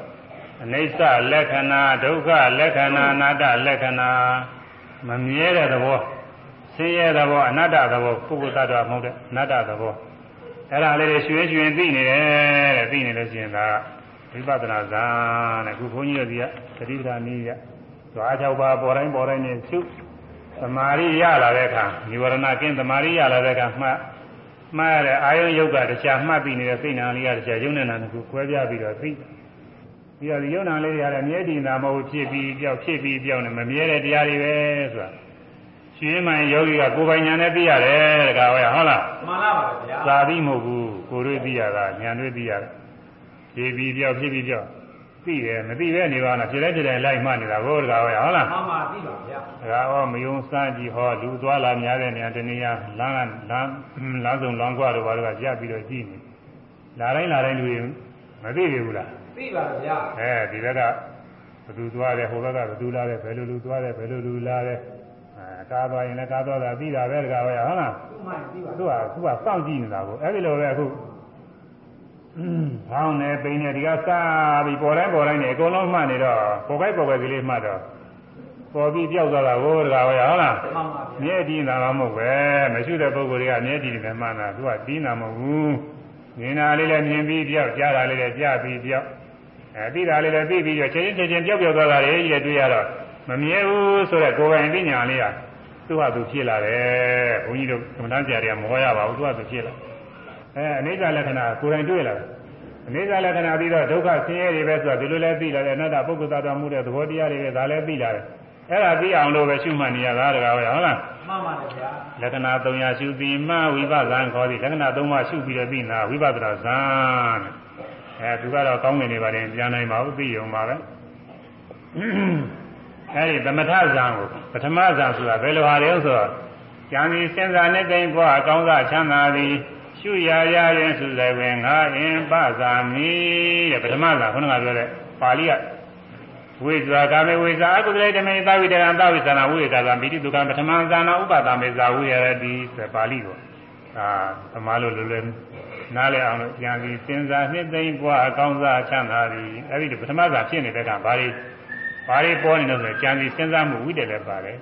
အနိစ္စလက္ခဏာဒုက္ခလက္ခဏာအနတ္တလက္ခဏာမမြဲတဲ့သဘောဆင်းရဲသဘောအနတ္တသဘောပုဂ္ဂိုလ်တ attva မဟုတ်တဲ့အနတ္တသဘောအဲ့ဒါလေးတွေရွှေရွှင်သိနေတယ်တဲ့သိနေလို့ရှိရင်ဒါဝိပဿနာဇာနဲ့ခုဘုန်းကြီးတို့ဒီကသတိပဋ္ဌာန်နည်းကဇွာ၆ပါးပေါ်တိုင်းပေါ်တိုင်းနဲ့ရှုသမာဓိရလာတဲ့အခါនិဝရဏကင်းသမာဓိရလာတဲ့အခါမှတ် မှတ်ရတဲ့အာယုံယုတ်ကတရားမှတ်ပြီးနေတဲ့စိတ်နာလေးကတရားယုံနေတာကကွဲပြားပြီးတော့သိပြီးတော့ဒီယုံနာလေးတွေကလည်းမြဲတည်တာမဟုတ်ဖြစ်ပြီးပြောက်ဖြစ်ပြီးပြောက်နေမမြဲတဲ့တရားတွေပဲဆိုတာရှင်မှန်ယောဂီကကိုယ်ပိုင်ညာနဲ့သိရတယ်တကားပဲဟုတ်လားမှန်လားပါဗျာသာပြီးမဟုတ်ဘူးကိုယ်တွေ့သိရတာညာတွေ့သိရတယ်ဖြစ်ပြီးပြောက်ဖြစ်ပြီးပြောက် သိတယ်မသိပဲနေပါလားဖြစ်တဲ့ဖြစ်တဲ့လိုက်မှနေတာဘိုးတကားပဲဟုတ်လားမှန်မှသိပါဗျာဒါဟောမယုံစမ်းကြည့်ဟောလူသွားလာများတဲ့နေရာတနေရာလမ်းကလမ်းလမ်းစုံလမ်းကွာတို့ဘာလို့ကရပ်ပြီးတော့ကြည့်နေလာတိုင်းလာတိုင်းလူတွေမသိပြီဘူးလားသိပါဗျာအဲဒီဘက်ကဘသူသွားတယ်ဟိုဘက်ကဘသူလာတယ်ဘယ်လိုလူသွားတယ်ဘယ်လိုလူလာတယ်အဲကားသွားရင်လည်းကားသွားတာပြီးတာပဲတကားပဲဟုတ်လားသူ့မှသိပါသူကသူကစောင့်ကြည့်နေတာကိုအဲဒီလိုပဲအခု ဘောင်းနေပိန်နေဒီကစားပြီးပေါ်တိုင်းပေါ်တိုင်းနေအကုန်လုံးမှတ်နေတော့ပေါ်ကိုက်ပေါ်ကိုက်ကလေးမှတ်တော့ပေါ်ပြီးပြောက်သွားတာကိုတကားပဲဟုတ်လားမှန်ပါဗျာမြဲတည်တာမှမဟုတ်ပဲမရှိတဲ့ပုဂ္ဂိုလ်တွေကမြဲတည်တယ်မှန်တာသူကတည်တာမဟုတ်ဘူးမြင်တာလေးလည်းမြင်ပြီးပြောက်ကြားတာလေးလည်းကြားပြီးပြောက်အဲသိတာလေးလည်းသိပြီးတော့ချင်းချင်းချင်းပြောက်ပြောက်သွားတာလေးကြီးတွေ့ရတော့မမြဲဘူးဆိုတော့ကိုယ်ပိုင်ပညာလေးကသူ့ဟာသူဖြစ်လာတယ်ဘုန်းကြီးတို့ကမ္ဘာဆရာတွေကမဟောရပါဘူးသူ့ဟာသူဖြစ်လာ အဲအနိစ္စလက္ခဏာကိုယ်တိုင်တွေ့လာတယ်အနိစ္စလက္ခဏာပြီးတော့ဒုက္ခဆင်းရဲတွေပဲဆိုတော့ဒီလိုလဲသိလာတယ်အနတ္တပုဂ္ဂိုလ်သတ္တမှုတဲ့သဘောတရားတွေပဲဒါလည်းသိလာတယ်အဲ့ဒါသိအောင်လို့ပဲရှုမှတ်နေရတာတကားဟုတ်လားမှန်ပါတယ်ဗျာလက္ခဏာ300ရှုပြီးမှဝိပဿနာခေါ်သည်လက္ခဏာ3ပါးရှုပြီးတော့သိနာဝိပဿနာဇာန်အဲသူကတော့ကောင်းနေနေပါတယ်ပြန်နိုင်ပါဘူးသိရုံပါပဲအဲဒီသမထဇာန်ကိုပထမဇာန်ဆိုတာဘယ်လိုဟာလဲဆိုတော့ဉာဏ်ကြီးစဉ်းစားနေတိုင်းဘဝအကောင်းစားချမ်းသာသည် ရှုရရရင်သုဇဝင်ငါအင်ပဇာမိတဲ့ပထမကခုနကပြောတဲ့ပါဠိကဝိဇ္ဇာကာမေဝိဇ္ဇာအကုသလေတမေသဝိတရံသဝိသနာဝိကာသံပိတိဒုက္ခပထမဇာနာဥပဒမေဇာဝိရတိဆိုပါဠိကိုအာသမားလို့လွယ်လွယ်နားလည်အောင်လို့ပြန်ပြီးစဉ်းစားနှစ်သိမ့်ပွားအကောင်းစားချမ်းသာသည်အဲ့ဒီပထမဇာဖြစ်နေတဲ့ကဘာတွေဘာတွေပေါ်နေလို့ဆိုကြံစီစဉ်းစားမှုဝိတ္တလည်းပါတယ်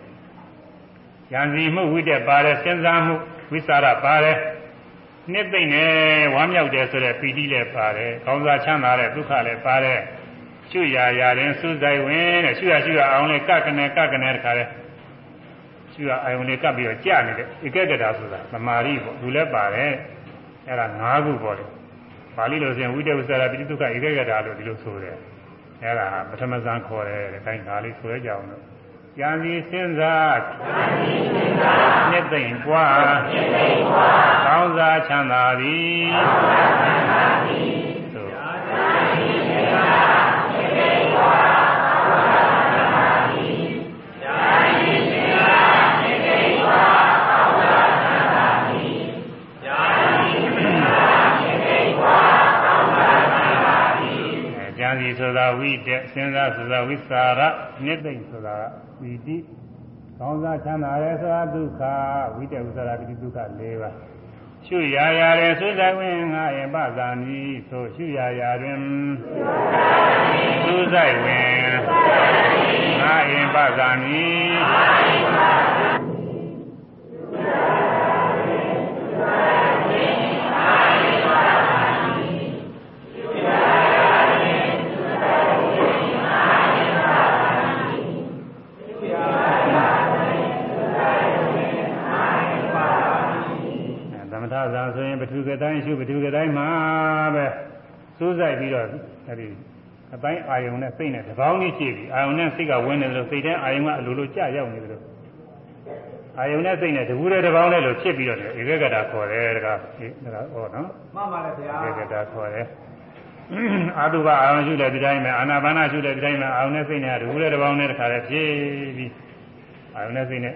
ကြံစီမှုဝိတ္တပါတယ်စဉ်းစားမှုဝိสารပါတယ် နှစ်သိမ့်နေဝမ်းမြောက်တယ်ဆိုတဲ့ပီတိလည်းပါတယ်။ကောင်းစားချမ်းသာတဲ့ဒုက္ခလည်းပါတယ်။ရှုရရရင်စူးစိုက်ဝင်တဲ့ရှုရရှုရအောင်လေကကနေကကနေတခါလဲရှုရအာယုန်လေးကပ်ပြီးတော့ကြာနေတယ်။ဧကကတာဆိုတာသမာဓိပေါ့လူလည်းပါတယ်။အဲ့ဒါ၅ခုပေါ့လေ။ပါဠိလိုဆိုရင်ဝိတဝိသရာပိဋိဒုက္ခဧကကတာလို့ဒီလိုဆိုတယ်။အဲ့ဒါပထမဇန်ခေါ်တယ်တဲ့။အဲဒါလေးဆိုရကြအောင်လို့ ကြံစီစဉ်းစားနှစ်သိမ့်ပွားကောင်းစားချမ်းသာသည်သို့အဲကြံ ည်ဆိုတာဝိတက်စဉ်းစားဆိုတာဝိစာရမြစ်သိမ့်ဆိုတာပီတိကောင်းစားချမ်းသာရဲဆိုတာဒုက္ခဝိတက်ဆိုတာပီတိဒုက္ခ၄ပါးရှုရာရာရဲသုဇဝင်ငါယပဇာမိဆိုရှုရာရာတွင်သုဇိုက်ဝင်ငါယပဇာမိ တိုင်းရှုပထုကတိုင်းမှာပဲစူးစိုက်ပြီးတော့အဲဒီအတိုင်းအာယုံနဲ့စိတ်နဲ့တပေါင်းကြီးရှိပြီအာယုံနဲ့စိတ်ကဝင်နေတယ်လို့စိတ်ထဲအာယုံကအလိုလိုကြရောက်နေတယ်လို့အာယုံနဲ့စိတ်နဲ့တကူတဲ့တပေါင်းနဲ့လို့ဖြစ်ပြီးတော့ဧကဂတာခေါ်တယ်တကားဒီတကားဟောနော်မှန်ပါတယ်ဗျာဧကဂတာခေါ်တယ်အာတုဘအာယုံရှုတဲ့ဒီတိုင်းမှာအာနာပါနရှုတဲ့ဒီတိုင်းမှာအာယုံနဲ့စိတ်နဲ့တကူတဲ့တပေါင်းနဲ့တခါတည်းဖြစ်ပြီးအာယုံနဲ့စိတ်နဲ့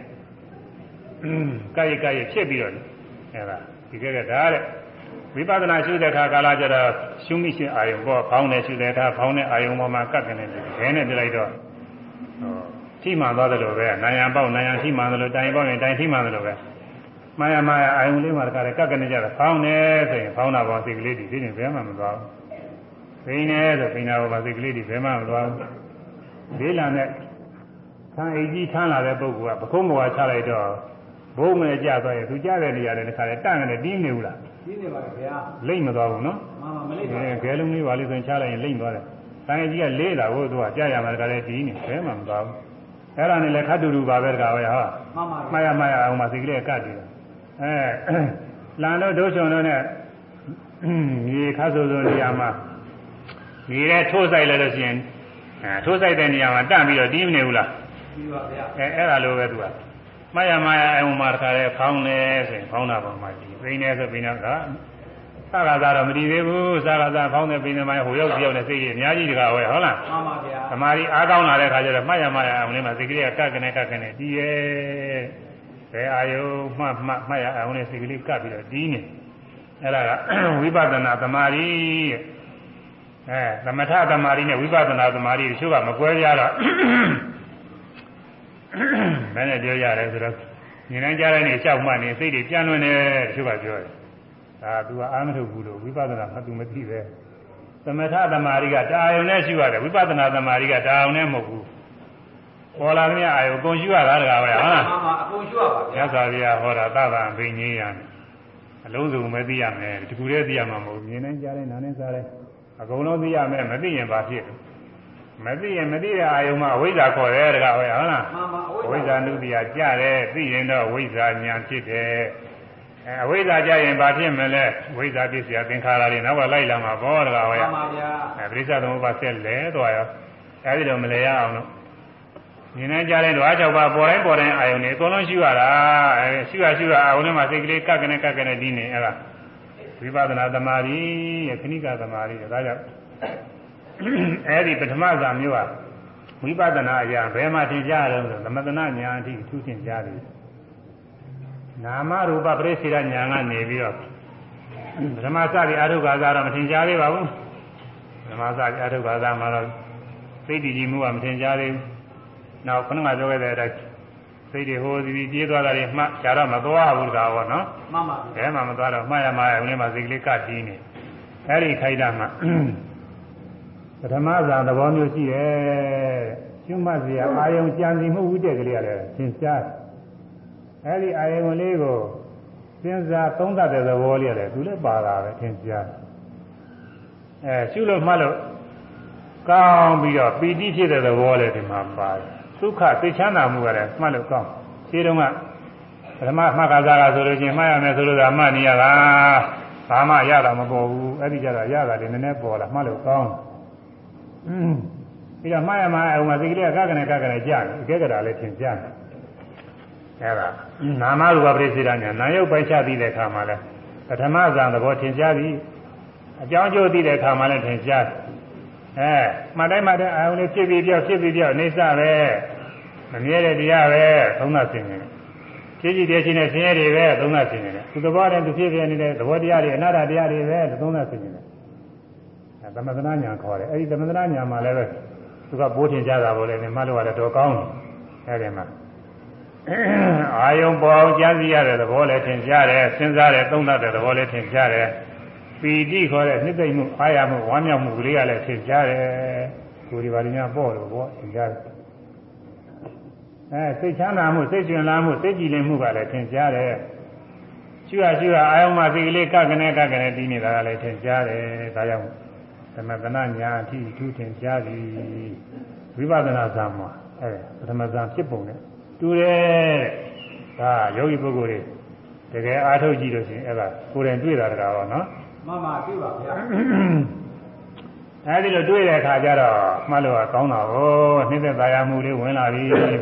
ကာယကာယဖြစ်ပြီးတော့အဲဒါဒီကဲကဒါတဲ့ ဝိပဿနာရှုတဲ့အခါကာလကျတော့ရှုမိရှင်အာယုံပေါ့ဖောင်းနေရှုတဲ့အခါဖောင်းတဲ့အာယုံပေါ်မှာကပ်ကနေတယ်ခဲနဲ့ပြလိုက်တော့ဟောထိမှန်သွားတယ်လို့ပဲနာယံပေါက်နာယံထိမှန်တယ်လို့တိုင်ပေါက်ရင်တိုင်ထိမှန်တယ်လို့ပဲမာယာမာယာအာယုံလေးမှာတခါတည်းကပ်ကနေကြတာဖောင်းနေဆိုရင်ဖောင်းတာပေါ်စိတ်ကလေးဒီဒီနေဘယ်မှမသွားဘူးဖိနေဆိုဖိနာပေါ်မှာစိတ်ကလေးဒီဘယ်မှမသွားဘူးဒေးလာနဲ့ဆံအိတ်ကြီးထမ်းလာတဲ့ပုဂ္ဂိုလ်ကပခုံးပေါ်ချလိုက်တော့ဘုံငယ်ကြသွားရင်သူကြတဲ့နေရာတွေတခါတည်းတန့်နေတင်းနေဘူးလား ကြီးနေပါတယ်ဗျာလိမ့်မသွားဘူးနော်မှန်ပါမလေးပါအဲခဲလုံးလေးပါလေးဆိုရင်ချလိုက်ရင်လိမ့်သွားတယ်။ဆိုင်ကြီးကလေးလာဖို့သူကကြာရမှာတခါတည်းဒီနေဘဲမှမသွားဘူး။အဲ့ဒါနဲ့လည်းခတ်တူတူပါပဲတခါပဲဟာမှန်ပါမှားရမှားရအောင်မစိတ်ကလေးကတ်တယ်။အဲလန်တို့ဒုချုံတို့နဲ့မြေခတ်ဆိုဆိုနေရာမှာမြေထဲထိုးဆိုင်လိုက်လို့ရှိရင်အဲထိုးဆိုင်တဲ့နေရာမှာတန့်ပြီးတော့တီးမနေဘူးလားပြီးပါဗျာအဲအဲ့ဒါလိုပဲသူက မှားရမှားရအောင်မှာတခါတည်းဖောင်းနေဆိုရင်ဖောင်းတာပေါ်မှာဒီသိနေဆိုပြီးတော့ကသာကသာတော့မတည်သေးဘူးသာကသာဖောင်းတဲ့ပိနေမိုင်းဟိုရောက်ပြောက်နေစိတ်ကြီးအများကြီးတကားဝဲဟုတ်လားမှန်ပါဗျာသမာဓိအားကောင်းလာတဲ့ခါကျတော့မှတ်ရမှတ်ရအောင်လေးမှာစိတ်ကလေးကကပ်ကနေကပ်ကနေတီးရဲဘယ်အာယုမှတ်မှတ်မှတ်ရအောင်လေးစိတ်ကလေးကပ်ပြီးတော့တီးနေအဲ့ဒါကဝိပဿနာသမာဓိတဲ့အဲသမထသမာဓိနဲ့ဝိပဿနာသမာဓိတချို့ကမကွဲပြားတော့ ဘယ်နဲ့ပြောရလဲဆိုတော့ဉာဏ်နဲ့ကြားတဲ့နေရှောက်မှနေစိတ်တွေပြန်လွင်တယ်တချို့ကပြောတယ်ဒါ तू ကအာမထုတ်ဘူးလို့ဝိပဿနာမှ तू မသိပဲသမထသမာဓိကတာယုံနဲ့ရှိရတယ်ဝိပဿနာသမာဓိကတာယုံနဲ့မဟုတ်ဘူးပေါ်လာတဲ့အာယုံအကုန်ရှိရတာတကားပဲဟုတ်လားမှန်ပါအကုန်ရှိရပါမြဗျာတ်စွာဘုရားဟောတာသဗ္ဗံဘိညေယံအလုံးစုံပဲသိရမယ်ဒီကူလေးသိရမှာမဟုတ်ဘူးမြင်နေကြားနေနားနေစားနေအကုန်လုံးသိရမယ်မသိရင်ဘာဖြစ်လဲ မသိရင်မသိတဲ့အာယုံမှာအဝိဇ္ဇာခေါ်တယ်တကားပဲဟုတ်လားမှန်ပါအအဝိဝိဇ္ဇ္ဇာဇာနုတ္တိယကြတယ်သိရင်တော့ဝိဇ္ဇာဉာဏ်ဖြစ်တယ်အဲအဝိဇ္ဇာကြရင်ဘာဖြစ်မလဲဝိဇ္ဇာပစ္စယသင်္ခါရတွေနောက်ကလိုက်လာမှာဘောတကားပဲမှန်ပါဗျာအဲပရိစ္ဆသမုပ္ပါဆက်လဲသွားရောအဲဒီတော့မလဲရအောင်လို့မြင်နေကြတဲ့ဓဝါ၆ပါးပေါ်တိုင်းပေါ်တိုင်းအာယုန်တွေအကုန်လုံးရှိရတာအဲရှိရရှိရအာယုန်ထဲမှာစိတ်ကလေးကပ်ကနေကပ်ကနေဒီနေအဲ့ဒါဝိပဿနာသမာဓိရဲ့ခဏိကသမာဓိတဲ့ဒါကြောင့် အဲဒီပထမဇာမျိုးကဝိပဿနာအရာဘယ်မှာသင်ကြားရလဲဆိုသမထနာဉာဏ်အထိထူးသင်ကြားတယ်နာမရူပပရိစ္ဆေရဉာဏ်ကနေပြီးတော့ပထမစပြီးအာထုခါသာတော့မထင်ရှားသေးပါဘူးပထမစပြီးအာထုခါသာမှာတော့စိတ်တည်ကြည်မှုကမထင်ရှားသေးဘူးနောက်ခုနကပြောခဲ့တဲ့အတိုင်းစိတ်တွေဟိုစီပြီးပြေးသွားတာတွေမှရှားတော့မသွားဘူးတကားဘောနော်မှန်ပါဘယ်မှမသွားတော့မှားရမှားရဦးလေးမှာစိတ်ကလေးကတီးနေအဲ့ဒီခိုက်တာမှ ပထမဇာသဘောမျိုးရှိတယ်ကျွတ်မှတ်စရာအာယုံကြံစီမှုဥတက်ကလေးရတယ်သင်ရှားအဲ့ဒီအာယုံလေးကိုစဉ်းစားသုံးသပ်တဲ့သဘောလေးရတယ်သူလည်းပါတာပဲသင်ရှားအဲရှုလို့မှတ်လို့ကောင်းပြီးတော့ပီတိဖြစ်တဲ့သဘောလေးဒီမှာပါတယ်ဒုက္ခသိချမ်းသာမှုကလည်းမှတ်လို့ကောင်းခြေတုံးကပထမမှတ်ကစားကဆိုလို့ချင်းမှတ်ရမယ်ဆိုလို့သာမှတ်နေရတာဘာမှရတာမပေါ်ဘူးအဲ့ဒီကြတော့ရတာလည်းနည်းနည်းပေါ်လာမှတ်လို့ကောင်းอืม ပြီးတော့မှားရမှာအောင်မစိတ်ကလေးကကကနေကကနေကြာတယ်အကဲကတာလည်းထင်ကြာတယ်အဲ့ဒါနာမရူပပရိစ္ဆေဒညာနာယုတ်ပိုက်ချပြီးတဲ့အခါမှာလဲပထမဇာသဘောထင်ရှားသည်အကြောင်းကျိုးသိတဲ့အခါမှာလည်းထင်ရှားတယ်အဲမှတ်တိုင်းမှတ်တိုင်းအာယုန်လေးဖြစ်ပြီးပြောက်ဖြစ်ပြီးပြောက်အိဋ္ဌပဲမမြဲတဲ့တရားပဲသုံးသဆင်နေတယ်ဖြစ်ကြည့်တဲ့ချင်းနဲ့ဆင်းရဲတွေပဲသုံးသဆင်နေတယ်သူသဘောတည်းသူဖြစ်ဖြစ်နေတဲ့သဘောတရားတွေအနာတ္တတရားတွေပဲသုံးသဆင်နေတယ်အဲ သမထနာညာခေါ်တယ်အဲဒီသမထနာညာမှာလည်းပဲသူကပိုးထင်ကြတာပေါ့လေမှတ်လို့ရတယ်တော်ကောင်းတယ်အဲဒီမှာအာယုံပေါ်အောင်ကြားစီရတဲ့သဘောလည်းထင်ရှားတယ်စဉ်းစားတယ်သုံးသပ်တဲ့သဘောလည်းထင်ရှားတယ်ပီတိခေါ်တဲ့နှစ်သိမ့်မှုအားရမှုဝမ်းမြောက်မှုကလေးကလည်းထင်ရှားတယ်ကိုယ်ဒီပါဠိများပေါ့လို့ပေါ့ထင်ရှားတယ်အဲစိတ်ချမ်းသာမှုစိတ်ရှင်လာမှုစိတ်ကြည်လင်မှုကလည်းထင်ရှားတယ်ကျွတ်ကျွတ်အာယုံမှာစိတ်ကလေးကကနေကကနေတီးနေတာကလည်းထင်ရှားတယ်ဒါကြောင့် သမထနာညာအထိထူးထင်ရှားသည်ဝိပဿနာဇာမှာအဲပထမဇာဖြစ်ပုံနဲ့တူတယ်ဒါယောဂီပုဂ္ဂိုလ်တွေတကယ်အားထုတ်ကြည့်လို့ရှိရင်အဲ့ဒါကိုယ်တိုင်တွေ့တာတကားပါနော်မှန်ပါပြီပါဗျာအဲဒီလိုတွေ့တဲ့အခါကျတော့မှတ်လို့ကကောင်းတာကိုနှိမ့်သက်သာယာမှုလေးဝင်လာပြီခေါင်းက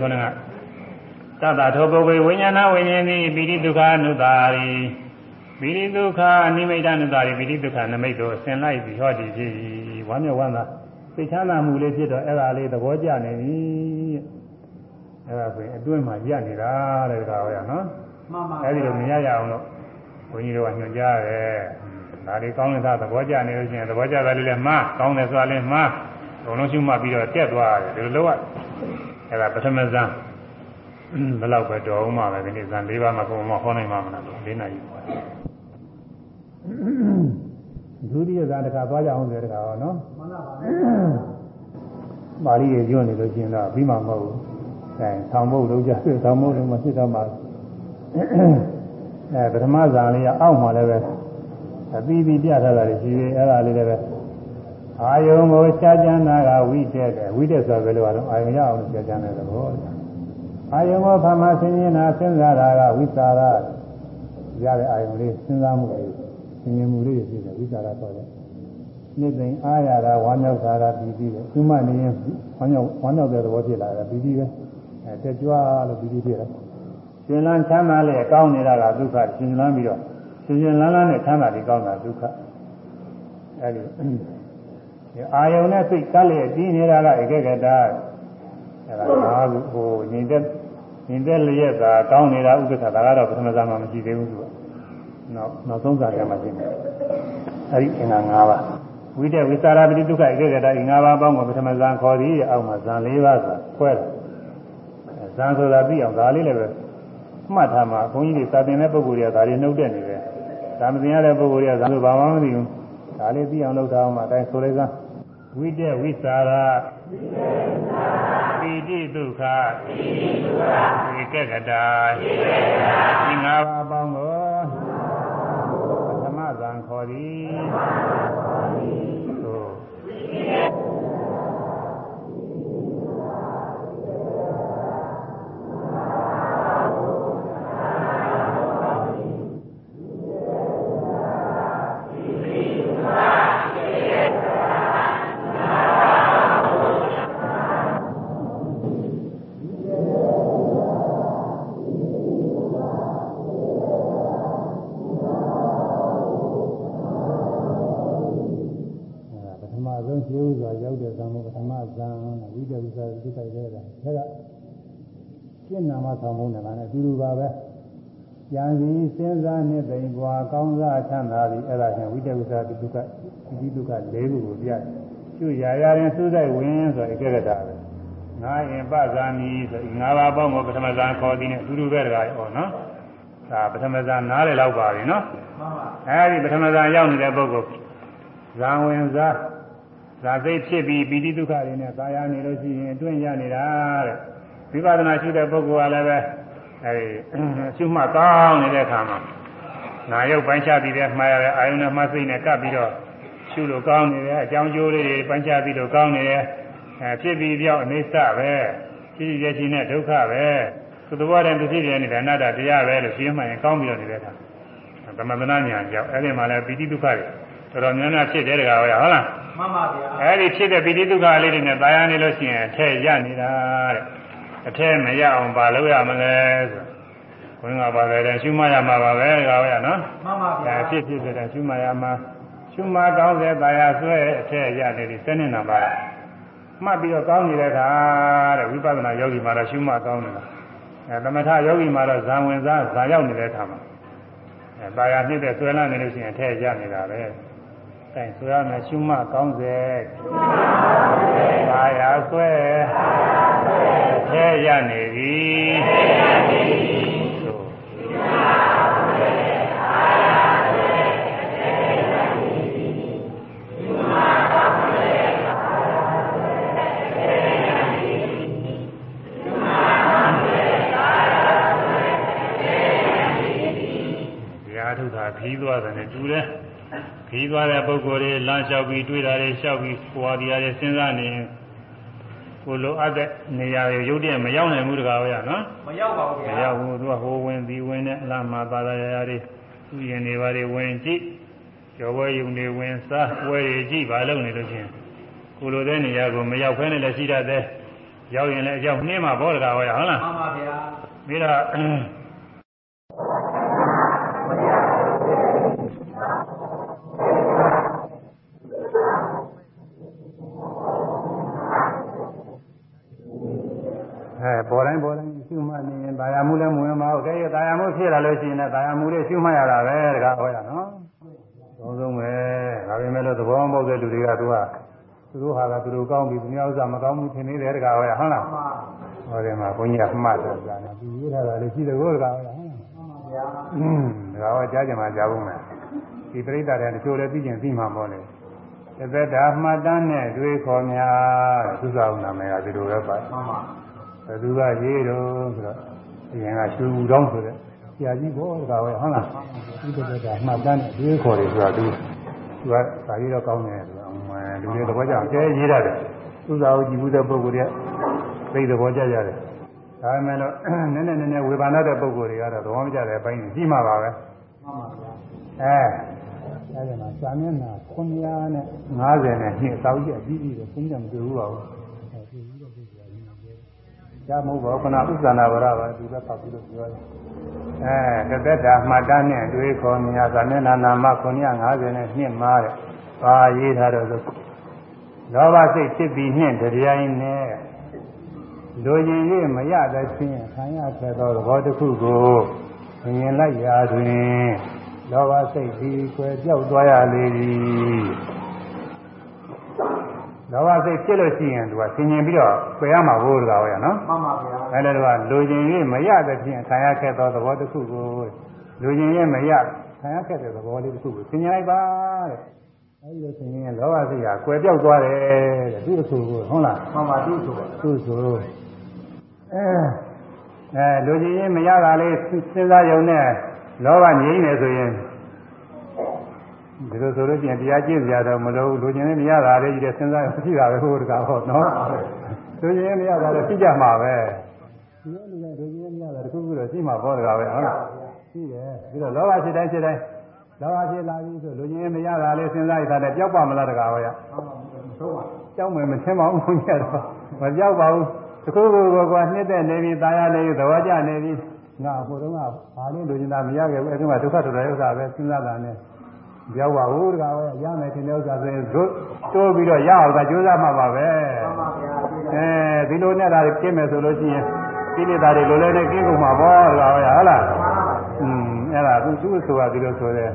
တတ္တထောပုဂ္ဂိုလ်ဝိညာဏဝိညာဉ်သည်ပိဋိဒုက္ခအနုတာရီ ပိဋိဒုက္ခအနိမိတ်အနုတာရီပိဋိဒုက္ခနမိတ်တို့ဆင်လိုက်ပြီးဟောတည်ဖြစ်ဝမ်းမြောက်ဝမ်းသာသိချမ်းသာမှုလေးဖြစ်တော့အဲ့ဒါလေးသဘောကျနေပြီအဲ့ဒါဆိုရင်အတွင်းမှာရနေတာတဲ့ကောင်ရနော်မှန်ပါအဲ့ဒီလိုမြင်ရရအောင်လို့ဘုန်းကြီးတို့ကညွှန်ကြားတယ်ဒါလေးကောင်းတဲ့သဘောကျနေလို့ရှိရင်သဘောကျတာလေးလည်းမှားကောင်းတယ်ဆိုတာလည်းမှားဘုံလုံးရှုမှတ်ပြီးတော့တက်သွားတယ်ဒီလိုလုပ်ရအဲ့ဒါပထမဇန် ဘယ်လောက်ပဲတော်အောင်မှပဲဒီနေ့ဇန်၄ပါးမှာဘုံမဟောနိုင်မှာမလားလို့၄နာရီပေါ့ဒုတိယဇန်တစ်ခါသွားကြအောင်ဆိုတဲ့တခါဟောနော်မှန်ပါပါပါဠိရေကျွနေလို့ရှိရင်တော့ပြီးမှာမဟုတ်ဘူးအဲဆောင်းဖို့လုပ်ကြဆွေဆောင်းဖို့လုပ်မှဖြစ်တော့မှာအဲပထမဇာလေးကအောက်မှာလည်းပဲအပြီးပြီးပြထားတာတွေရှိသေးအဲ့ဒါလေးလည်းပဲအာယုံကိုရှားကြမ်းတာကဝိတက်တယ်ဝိတက်ဆိုဘယ်လိုကတော့အာယုံရအောင်ရှားကြမ်းတဲ့သဘော အာယုံကိုဖမဆင်းရဲတာစဉ်းစားတာကဝိသရာရတဲ့အာယုံလေးစဉ်းစားမှုလေးဆင်ញင်မှုလေးဖြစ်တယ်ဝိသရာဆိုတဲ့နှစ်သိမ့်အားရတာဝမ်းမြောက်တာကပြီးပြီးတယ်သူမနေရင်ဝမ်းမြောက်ဝမ်းမြောက်တဲ့သဘောဖြစ်လာတယ်ပြီးပြီးပဲအဲတက်ကြွလို့ပြီးပြီးဖြစ်တယ်ရှင်လန်းချမ်းသာလေကောင်းနေတာကဒုက္ခရှင်လန်းပြီးတော့ရှင်ရှင်လန်းလန်းနဲ့ချမ်းသာပြီးကောင်းတာဒုက္ခအဲဒီအာယုံနဲ့စိတ်ကလည်းပြီးနေတာကဧကဂတအဲဒါငါဟိုညီတဲ့ ညီတဲ့လျက်သာကောင်းနေတာဥပ္ပခဒါကတော့ပထမဇာမှာမရှိသေးဘူးသူကနောက်နောက်ဆုံးဇာတ်မှာရှိတယ်အဲဒီအင်္ဂါ၅ပါးဝိတ္တဝိသရာပတိဒုက္ခဧကဂတဤ၅ပါးပေါင်းကိုပထမဇန်ခေါ်သည်အောက်မှာဇန်၄ပါးဆိုတာခွဲတယ်ဇန်ဆိုတာပြီးအောင်ဒါလေးလည်းပဲမှတ်ထားမှာဘုန်းကြီးတွေစာသင်တဲ့ပုဂ္ဂိုလ်တွေကဒါတွေနှုတ်တဲ့နေတယ်ဒါမသင်ရတဲ့ပုဂ္ဂိုလ်တွေကဇန်ဆိုဘာမှမသိဘူးဒါလေးပြီးအောင်လုပ်ထားအောင်မှာအဲဒါဆိုလိုက်စမ်းဝိတ္တဝိသရာ ပိတိဒုက္ခဧကဂတဤ၅ပါးပေါင်းကိုပထမဇန်ခေါ်သည် ရဲ့ဒါဒါကရှင်းနာမဆောင်မုန်းတယ်ကလည်းအတူတူပါပဲကြံစည်စဉ်းစားနှစ်သိမ့်ပွားကောင်းစားချမ်းသာပြီးအဲ့ဒါဖြင့်ဝိတဝိသဒုက္ခဒီဒုက္ခ၄ခုကိုပြတယ်ကျွရာရာရင်သုစိတ်ဝင်ဆိုဧကဂတာပဲငါရင်ပဇာမီဆိုငါးပါးပေါင်းကိုပထမဇန်ခေါ်သည်နဲ့အတူတူပဲတကားဟောနော်ဒါပထမဇန်နားလေလောက်ပါပြီနော်မှန်ပါအဲဒီပထမဇန်ရောက်နေတဲ့ပုဂ္ဂိုလ်ဇာဝင်စားဇာသိဖြစ်ပြီးပိဋိဒုက္ခတွေနဲ့သာယာနေလို့ရှိရင်အတွင်းရနေတာတဲ့ ဝိပဿနာရှိတဲ့ပုဂ္ဂိုလ်ကလည်းပဲအဲဒီရှုမှတ်ကောင်းနေတဲ့အခါမှာနာယုတ်ပိုင်းခြားပြီးတဲ့မှားရတဲ့အာယုန်နဲ့မှစိတ်နဲ့ကပ်ပြီးတော့ရှုလို့ကောင်းနေတယ်အကြောင်းကျိုးလေးတွေပိုင်းခြားပြီးတော့ကောင်းနေတယ်အဲဖြစ်ပြီးပြောင်းအိဋ္ဌပဲဖြစ်ရခြင်းနဲ့ဒုက္ခပဲသူတဘောတဲ့သူဖြစ်ရနေတဲ့အနာတ္တတရားပဲလို့ရှင်းမှရင်ကောင်းပြီးတော့နေတဲ့အခါသမဏနာညာကြောင့်အဲ့ဒီမှာလည်းပိဋိဒုက္ခတွေတော်တော်များများဖြစ်တယ်တကားပဲဟုတ်လားမှန်ပါဗျာအဲ့ဒီဖြစ်တဲ့ပိဋိဒုက္ခလေးတွေနဲ့တာယာနေလို့ရှိရင်ထဲရနေတာတဲ့ အထက်မရအောင်ပါလို့ရမလဲဆိုဘုန်းကပါတယ်ရှုမရမှာပါပဲကောရနော်မှန်ပါဗျာဖြစ်ဖြစ်ဖြစ်တဲ့ရှုမရမှာရှုမကောင်းတဲ့ပါရဆွဲအထက်ရနေပြီစနေနာပါမှတ်ပြီးတော့ကောင်းနေတဲ့ခါတဲ့ဝိပဿနာယောဂီမှာတော့ရှုမကောင်းနေတာအဲသမထယောဂီမှာတော့ဇံဝင်စားဇာရောက်နေတဲ့ခါမှာအဲပါရနှိမ့်တဲ့ဆွဲလာနေလို့ရှိရင်အထက်ရနေတာပဲတိုင်ဆိုရမယ်ရှုမကောင်းစေရှုမကောင်းစေပါရဆွဲပါရ က်ရနေပြီ။တရားထုတ်တာခီးသွားတယ်နဲ့တူတယ်။ခီးသွားတဲ့ပုဂ္ဂိုလ်တွေလမ်းလျှောက်ပြီးတွေ့တာတွေလျှောက်ပြီးပွာတရားတွေစဉ်းစားနေရင် ကိုလိုအပ်တဲ့နေရာတွေရုပ်တရက်မရောက်နိုင်ဘူးတကားပဲနော်။မရောက်ပါဘူးမဗျာရောက်ဘူးသူကဟိုဝင်ဒီဝင်နဲ့အလားမှာပါလာရရတွေသူရင်တွေပါတွေဝင်ကြည့်ကျော်ပွဲယုံတွေဝင်စားပွဲတွေကြည့်ပါလို့နေလို့ချင်းကိုလိုတဲ့နေရာကိုမရောက်ဖဲနဲ့လည်းရှိတတ်တယ်ရောက်ရင်လည်းအကြောင်းနှင်းမှာဘောတကာဟောရဟုတ်လားမှန်ပါဗျာပြီးတော့အဲ ပေါ်တိုင်းပေါ်တိုင်းရှုမှတ်နေရင်တာယာမှုလည်းမဝင်ပါဘူး။တကယ်တာယာမှုဖြစ်လာလို့ရှိရင်လည်းတာယာမှုလေးရှုမှတ်ရတာပဲတကားဟောရနော်။သုံးဆုံးပဲ။ဒါပေမဲ့လို့သဘောမပေါက်တဲ့လူတွေကသူကသူတို့ဟာကသူတို့ကောင်းပြီသူများဥစ္စာမကောင်းဘူးထင်နေတယ်တကားဟောရဟုတ်လားမှန်ပါ။ဟောဒီမှာဘုန်းကြီးကမှတ်တယ်ကြာနေသူရေးထားတာလေရှိတယ်ကိုတကားဟောရဟုတ်လားမှန်ပါဗျာ။อืมဒါကကြားကြမှာကြားဖို့မယ်။ဒီပြိတ္တာတွေတချို့လည်းသိကျင်သိမှာပေါ့လေ။သသက်တာမှတ်တမ်းနဲ့တွေးခေါ်များသုသာဥနာမည်ကဒီလိုပဲပါမှန်ပါ ဘယ်သူကရေးတော့ဆိုတော့အရင်ကရွှေဘူးတောင်းဆိုတဲ့ဆရာကြီးဘောတကားပဲဟုတ်လားဒီတက်ကမှတ်တမ်းနဲ့တွေးခေါ်တယ်ဆိုတာသူသူကဒါရေးတော့ကောင်းတယ်ဆိုတာအမှန်လူတွေသဘောကျအောင်ကျဲရေးရတယ်သုသာဥကြည့်ဘူးတဲ့ပုဂ္ဂိုလ်တွေကသိသဘောကျကြတယ်ဒါပေမဲ့လို့နည်းနည်းနည်းနည်းဝေဘာနာတဲ့ပုဂ္ဂိုလ်တွေကတော့သဘောမကျတဲ့အပိုင်းကြီးမှပါပဲမှန်ပါဗျာအဲအဲဒီမှာစာမျက်နှာ950နဲ့နှစ်တောက်ကြအပြီးပြီးတော့သုံးကြမတွေ့ဘူးပါဘူးအဲဒီပြီးတော့ပြကြရင်းနေတယ်။ ဒါမဟုတ်ပါဘူးခဏဥစ္စာနာဝရပါသူကပတ်ပြီးတော့ပြောတယ်။အဲတသက်တာမှတ်တမ်းနဲ့တွေးခေါ်မြာစာမျက်နှာနာမ950နဲ့နှစ်မှားတဲ့။ပါရေးထားတော့ဆိုလောဘစိတ်ဖြစ်ပြီးနှင့်တရားနဲ့လူကျင်၍မရသဖြင့်ခံရခဲ့သောသဘောတစ်ခုကိုမြင်လိုက်ရာတွင်လောဘစိတ်ဒီကွယ်ပြောက်သွားရလေသည် လောဘစိတ်ဖြစ်လို့ရှိရင်သူကဆင်ញင်ပြီးတော့ပယ်ရမှာဘိုးတကားဟောရနော် မှန်ပါဗျာ အဲဒါတော့လူကျင်၍မရသဖြင့်ခံရခဲ့သောသဘောတစ်ခုကိုလူကျင်၍မရခံရခဲ့တဲ့သဘောလေးတစ်ခုကိုဆင်ញင်လိုက်ပါတဲ့အဲဒီလိုဆင်ញင်ရင်လောဘစိတ်ကကွယ်ပြောက်သွားတယ်တဲ့သူ့အဆိုကိုဟုတ်လား မှန်ပါသူ့ဆိုပါ သူ့ဆိုအဲအဲလူကြီးရင်မရတာလေးစဉ်းစားရုံနဲ့လောဘငြိမ့်နေဆိုရင် ဒီလိုဆိုလို့ကျင်တရားကျင့်ကြတော့မလို့လူကြီးရင်မရတာလေးကြီးတဲ့စဉ်းစားရုံရှိတာပဲဟိုတကားဟောနော်လူကြီးရင်မရတာလည်းသိကြမှာပဲဒီလိုလူကလူကြီးရင်မရတာတခုခုတော့ရှိမှာပေါ့တကားပဲဟုတ်လားရှိတယ်ပြီးတော့လောဘဖြစ်တိုင်းဖြစ်တိုင်းလောဘဖြစ်လာပြီဆိုလူကြီးရင်မရတာလေးစဉ်းစားရတာလည်းပျောက်ပါမလားတကားဟောရ မှန်ပါသုံးပါ ကြောက်မယ်မထင်ပါဘူးဘုန်းကြီးကတော့မကြောက်ပါဘူးတခုခုကကနှစ်သက်နေပြီตายရနေပြီသဘောကျနေပြီငါဟိုတုန်းကဘာလို့လူကျင်တာမရခဲ့ဘူးအဲဒီမှာဒုက္ခတော်တဲ့ဥစ္စာပဲစဉ်းစားတာနဲ့ ကြောက်ပါဘူးတကားပဲရမယ်ထင်တဲ့ဥစ္စာဆိုရင်တို့တိုးပြီးတော့ရအောင်သာကြိုးစားမှာပါပဲမှန်ပါဗျာအဲဒီလိုနဲ့ဒါကျင်းမယ်ဆိုလို့ရှိရင်ကိလေသာတွေလိုလဲနဲ့ကျင်းကုန်မှာပေါ့တကားပဲဟုတ်လားမှန်ပါอืมအဲ့ဒါသူသူ့ဆိုတာဒီလိုဆိုတဲ့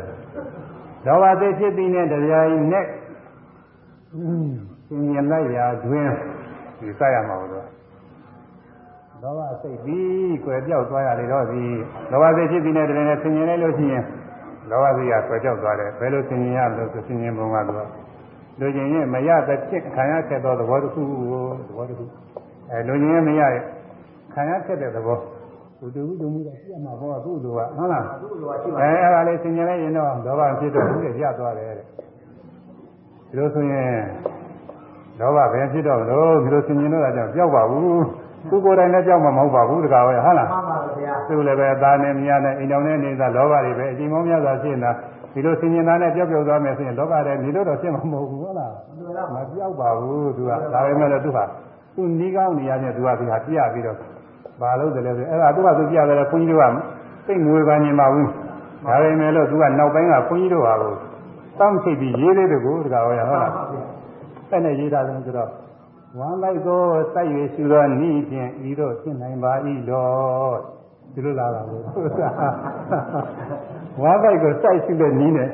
လောဘစိတ်ဖြစ်ပြီးနဲ့တရားကြီးနဲ့သင်မြင်လိုက်ရာတွင်ဒီစရမှာလို့လောဘစိတ်ပြီးကွယ်ပြောက်သွားရလေတော့ဒီလောဘစိတ်ဖြစ်ပြီးနဲ့တရားနဲ့သင်မြင်လိုက်လို့ရှိရင် လောဘစိတ်ကကွယ်ပြောက်သွားတယ်ဘယ်လိုသင်မြင်ရလို့ဆိုသင်မြင်ပုံကတော့လူချင်းရဲ့မရတဲ့ဖြစ်ခံရခဲ့သောသဘောတစ်ခုကိုသဘောတစ်ခုအဲလူချင်းရဲ့မရရဲ့ခံရခဲ့တဲ့သဘောသူတူတူမှုကပြတ်မှာဘောသူ့လူကဟုတ်လားသူ့လိုရှိပါအဲအဲ့ဒါလေးသင်မြင်လိုက်ရင်တော့လောဘဖြစ်တော့ဘူးလေရသွားတယ်တဲ့ဒီလိုဆိုရင်လောဘဘယ်ဖြစ်တော့လို့ဒီလိုသင်မြင်တော့ကြောင့်ကြောက်ပါဘူး သူကိုယ်တိုင်လည်းကြောက်မှာမဟုတ်ပါဘူးတကားပဲဟုတ်လားမှန်ပါဗျာသူလည်းပဲသားနဲ့မြားနဲ့အိမ်တော်နဲ့နေတာလောဘတွေပဲအချိန်မောင်းများစွာဖြစ်နေတာဒီလိုသင်မြင်တာနဲ့ကြောက်ကြောက်သွားမယ်ဆိုရင်လောကထဲနေလို့တော့ဖြစ်မှာမဟုတ်ဘူးဟုတ်လားလူရမပြောက်ပါဘူးသူကဒါပေမဲ့လည်းသူကသူနီးကောင်းနေရတဲ့သူကဒီဟာပြပြီးတော့ဘာလို့တယ်လဲဆိုအဲ့ဒါသူကသူပြတယ်ခွန်ကြီးတို့ကစိတ်ငွေပါနေမှာဘူးဒါပေမဲ့လို့သူကနောက်ပိုင်းကခွန်ကြီးတို့ဟာကိုတောင်းချိတ်ပြီးရေးသေးတယ်ကိုတကားဟောရဟုတ်လားအဲ့နဲ့ရေးတာဆိုတော့ ဝမ်းလိုက်သောစိုက်ရရှိသောဤဖြင့်ဤတို့ဖြစ်နိုင်ပါ၏တော့ဒီလိုလာတာကိုဝမ်းလိုက်ကိုစိုက်ရှိတဲ့ဤနဲ့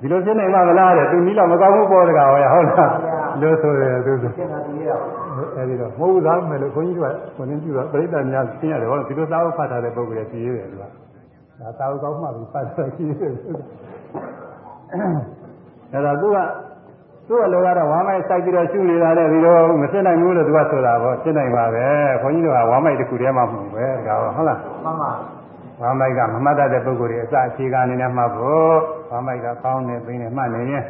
ဒီလိုဖြစ်နိုင်မှာမလားတဲ့သူနီးတော့မကောင်းဘူးပေါ်တကားဟောရဟုတ်လားလို့ဆိုတယ်သူဆိုရှင်းတာဒီရအောင်အဲဒီတော့မဟုတ်သားမယ်လို့ခွန်ကြီးတို့ကခွန်ကြီးပြုတော့ပြိတ္တများရှင်းရတယ်ဟောဒီလိုသာဝဖတ်ထားတဲ့ပုဂ္ဂိုလ်ရဲ့ပြည့်ရတယ်သူကဒါသာဝကောင်းမှပြီးဖတ်ထားရှိတယ်အဲဒါသူက သူ့အလိုကတော့ဝမ်းမိုက်စိုက်ပြီးတော့ရှုနေတာတဲ့ဒီလိုမဖြစ်နိုင်ဘူးလို့သူကဆိုတာပေါ့ဖြစ်နိုင်ပါပဲခွန်ကြီးတို့ကဝမ်းမိုက်တစ်ခုတည်းမှမဟုတ်ပဲဒါဟုတ်လားမှန်ပါဝမ်းမိုက်ကမမှတ်တတ်တဲ့ပုဂ္ဂိုလ်တွေအစအခြေခံအနေနဲ့မှတ်ဖို့ဝမ်းမိုက်ကကောင်းနေပြီးနေမှတ်နေရင်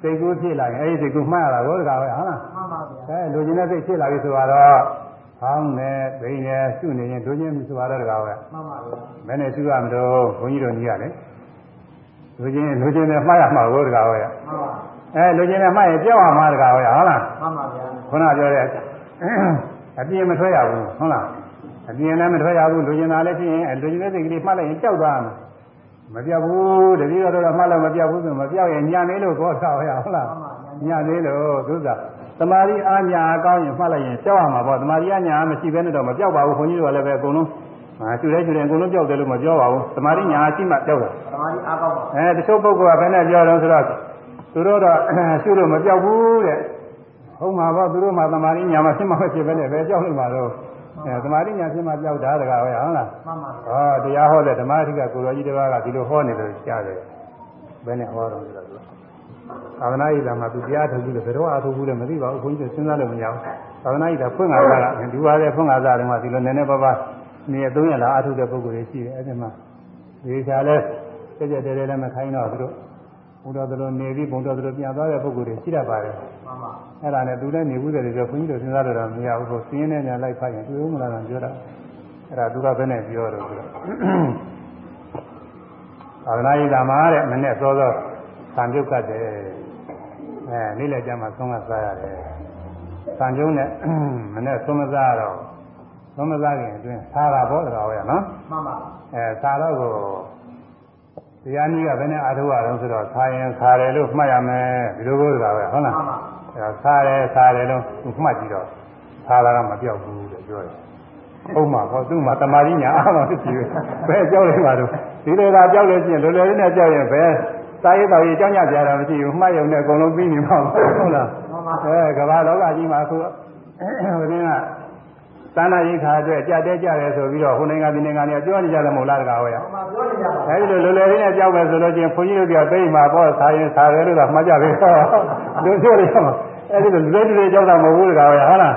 စိတ်ကူးဖြစ်လာရင်အဲဒီစိတ်ကူးမှတ်ရတာကိုတကားပဲဟုတ်လားမှန်ပါဗျာအဲလူချင်းတဲ့စိတ်ဖြစ်လာပြီဆိုတော့ဟောင်းနေဘိနေရှုနေရင်လူချင်းပြီဆိုတော့တကားပဲမှန်ပါဗျာဘယ်နဲ့ရှုရမလို့ဘုန်းကြီးတို့ကြီးရတယ်လူချင်းလူချင်းနဲ့မှားရမှာကိုတကားပဲမှန်ပါ အဲလူချင်းနဲ့မှားရင်ကြောက်ရမှာတကားပဲဟုတ်လားမှန်ပါဗျာခုနပြောတဲ့အပြင်းမထွက်ရဘူးဟုတ်လားအပြင်းလည်းမထွက်ရဘူးလူချင်းသားလည်းဖြစ်ရင်လူချင်းတဲ့စိတ်ကလေးမှတ်လိုက်ရင်ကြောက်သွားမှာမပြောက်ဘူးတတိယတော့မှတ်လို့မပြောက်ဘူးဆိုမပြောက်ရင်ညာနေလို့ခေါ်တာဟုတ်လားမှန်ပါဗျာညာသေးလို့သုသာသမာဓိအာညာအကောင်းရင်မှတ်လိုက်ရင်ကြောက်ရမှာပေါ့သမာဓိအာညာမရှိဘဲနဲ့တော့မကြောက်ပါဘူးခွန်ကြီးတို့ကလည်းပဲအကုန်လုံးဟာကျူတဲ့ကျူတဲ့အကုန်လုံးကြောက်တယ်လို့မပြောပါဘူးသမာဓိညာရှိမှကြောက်တာသမာဓိအားကောင်းပါအဲတချို့ပုဂ္ဂိုလ်ကဘယ်နဲ့ပြောတော့ဆိုတော့ သူတို့တော့ရှုလို့မကြောက်ဘူးတဲ့ဟုတ်မှာပေါ့သူတို့မှသမာဓိညာမှဖြစ်မှဖြစ်ပဲနဲ့ပဲကြောက်လို့မှာတော့အဲသမာဓိညာဖြစ်မှကြောက်တာတကားပဲဟုတ်လားမှန်ပါဟောတရားဟောတဲ့ဓမ္မအဓိကကိုရောကြီးတစ်ပါးကဒီလိုဟောနေလို့ကြားတယ်ဘယ်နဲ့ဟောတော့ဆိုတော့သာသနာ့ဤလာမှာသူတရားထုတ်ဘူးလေဘယ်တော့အထုတ်ဘူးလဲမသိပါဘူးဘုန်းကြီးစဉ်းစားလို့မရဘူးသာသနာ့ဤလာဖွင့်လာတာကဒီပါတဲ့ဖွင့်လာတာတုန်းကဒီလိုနည်းနည်းပါးပါးနေ၃ရက်လာအထုတ်တဲ့ပုဂ္ဂိုလ်တွေရှိတယ်အဲ့ဒီမှာဒီချာလဲကြက်ကြက်တဲတဲလည်းမခိုင်းတော့သူတို့ ဘုရားတို့နေပြီးဘုံတော်တို့ပြန်သွားတဲ့ပုဂ္ဂိုလ်တွေရှိတတ်ပါတယ်မှန်ပါအဲ့ဒါနဲ့သူလည်းနေဘူးတယ်ပြောဘုန်းကြီးတို့စဉ်းစားလို့တော့မရဘူးဆိုစင်းနေညာလိုက်ဖတ်ရင်တွေ့ဦးမလားတော့ပြောတာအဲ့ဒါသူကဘယ်နဲ့ပြောတော့ဆိုတော့သာသနာ့ဤလာမှာတဲ့မနဲ့စောစောဆံပြုတ်ကတ်တယ်အဲနေ့လည်းကြမှာဆုံးကစားရတယ်ဆံပြုတ်နဲ့မနဲ့ဆုံးမစားတော့ဆုံးမစားခင်အတွင်းစားတာပေါ့တကားပဲနော်မှန်ပါအဲစားတော့ကို တရားနည်းကဘယ်နဲ့အားထုတ်ရအောင်ဆိုတော့စားရင်စားတယ်လို့မှတ်ရမယ်ဒီလိုကိုတကားပဲဟုတ်လားမှန်ပါအဲဒါစားတယ်စားတယ်လို့သူမှတ်ကြည့်တော့စားတာကမပြောက်ဘူးလို့ပြောတယ်ဟုတ်မှာပေါ့သူ့မှာတမာရညာအားမဖြစ်ဘူးဘယ်ကြောက်လဲမှာတော့ဒီလိုသာကြောက်လို့ရှိရင်လွယ်လွယ်လေးနဲ့ကြောက်ရင်ဘယ်စားရေးတော်ရေးကြောင်းကြကြတာမရှိဘူးမှတ်ရုံနဲ့အကုန်လုံးပြီးနေမှာဟုတ်လားမှန်ပါအဲကမ္ဘာလောကကြီးမှာအခုဟိုတင်းက သန္တာရိခါအတွက်ကြတဲ့ကြတယ်ဆိုပြီးတော့ဟိုနိုင်ငံဒီနိုင်ငံတွေပြောနေကြတယ်မဟုတ်လားတကားဟောရမှန်ပါပြောနေကြပါအဲဒီလိုလွယ်လွယ်လေးနဲ့ကြောက်ပဲဆိုလို့ချင်းခွန်ကြီးတို့ကသိမှာပေါ့စားရင်စားတယ်လို့တော့မှတ်ကြပြီဟောလူပြောရမှာအဲဒီလိုလွယ်လွယ်ကြောက်တာမဟုတ်ဘူးတကားဟောရဟုတ်လား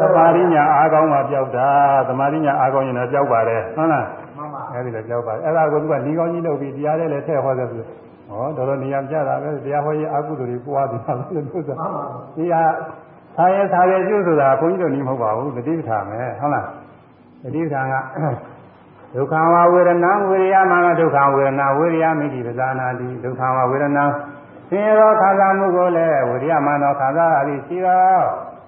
သမာဓိညာအားကောင်းမှကြောက်တာသမာဓိညာအားကောင်းရင်တော့ကြောက်ပါတယ်ဟုတ်လားမှန်ပါအဲဒီလိုကြောက်ပါတယ်အဲ့ဒါကိုသူကဒီကောင်းကြီးလုပ်ပြီးတရားလေးလည်းထည့်ဟောတယ်ဆိုဟောတော်တော်နေရာပြတာပဲတရားဟောရင်အကုသိုလ်တွေပွားတယ်ဆိုလို့သူကမှန်ပါဒီဟာ သာရဲသာရဲကျုပ်ဆိုတာဘုန်းကြီးတို့နီးမဟုတ်ပါဘူးတတိပဌာမယ်ဟုတ်လားတတိပဌာကဒုက္ခဝဝေဒနာဝေရိယမနဒုက္ခဝေဒနာဝေရိယမိတိပဇာနာတိဒုက္ခဝဝေဒနာဆင်းရဲသောခံစားမှုကိုလည်းဝေရိယမနောခံစားရသည်ရှိသော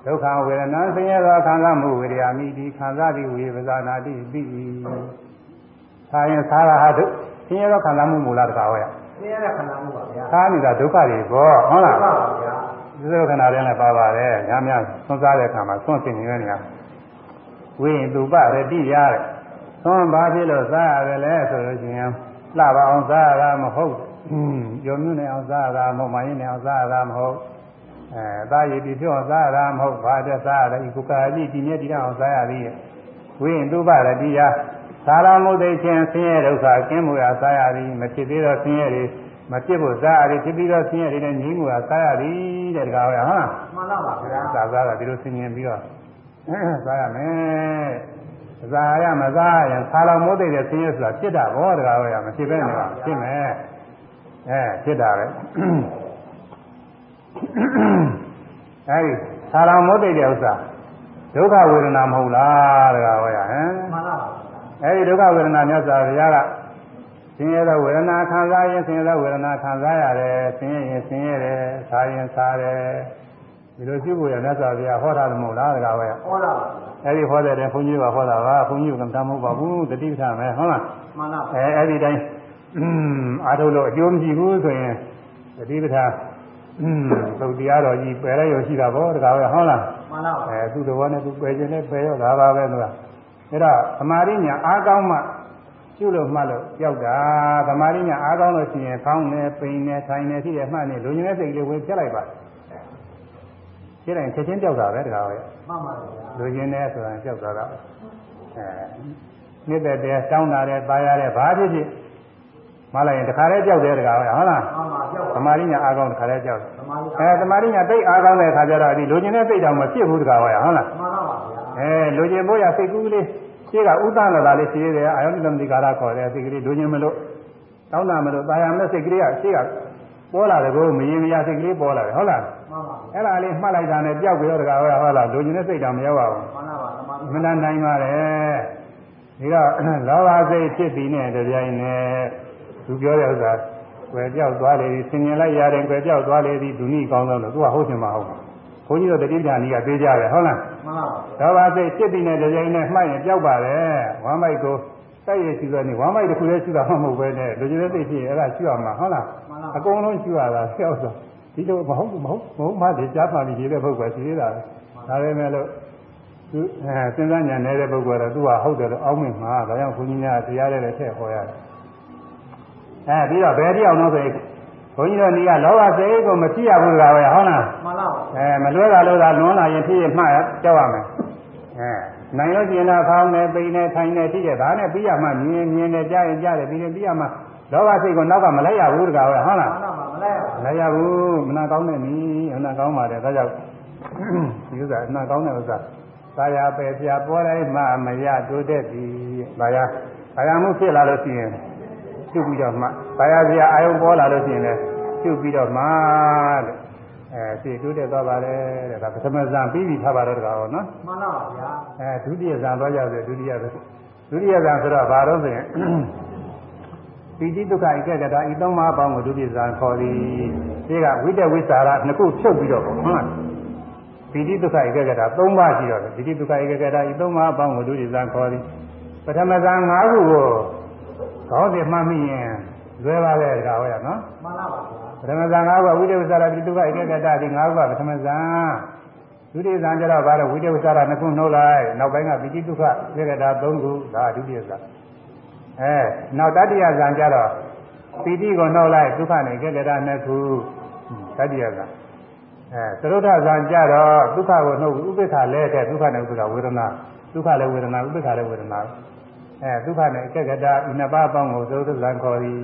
ဒုက္ခဝေဒနာဆင်းရဲသောခံစားမှုဝေရိယမိတိခံစားသည်ဝေပဇာနာတိပြီးသာရင်သာရဟာဒုဆင်းရဲသောခံစားမှုမူလားတကားဟောရဆင်းရဲတဲ့ခန္ဓာမှုပါဗျာသာနေတာဒုက္ခတွေပေါ့ဟုတ်လားမှန်ပါဗျာ ဒီလိုခဏတည်းနဲ့ပါပါတယ်။ညာများသွန်းစားတဲ့အခါမှာသွန်းစင်နေတဲ့နေရာဝိရင်သူပရတိရတဲ့သွန်းဘာဖြစ်လို့စားရတယ်လဲဆိုလို့ရှိရင်လှပါအောင်စားရတာမဟုတ်ရုံမြနဲ့အောင်စားရတာမဟုတ်မရင်နဲ့အောင်စားရတာမဟုတ်အဲသားရည်ပြီးပြောစားရတာမဟုတ်ဘာတဲ့စားရတာဤကုကာကြီးဒီမြဲဒီတော့အောင်စားရသည်ဝိရင်တုပရတိယသာရမုဒိချင်းဆင်းရဲဒုက္ခကင်းမှုရာစားရသည်မဖြစ်သေးတော့ဆင်းရဲတွေ မဖြစ်ဖို့စားရသည်ဖြစ်ပြီးတော့ဆင်းရဲတွေနဲ့ငြိမ်းမှုရာစားရသည်တဲ့တကားဟုတ်လားမှန်တော့ပါဗျာစားစားတာဒီလိုဆင်ញင်ပြီးတော့စားရမယ်စားရမစားရင်ဆာလောင်မိုးသိတဲ့ဆင်းရဲဆိုတာဖြစ်တာဘောတကားဟုတ်ရမဖြစ်ပဲနဲ့ဖြစ်မယ်အဲဖြစ်တာပဲအဲဒီဆာလောင်မိုးသိတဲ့ဥစ္စာဒုက္ခဝေဒနာမဟုတ်လားတကားဟုတ်ရဟမ်မှန်တော့ပါအဲဒီဒုက္ခဝေဒနာမြတ်စွာဘုရားက ဆင်းရဲသောဝေဒနာခံစားရင်ဆင်းရဲသောဝေဒနာခံစားရတယ်ဆင်းရဲရင်ဆင်းရဲတယ်စားရင်စားတယ်ဒီလိုရှိဖို့ရမြတ်စွာဘုရားဟောတာမဟုတ်လားတကားပဲဟောတာပါအဲဒီဟောတဲ့တဲ့ဘုန်းကြီးကဟောတာပါဘုန်းကြီးကမတမ်းမဟုတ်ပါဘူးတတိပဌာမယ်ဟုတ်လားမှန်တော့အဲအဲ့ဒီတိုင်းအားထုတ်လို့အကျိုးမရှိဘူးဆိုရင်တတိပဌာသုတ်တရားတော်ကြီးပယ်ရရရှိတာပေါ့တကားပဲဟုတ်လားမှန်တော့အဲသူ့တော်နဲ့သူပယ်ခြင်းနဲ့ပယ်ရောဒါပါပဲသူကအဲ့တော့သမာဓိညာအားကောင်းမှ ကျุလို့မှတ်လို့ကြောက်တာသမာဓိညာအားကောင်းလို့ရှိရင်ဖောင်းနေပိန်နေထိုင်နေဖြစ်ရမှတ်နေလူညင်းစိတ်လေးဝင်ပြက်လိုက်ပါဖြစ်တိုင်းချက်ချင်းကြောက်တာပဲတကားပဲမှန်ပါဗျာလူကျင်တယ်ဆိုတာကြောက်သွားတာအဲမြစ်တဲ့တဲတောင်းတာတဲ့ပါရတဲ့ဘာဖြစ်ဖြစ်မလိုက်ရင်တခါလဲကြောက်တယ်တကားပဲဟုတ်လားမှန်ပါကြောက်သပါမာဓိညာအားကောင်းတခါလဲကြောက်တယ်သမာဓိအဲသမာဓိညာသိအားကောင်းတဲ့အခါကျတော့ဒီလူကျင်တဲ့စိတ်တောင်မဖြစ်ဘူးတကားပဲဟုတ်လားမှန်တော့ပါဗျာအဲလူကျင်ဖို့ရစိတ်ကူးလေး ရှိကဥဒ္ဒလာတာလေးရှိသေးတယ်အာယုန်သမတိကာရခေါ်တဲ့စိတ်ကလေးလူကျင်မလို့တောင်းတာမလို့တာယာမဲ့စိတ်ကလေးကရှိကပေါ်လာတယ်ကိုမရင်မရစိတ်ကလေးပေါ်လာတယ်ဟုတ်လားမှန်ပါအဲ့ဒါလေးမှတ်လိုက်တာနဲ့ကြောက်ပြီးတော့တကားပဲဟုတ်လားလူကျင်တဲ့စိတ်တောင်မရောက်ပါဘူးမှန်တော့ပါသမာဓိမနာနိုင်ပါတယ်ဒီတော့လောဘစိတ်ဖြစ်ပြီးနဲ့တပြိုင်နဲ့သူပြောတဲ့ဥစ္စာကွယ်ပြောက်သွားလေဆင်ញင်လိုက်ရတယ်ကွယ်ပြောက်သွားလေဒီဒုနိကောင်းတော့လို့သူကဟုတ်ချင်မှာဟုတ်ဘု န်းကြီးတို့တတိပ္ပာနီးကသေးကြတယ်ဟုတ်လားမှန်တော့ပါလောဘစိတ်ဖြစ်ပြီးနဲ့တပြိုင်နဲ့မှတ်ရင်ပြောက်ပါတယ်ဝမ်းမိုက်ကိုတိုက်ရရှိလို့နေဝမ်းမိုက်တစ်ခုလေးရှိတာမှမဟုတ်ပဲနဲ့လူကြီးတဲ့သိရှိရင်အဲ့ဒါရှိရမှာဟုတ်လားအကုန်လုံးရှိရတာပြောက်ဆိုဒီလိုမဟုတ်မဟုတ်မဟုတ်မှဒီကြားပါလိရေးတဲ့ပုဂ္ဂိုလ်ရှိသေးတာဒါပဲမဲ့လို့သူအဲစဉ်းစားဉာဏ်နေတဲ့ပုဂ္ဂိုလ်ကတော့သူကဟုတ်တယ်လို့အောင်းမြင်မှာဒါကြောင့်ဘုန်းကြီးများတရားတဲ့လည်းထည့်ဟောရတယ်အဲပြီးတော့ဘယ်တရားအောင်လို့ဆိုရင် ဘုန်းကြီးတို့နေကလောဘစိတ်ကိုမဖြစ်ရဘူးကပဲဟုတ်လားမှန်တော့ပါအဲမလွဲတာလို့သာလွန်လာရင်ဖြစ်ရမှကြောက်ရမယ်အဲနိုင်လို့ကျင်တော့ဖောင်းနေပိန်နေထိုင်နေဖြစ်ရဒါနဲ့ပြီးရမှမြင်မြင်နေကြားရင်ကြားတယ်ပြီးရင်ပြီးရမှလောဘစိတ်ကိုနောက်ကမလိုက်ရဘူးတကားပဲဟုတ်လားမှန်တော့ပါမလဲရပါမလိုက်ရဘူးမနာကောင်းတဲ့နည်းအနာကောင်းပါတယ်ဒါကြောင့်ဒီဥစ္စာအနာကောင်းတဲ့ဥစ္စာသာယာပယ်ပြပေါ်တိုင်းမှမရတိုးတက်သည်ဒါရသာယာမှုဖြစ်လာလို့ရှိရင် ပြုပြီးတော့မှသာယာစရာအာယုံပေါ်လာလို့ရှိရင်လည်းပြုပြီးတော့မှတဲ့အဲသိတိုးတက်သွားပါလေတဲ့ဒါပထမဇန်ပြီးပြီးထားပါတော့တကားဟောနော်မှန်တော့ပါဗျာအဲဒုတိယဇန်သွားကြဆိုဒုတိယဇန်ဒုတိယဇန်ဆိုတော့ဘာလို့ဆိုရင်ပီတိဒုက္ခဧကဂတဤသုံးပါးပေါင်းကိုဒုတိယဇန်ခေါ်သည်ဒီကဝိတ္တဝိသရာနှစ်ခုဖြုတ်ပြီးတော့ပေါ့ဟုတ်လားပီတိဒုက္ခဧကဂတသုံးပါးရှိတော့တယ်ပီတိဒုက္ခဧကဂတဤသုံးပါးပေါင်းကိုဒုတိယဇန်ခေါ်သည်ပထမဇန်၅ခုကို ခေါင်းစဉ်မှတ်မိရင်လွယ်ပါလေတကားဟောရနော်မှန်တော့ပါဗျာပထမဇန်၅ခုကဝိတ္တဝိသရာပီတိဒုက္ခဧကဂတဒီ၅ခုကပထမဇန်ဒုတိယဇန်ကျတော့ဘာလဲဝိတ္တဝိသရာနှစ်ခုနှုတ်လိုက်နောက်ပိုင်းကပီတိဒုက္ခဧကဂတ၃ခုဒါဒုတိယဇန်အဲနောက်တတိယဇန်ကျတော့ပီတိကိုနှုတ်လိုက်ဒုက္ခနဲ့ဧကဂတနှစ်ခုတတိယဇန်အဲသရုဒ္ဓဇန်ကျတော့ဒုက္ခကိုနှုတ်ဥပိ္ပခလဲတဲ့ဒုက္ခနဲ့ဥပိ္ပခဝေဒနာဒုက္ခလည်းဝေဒနာဥပိ္ပခလည်းဝေဒနာ အဲဒုက္ခနဲ့ဧကဂတဤနှစ်ပါးအပေါင်းကိုသရုဒ္ဓဇန်ခေါ်သည်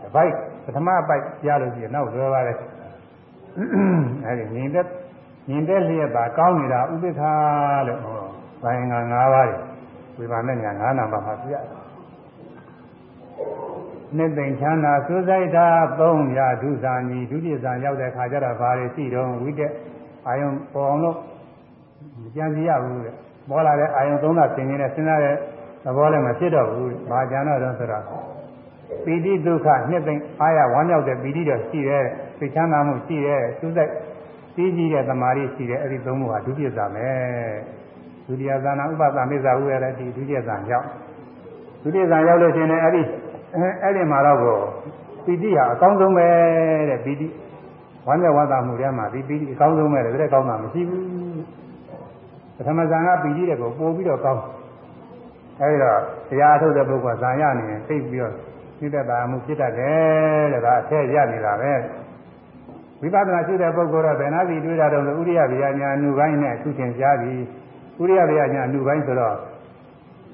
တစ်ပိုက်ပထမပိုက်ကြားလို့ရှိရင်နောက်လွယ်ပါတယ်အဲဒီညီတဲ့ညီတဲ့လျက်ပါကောင်းနေတာဥပိ္ပခလို့ဟောဘိုင်ငါ၅ပါးဝိပါနဲ့ညာ၅နာပါမှာပြရတယ်နှစ်သိမ့်ချမ်းသာစူးစိုက်တာ3ရာဒုစာညီဒုတိယဇာရောက်တဲ့ခါကျတော့ဘာတွေရှိတော့ဝိတက်အာယုံပေါ်အောင်လို့မကြံစီရဘူးတဲ့ပေါ်လာတဲ့အာယုံသုံးတာသင်နေတဲ့စဉ်းစားတဲ့ သဘောလည်းမဖြစ်တော့ဘူးဘာကြံတော့တော့ဆိုတော့ပီတိဒုက္ခနှစ်သိမ့်အာရဝမ်းမြောက်တဲ့ပီတိတော့ရှိတယ်သိချမ်းသာမှုရှိတယ်စူးစိုက်ပြီးကြီးတဲ့သမာဓိရှိတယ်အဲ့ဒီသုံးခုဟာဒုတိယဇာမယ်ဒုတိယဇာနာဥပသမေဇာဥရတဲ့ဒီဒုတိယဇာရောက်ဒုတိယဇာရောက်လို့ရှိရင်လည်းအဲ့ဒီအဲ့ဒီမှာတော့ကိုပီတိဟာအကောင်းဆုံးပဲတဲ့ပီတိဝမ်းမြောက်ဝမ်းသာမှုထဲမှာဒီပီတိအကောင်းဆုံးပဲတဲ့ဒါကောင်းတာမရှိဘူးပထမဇာကပီတိတဲ့ကိုပို့ပြီးတော့ကောင်း အဲဒီတော့တရားထုတ်တဲ့ပုဂ္ဂိုလ်ဇာရနေရင်သိပြီးတော့စိတ္တတာမှုဖြစ်တတ်တယ်တဲ့ဒါအထက်ရနေတာပဲဝိပဿနာရှိတဲ့ပုဂ္ဂိုလ်တော့ဘယ်နာစီတွေ့တာတော့ဥရိယဗျာညာအနုပိုင်းနဲ့သူချင်းကြားပြီးဥရိယဗျာညာအနုပိုင်းဆိုတော့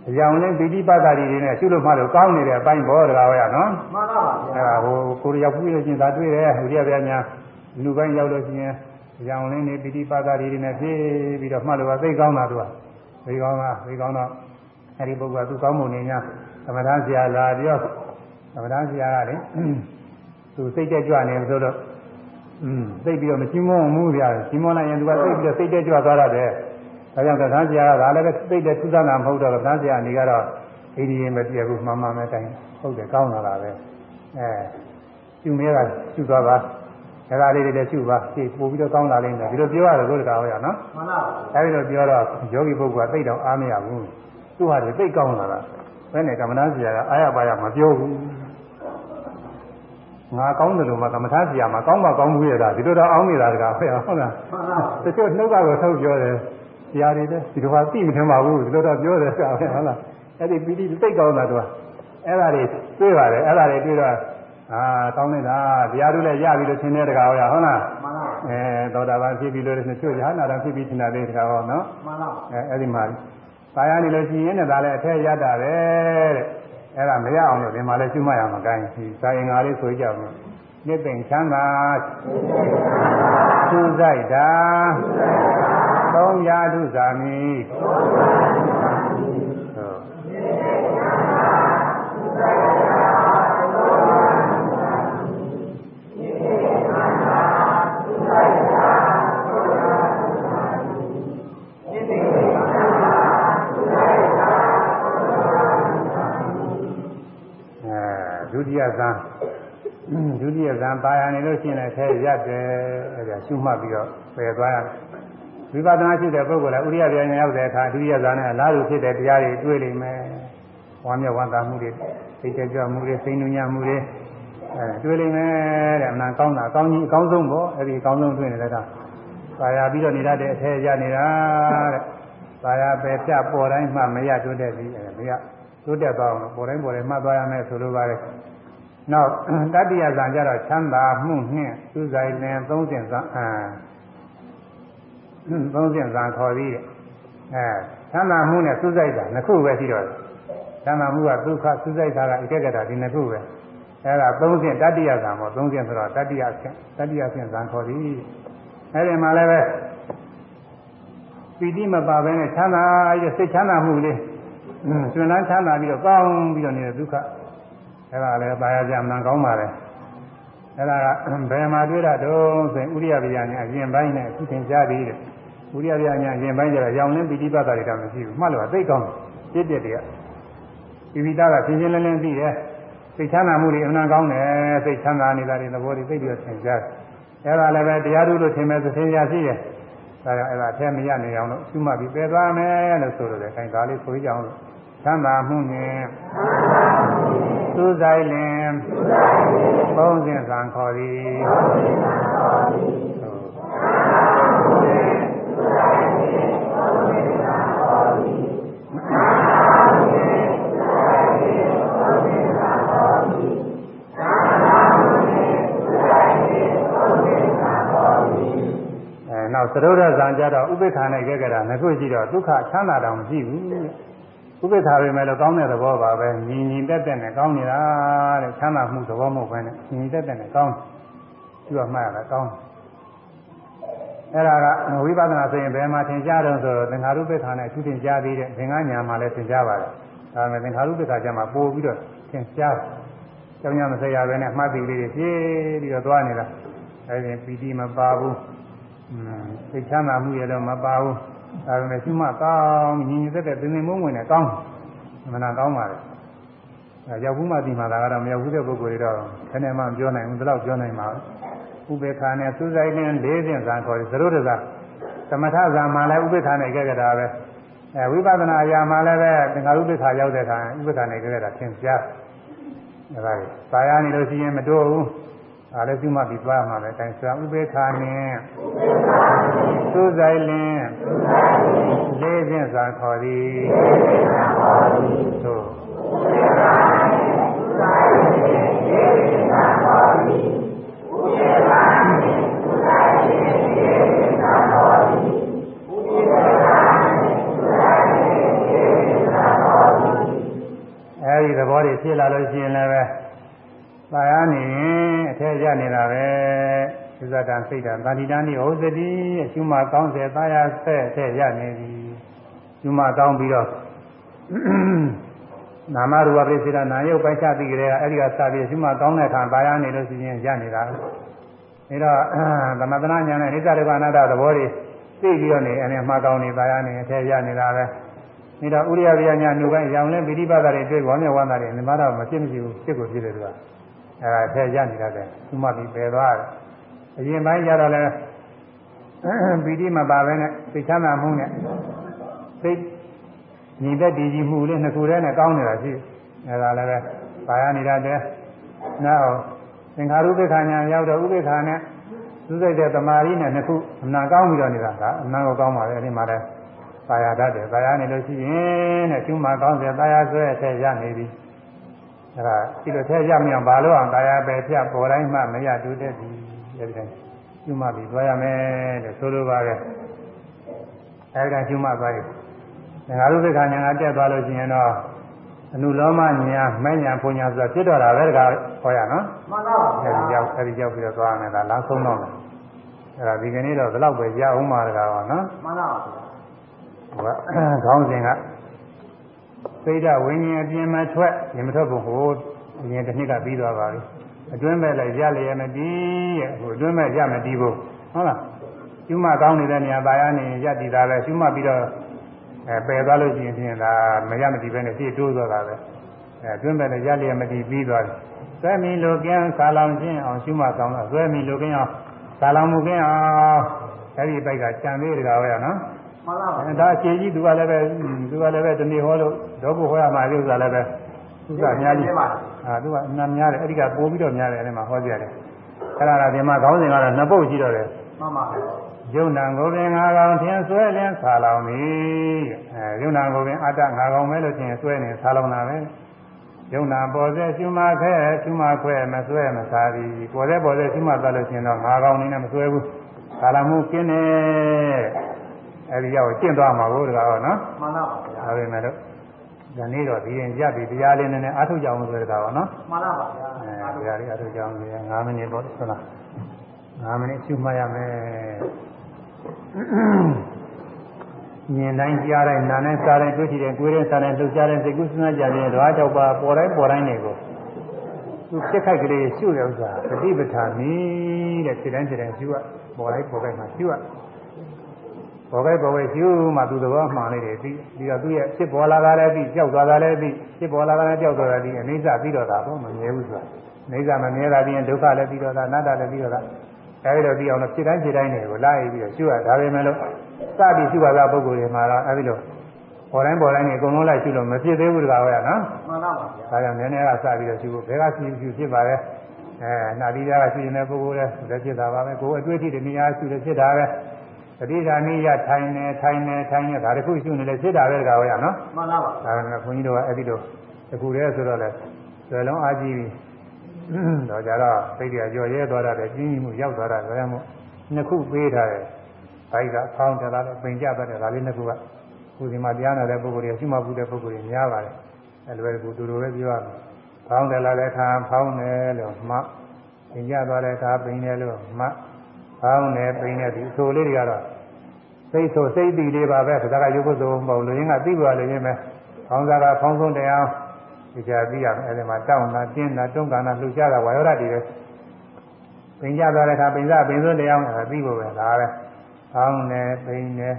အကြောင်းလင်းပိဋိပတ်တာတွေနဲ့ရှုလို့မှလို့ကောင်းနေတဲ့အပိုင်းဘောတကားဟောရနော်မှန်ပါဗျာအဲဒါဟိုကိုရရောက်ပြီးလို့ချင်းသာတွေ့တယ်ဥရိယဗျာညာအနုပိုင်းရောက်လို့ရှိရင်အကြောင်းလင်းနေပိဋိပတ်တာတွေနဲ့ဖြည့်ပြီးတော့မှလို့ကသိကောင်းတာသူကသိကောင်းတာသိကောင်းတော့ အဲဒီပုဂ္ဂိုလ်ကသူကောင်းမှုနေ냐သမထဆရာလာပြောသမထဆရာကလေသူစိတ်တက်ကြွနေဆိုတော့อืมသိပြီးတော့မချီးမွမ်းဘူးဗျာချီးမွမ်းလိုက်ရင်သူကသိပြီးတော့စိတ်တက်ကြွသွားရတယ်ဒါကြောင့်ကသန်းဆရာကဒါလည်းပဲသိတဲ့ထူးဆန်းတာမဟုတ်တော့ကသန်းဆရာအနေကတော့အိဒီရင်မပြည့်ဘူးမှန်မှန်ပဲတိုင်းဟုတ်တယ်ကောင်းလာတာပဲအဲကျူမဲကကျူသွားပါဒါကလေးတွေလည်းကျူပါသိပို့ပြီးတော့ကောင်းလာလိမ့်မယ်ဒီလိုပြောရတယ်ကိုယ်တကာဟောရနော် မှန်ပါဗျာ အဲဒီလိုပြောတော့ယောဂီပုဂ္ဂိုလ်ကသိတော့အားမရဘူး သူ့ဟာသိကောင်းလာတာဘယ်နဲ့ကမ္မဋ္ဌာန်းဆရာကအားရပါရမပြောဘူးငါကောင်းတယ်လို့မှကမ္မဋ္ဌာန်းဆရာမှာကောင်းမှကောင်းမှုရတာဒီလိုတော့အောင်းနေတာတကားဟုတ်ဟုတ်လားမှန်ပါတချို့နှုတ်ကတော့ထုတ်ပြောတယ်ဆရာတွေလည်းဒီလိုဟာသိမထင်ပါဘူးဒီလိုတော့ပြောတယ်ကွာဟုတ်လားအဲ့ဒီပီတိသိကောင်းတာတော့အဲ့ဒါတွေတွေ့ပါတယ်အဲ့ဒါတွေတွေ့တော့အာကောင်းနေတာတရားတို့လည်းရပြီလို့ထင်တဲ့တကားဟုတ်လားဟုတ်လားမှန်ပါအဲသောတာပန်ဖြစ်ပြီလို့လည်းတချို့ရဟနာတော်ဖြစ်ပြီထင်တာလေးတကားဟောနော်မှန်ပါအဲအဲ့ဒီမှာ ပါရနေလို့ရှိရင်လည်းဒါလည်းအထက်ရတာပဲတဲ့အဲ့ဒါမရအောင်လို့ဒီမှာလည်းကျွတ်မှရမှာကိုင်းဒီစာရင်ငါလေးဆိုကြပါဦးနှစ်သိမ့်ချမ်းသာသူဆိုင်တာသုံးရာဓုဇာမိဟုတ် တိယဇန်ဒုတိယဇန်ပါရနေလို့ရှိရင်လည်းထဲရက်တယ်အဲ့ဒါရှုမှတ်ပြီးတော့ပယ်သွားရဝိပဿနာရှိတဲ့ပုဂ္ဂိုလ်ကဥရိယပြန်ရောက်တဲ့အခါဒုတိယဇန်နဲ့အလားတူဖြစ်တဲ့တရားတွေတွေ့လိမ့်မယ်ဝမ်းမြောက်ဝမ်းသာမှုတွေသိတဲ့ကြွမှုတွေစိတ်နှညမှုတွေအဲတွေ့လိမ့်မယ်တဲ့အမှန်ကောင်းတာအကောင်းကြီးအကောင်းဆုံးပေါ့အဲ့ဒီအကောင်းဆုံးတွေ့နေတဲ့ကပါရပြီးတော့နေရတဲ့အထဲရနေတာတဲ့ပါရပဲပြပေါ်တိုင်းမှမရတွတ်တဲ့ပြီးအဲမရတွတ်တဲ့သွားအောင်ပေါ်တိုင်းပေါ်တိုင်းမှတ်သွားရမယ်ဆိုလိုပါတယ် နောက်တတိယဇန်ကြတော့ချမ်းသာမှုနှင့်သူဆိုင်လင်သုံးဆင့်ဇန်အာသုံးဆင့်ဇန်ခေါ်ပြီးတဲ့အဲချမ်းသာမှုနဲ့သူဆိုင်တာနှစ်ခုပဲရှိတော့တယ်ချမ်းသာမှုကဒုက္ခသူဆိုင်တာကဧကဂတဒီနှစ်ခုပဲအဲဒါသုံးဆင့်တတိယဇန်ပေါ့သုံးဆင့်ဆိုတော့တတိယဆင့်တတိယဆင့်ဇန်ခေါ်ပြီးအဲဒီမှာလည်းပဲပီတိမပါဘဲနဲ့ချမ်းသာရစိတ်ချမ်းသာမှုလေးอืมရှင်လန်းချမ်းသာပြီးတော့ကောင်းပြီးတော့နေတဲ့ဒုက္ခ အဲဒါလည်းပါရကြမှန်ကောင်းပါလေအဲဒါကဘယ်မှာတွေ့တာတုံးဆိုရင်ဥရိယဗျာညာအရင်ပိုင်းနဲ့အခုသင်ကြားပြီးတဲ့ဥရိယဗျာညာအရင်ပိုင်းကျတော့ရောင်လင်းပီတိပတ်တာတွေတော့မရှိဘူးမှတ်လို့သိကောင်းတယ်ပြည့်ပြည့်တည်းကပိပိတာကရှင်းရှင်းလင်းလင်းသိတယ်စိတ်ချမ်းသာမှုတွေအမှန်ကောင်းတယ်စိတ်ချမ်းသာနေတာတွေသဘောတွေသိပြီးတော့သင်ကြားတယ်အဲဒါလည်းပဲတရားထုလို့ထင်မဲ့သင်ရရှိတယ်ဒါကြောင့်အဲ့ဒါအထက်မရနေအောင်လို့ရှုမှတ်ပြီးပယ်သွားမယ်လို့ဆိုလို့တယ်အဲဒါလေးဆိုကြအောင်လို့ သံသာမှုနှင့်သူဆိုင်လင်သုံးစဉ်သံခေါ်သည်အဲနောက်သရုပ်ရဇံကြတော့ဥပိ္ပခာနဲ့ကြက်ကြတာနှစ်ခုရှိတော့ဒုက္ခချမ်းသာတောင်မရှိဘူးတဲ့ ဥပိ္ပခာပဲမဲ့လို့ကောင်းတဲ့သဘောပါပဲညီညီတက်တက်နဲ့ကောင်းနေတာတဲ့ချမ်းသာမှုသဘောမဟုတ်ဘဲနဲ့ညီညီတက်တက်နဲ့ကောင်းသူကမှတ်ရတာကောင်းအဲ့ဒါကဝိပဿနာဆိုရင်ဘယ်မှာသင်ကြားတော့ဆိုတော့သင်္ခါရုပ္ပခာနဲ့သူသင်ကြားပြီးတဲ့သင်္ကညာမှာလည်းသင်ကြားပါတယ်ဒါပေမဲ့သင်္ခါရုပ္ပခာကျမှပို့ပြီးတော့သင်ကြားကျောင်းညမဆရာပဲနဲ့မှတ်ပြီးလေးတွေဖြည်းပြီးတော့သွားနေတာအဲ့ဒီပီတိမပါဘူးစိတ်ချမ်းသာမှုရတော့မပါဘူး ဒါပေမဲ့ရှိမှကောင်းညီညီသက်သက်သင်္သင်မုံဝင်နဲ့ကောင်းမနာကောင်းပါလေအဲရောက်ဘူးမှဒီမှာလာကတော့မရောက်ဘူးတဲ့ပုဂ္ဂိုလ်တွေတော့ခဏမှမပြောနိုင်ဘူးဒီလောက်ပြောနိုင်ပါဘူးဥပေက္ခာနဲ့သုဇိုင်းနဲ့၄ဆင့်ဇာခေါ်တယ်သရုပ်တဇာသမထဇာမှာလည်းဥပေက္ခာနဲ့ကြက်ကြတာပဲအဲဝိပဿနာအရာမှာလည်းပဲသင်္ခါရုပ္ပခါရောက်တဲ့အခါဥပေက္ခာနဲ့ကြက်ကြတာသင်ကြားအဲဒါကြီးပါရနေလို့ရှိရင်မတိုးဘူး ဒါလည်းသူမှပြီးသွားမှာပဲအဲဆရာဥပေက္ခာနဲ့သုဇိုင်းလင်းလေးဖြင့်သာခေါ်သည်သို့အဲဒီသဘောတွေဖြစ်လာလို့ရှိရင်လည်း ပဲပါရနေရင်အထက်ရနေတာပဲသစ္စာတန်စိတ်တန်တာတိတန်ဒီဟုတ်သတိအရှုမကောင်းစေသာယာဆက်အထက်ရနေပြီရှုမကောင်းပြီးတော့နာမရူပပရိစ္ဆေဒနာယုတ်ပိုက်ချပြီးကြတဲ့အဲဒီကစပြီးရှုမကောင်းတဲ့အခါပါရနေလို့ရှိရင်ရနေတာဒါတော့သမထနာညာနဲ့ဣစ္ဆဒုက္ခအနတ္တသဘောတွေသိပြီးတော့နေအနေမှာကောင်းနေပါရနေအထက်ရနေတာပဲဒါတော့ဥရိယဗျာညာနှုတ်ပိုင်းရောင်လဲပိဋိပတ်တာတွေတွေ့ဝမ်းမြောက်ဝမ်းသာတွေနိမတော့မဖြစ်မရှိဘူးဖြစ်ကိုဖြစ်တယ်သူက အဲဒါထည့်ရနေတတ်တယ်သူမှပြီးပယ်သွားတယ်အရင်ပိုင်းကျတော့လဲပီတိမပါပဲနဲ့သိချမ်းသာမှုနဲ့သိညီသက်တည်ကြည်မှုလေးနှစ်ခုတည်းနဲ့ကောင်းနေတာရှိအဲဒါလည်းပဲပါရနေတတ်တယ်နောက်သင်္ခါရုပ္ပခာညာရောက်တော့ဥပ္ပခာနဲ့သူစိတ်တဲ့တမာရီနဲ့နှစ်ခုအနာကောင်းပြီးတော့နေတာကအနာကိုကောင်းပါလေအဲဒီမှာလည်းပါရတတ်တယ်ပါရနေလို့ရှိရင်တဲ့ကျူးမကောင်းစေပါရဆွဲအထက်ရနေပြီ အဲဒါဒီလိုထက်ရမြောင်ဘာလို့အောင်ပါရပဲဖြတ်ပေါ်တိုင်းမှမရတူတဲ့ဒီအဲဒီတိုင်းကျူးမပြီးသွားရမယ်တဲ့ဆိုလိုပါပဲအဲဒီတိုင်းကျူးမသွားရင်ငါတို့ဘက်ကညာကတက်သွားလို့ရှိရင်တော့အနုလောမညာမဲ့ညာဘုံညာဆိုတာဖြစ်တော့တာပဲတကားဟောရနော်မှန်ပါပါဗျာအဲဒီရောက်အဲဒီရောက်ပြီးတော့သွားရမယ်ဒါလမ်းဆုံးတော့မယ်အဲဒါဒီကနေ့တော့ဒီလောက်ပဲရအောင်ပါတကားပါနော်မှန်ပါပါဗျာဟိုကခေါင်းစဉ်က စိတ်ဓာတ်ဝိညာဉ်အပြင်မှာထွက်ရင်မထွက်ဘူးဟိုအရင်တစ်နှစ်ကပြီးသွားပါပြီအတွင်းမဲ့လည်းရလျက်မတည်ရဲ့ဟိုအတွင်းမဲ့ရမတည်ဘူးဟုတ်လားကျူးမကောင်းနေတဲ့နေရာပါရနေရတည်တာပဲကျူးမပြီးတော့အဲပယ်သွားလို့ရှိရင်ဖြင့်ဒါမရမတည်ပဲနဲ့ရှေ့တိုးသွားတာပဲအဲအတွင်းမဲ့လည်းရလျက်မတည်ပြီးသွားတယ်ဆွဲမီလိုကင်းဆာလောင်ခြင်းအောင်ကျူးမကောင်းတော့ဆွဲမီလိုကင်းအောင်ဆာလောင်မှုကင်းအောင်အဲဒီပိုက်ကကြံသေးတယ်ကွာနော် မှန်ပါပါအဲဒါအခြေကြီးသူကလည်းပဲသူကလည်းပဲဒီနေ့ဟောလို့တော့ဘုဟောရမှာဥစ္စာလည်းပဲဥစ္စာအများကြီးအာသူကအနာများတယ်အဲ့ဒီကပို့ပြီးတော့များတယ်အဲ့ဒီမှာဟောကြရတယ်အဲ့ဒါကဒီမှာခေါင်းစဉ်ကတော့နှစ်ပုတ်ရှိတော့တယ်မှန်ပါဗျာယုံနာကိုပင်ငါကောင်ထင်ဆွဲလင်းဆာလောင်ပြီအဲယုံနာကိုပင်အတ္တငါကောင်ပဲလို့ထင်ဆွဲနေဆာလောင်တာပဲယုံနာပေါ်စေရှုမခဲရှုမခွဲမဆွဲမစားသည်ပေါ်စေပေါ်စေရှုမသွားလို့ရှင်တော့ငါကောင်နေနဲ့မဆွဲဘူးဆာလောင်မှုကင်းနေ အဲဒီရောက်ကျင့်သွားမှာကိုတကားဟောနော်မှန်ပါပါဗျာဒါပေမဲ့လို့ဒီနေ့တော့ဒီရင်ကြပြီတရားလေးနည်းနည်းအားထုတ်ကြအောင်ဆိုတဲ့ကောင်နော်မှန်ပါပါဗျာအဲတရားလေးအားထုတ်ကြအောင်ဆိုရင်9မိနစ်ပေါ့ဟုတ်လား9မိနစ်ရှုမှတ်ရမယ်မြင်တိုင်းကြားတိုင်းနားနဲ့စားတိုင်းတွေ့ထိတဲ့ကိုယ်ရဲ့စားတိုင်းလှုပ်ရှားတဲ့စိတ်ကူးစဉ်းစားကြတဲ့ဓဝါကြောက်ပါပေါ်တိုင်းပေါ်တိုင်းတွေကိုသူပြက်ခိုက်ကလေးရှုရဥစ္စာပฏิပဋ္ဌာနီတဲ့ခြေတိုင်းခြေတိုင်းရှုရပေါ်တိုင်းပေါ်တိုင်းမှာရှုရ ဘောပဲဘောပဲရှုမှသူသဘောမှန်လေးတွေပြီးပြီးတော့သူ့ရဲ့ဖြစ်ပေါ်လာတာလည်းပြီးကြောက်သွားတာလည်းပြီးဖြစ်ပေါ်လာတာလည်းကြောက်သွားတာပြီးအိဋ္ဌပြီးတော့တာပေါ့မမြဲဘူးဆိုတာအိဋ္ဌမမြဲတာပြီးရင်ဒုက္ခလည်းပြီးတော့တာအနတ္တလည်းပြီးတော့တာအဲဒီတော့ပြီးအောင်လို့ဖြစ်တိုင်းဖြစ်တိုင်းတွေကိုလာရပြီးတော့ရှုရဒါပဲမဲ့လို့စပြီးရှုပါတာပုဂ္ဂိုလ်တွေမှာတော့အဲဒီလိုပေါ်တိုင်းပေါ်တိုင်းနေအကုန်လုံးလိုက်ရှုလို့မဖြစ်သေးဘူးတကားပဲနော်မှန်ပါပါဗျာဒါကြောင့်နည်းနည်းကစပြီးတော့ရှုဖို့ဘယ်ကရှုရှုဖြစ်ပါလဲအဲနာတိသားကရှုနေတဲ့ပုဂ္ဂိုလ်လည်းလည်းဖြစ်တာပါပဲကိုယ်အတွေ့အထိတနည်းအားရှုလို့ဖြစ်တာပဲ တတိဓာနိယထိုင်နေထိုင်နေထိုင်နေဒါတခုရှုနေလေဖြစ်တာပဲတကားဝရနော်မှန်ပါပါဒါကဘုန်းကြီးတို့ကအဲ့ဒီလိုတခုတည်းဆိုတော့လေဆွေလုံးအားကြီးပြီတော့ကြတော့စိတ်တွေကကြော်ရဲသွားတာတဲ့ကြီးကြီးမှုရောက်သွားတာဆိုရမို့နှစ်ခုပေးထားတယ်ဘိုက်ကဖောင်းတယ်လားပင်ကြတတ်တယ်ဒါလေးနှစ်ခုကခုဒီမှာတရားနာတဲ့ပုဂ္ဂိုလ်တွေရှိမှဘူးတဲ့ပုဂ္ဂိုလ်တွေများပါတယ်အဲ့လိုပဲကူတူတူပဲပြောရမယ်ဖောင်းတယ်လားလည်းခါဖောင်းတယ်လို့မှပင်ကြသွားတဲ့အခါပင်တယ်လို့မှ ဖောင်းတယ်ပင်တယ်ဒီအဆိုလေးတွေကတော့စိတ်ဆိုစိတ်တည်လေးပါပဲဒါကရုပ်ကုသိုလ်မဟုတ်လူရင်းကသိပါလိမ့်မယ်။ခေါင်းစားကဖောင်းဆုံးတရားဒီကြပြီးရမယ်အဲဒီမှာတောင်းတာတင်းတာတွန်းကန်တာလှူရှားတာဝါယောဓာတ်တွေပဲ။ပင်ကြသွားတဲ့အခါပင်စားပင်ဆုံးတရားကသိဖို့ပဲဒါပဲ။ဖောင်းနေပင်နေ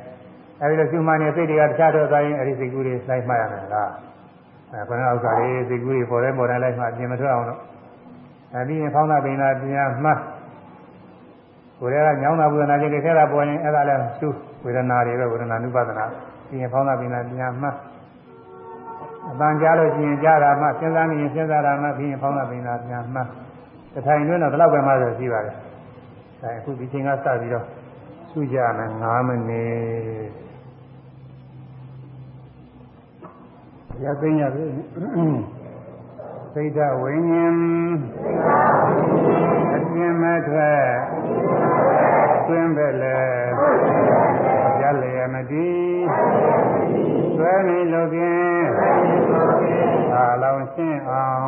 အဲဒီလိုရှုမှန်နေစိတ်တွေကတခြားတော့သွားရင်အဲဒီစိတ်ကူးတွေလိုက်မှတ်ရမယ်လား။အဲခဏဥစ္စာလေးစိတ်ကူးတွေပေါ်တယ်ပေါ်တယ်လိုက်မှပြင်မထွက်အောင်လို့အဲဒီရင်ဖောင်းတာပင်တာပြန်မှတ် ကိုယ်ကညောင်းတာဝေဒနာတွေခဲတာပေါ်ရင်အဲ့ဒါလည်းရှုဝေဒနာတွေပဲဝေဒနာနုပါဒနာပြီးရင်ဖောင်းတာပြင်တာပြန်မှအပန်းကြားလို့ရှိရင်ကြားတာမှစဉ်းစားနေရင်စဉ်းစားတာမှပြီးရင်ဖောင်းတာပြင်တာပြန်မှတထိုင်တွင်းတော့ဒီလောက်ပဲမှဆိုရှိပါတယ်ဒါအခုဒီချိန်ကစပြီးတော့ရှုကြမယ်9မိနစ်ရသိညာပြီ စိတ်ဓဝိညာဉ်အပြင်းမဲ့ထွက်တွင်ပဲလေရလျက်မတည်သွဲနေလို့ဖြင့်အာလောင်ရှင်းအောင်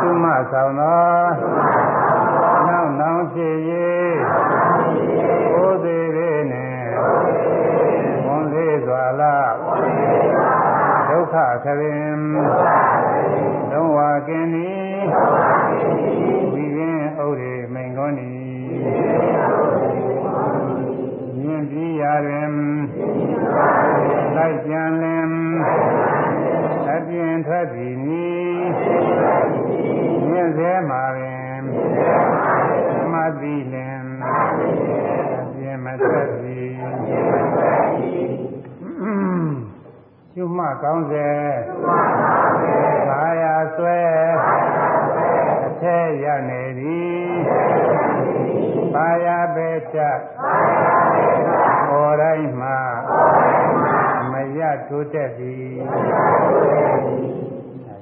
သုမဆောင်သောနောက်နောင်ဖြစ်၍ဘုသေးရေနှင့်ဝန်လေးစွာလားဒုက္ခခရင်လုံးဝ ကင်းသည်ဝိရင်ဥရေမိန်ကောနီမြင်ပြီးရတွင်လိုက်ကြံလင်အပြင်ထွက်သည်နီမြင်စေမှာပင်မသိလင်အပြင်မထွက် သည်ကျွမကောင်းစေသာယာဆွဲအထက်ရနေသည်ပါရပေချက်ဟောတိုင်းမှာမရထိုးတက်သည်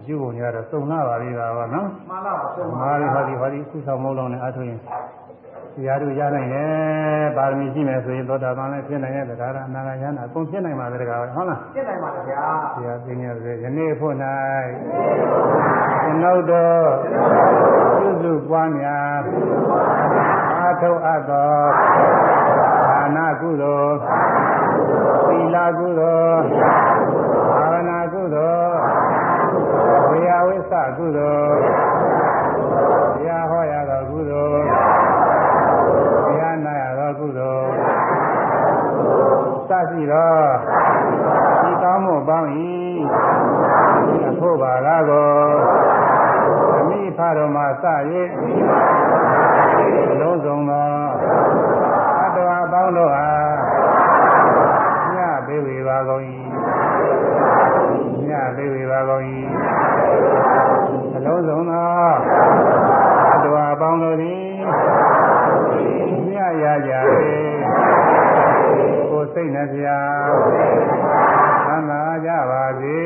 ယူပုံရတော့စုံလာပါလိမ့်ပါဘောနော်မှန်လားဆုံးမာရီဟောဒီဟောဒီခုဆောင်မိုးလုံးနဲ့အထုရင် တရားတို့ရနိုင်တယ်ပါရမီရှိမယ်ဆိုရင်သောတာပန်လည်းဖြစ်နိုင်တဲ့တရားအနာဂတ်ယန္တာအကုန်ဖြစ်နိုင်ပါတဲ့တရားပဲဟုတ်လားပြစ်နိုင်ပါဗျာတရားသိနေရတယ်ယနေ့ဖို့၌ကျွန်ုပ်တို့ပြုစုပွားများအာထုအပ်သောဒါနကုသိုလ်သီလကုသိုလ်ဘာဝနာကုသိုလ်ဝေယဝိသကုသိုလ် စရှိသောဒီကောင်းမှုပေါင်း၏အဖို့ပါကားကိုအမိဖတော်မှာစ၍လုံးစုံသောအတ္တဝါပေါင်းတို့ဟာညပေးဝေပါကုန်၏ညပေးဝေပါကုန်၏အလုံးစုံသောအတ္တဝါပေါင်းတို့သည်ညရကြပေကိုယ် စိတ်နှပြသမ်းသာကြပါစေ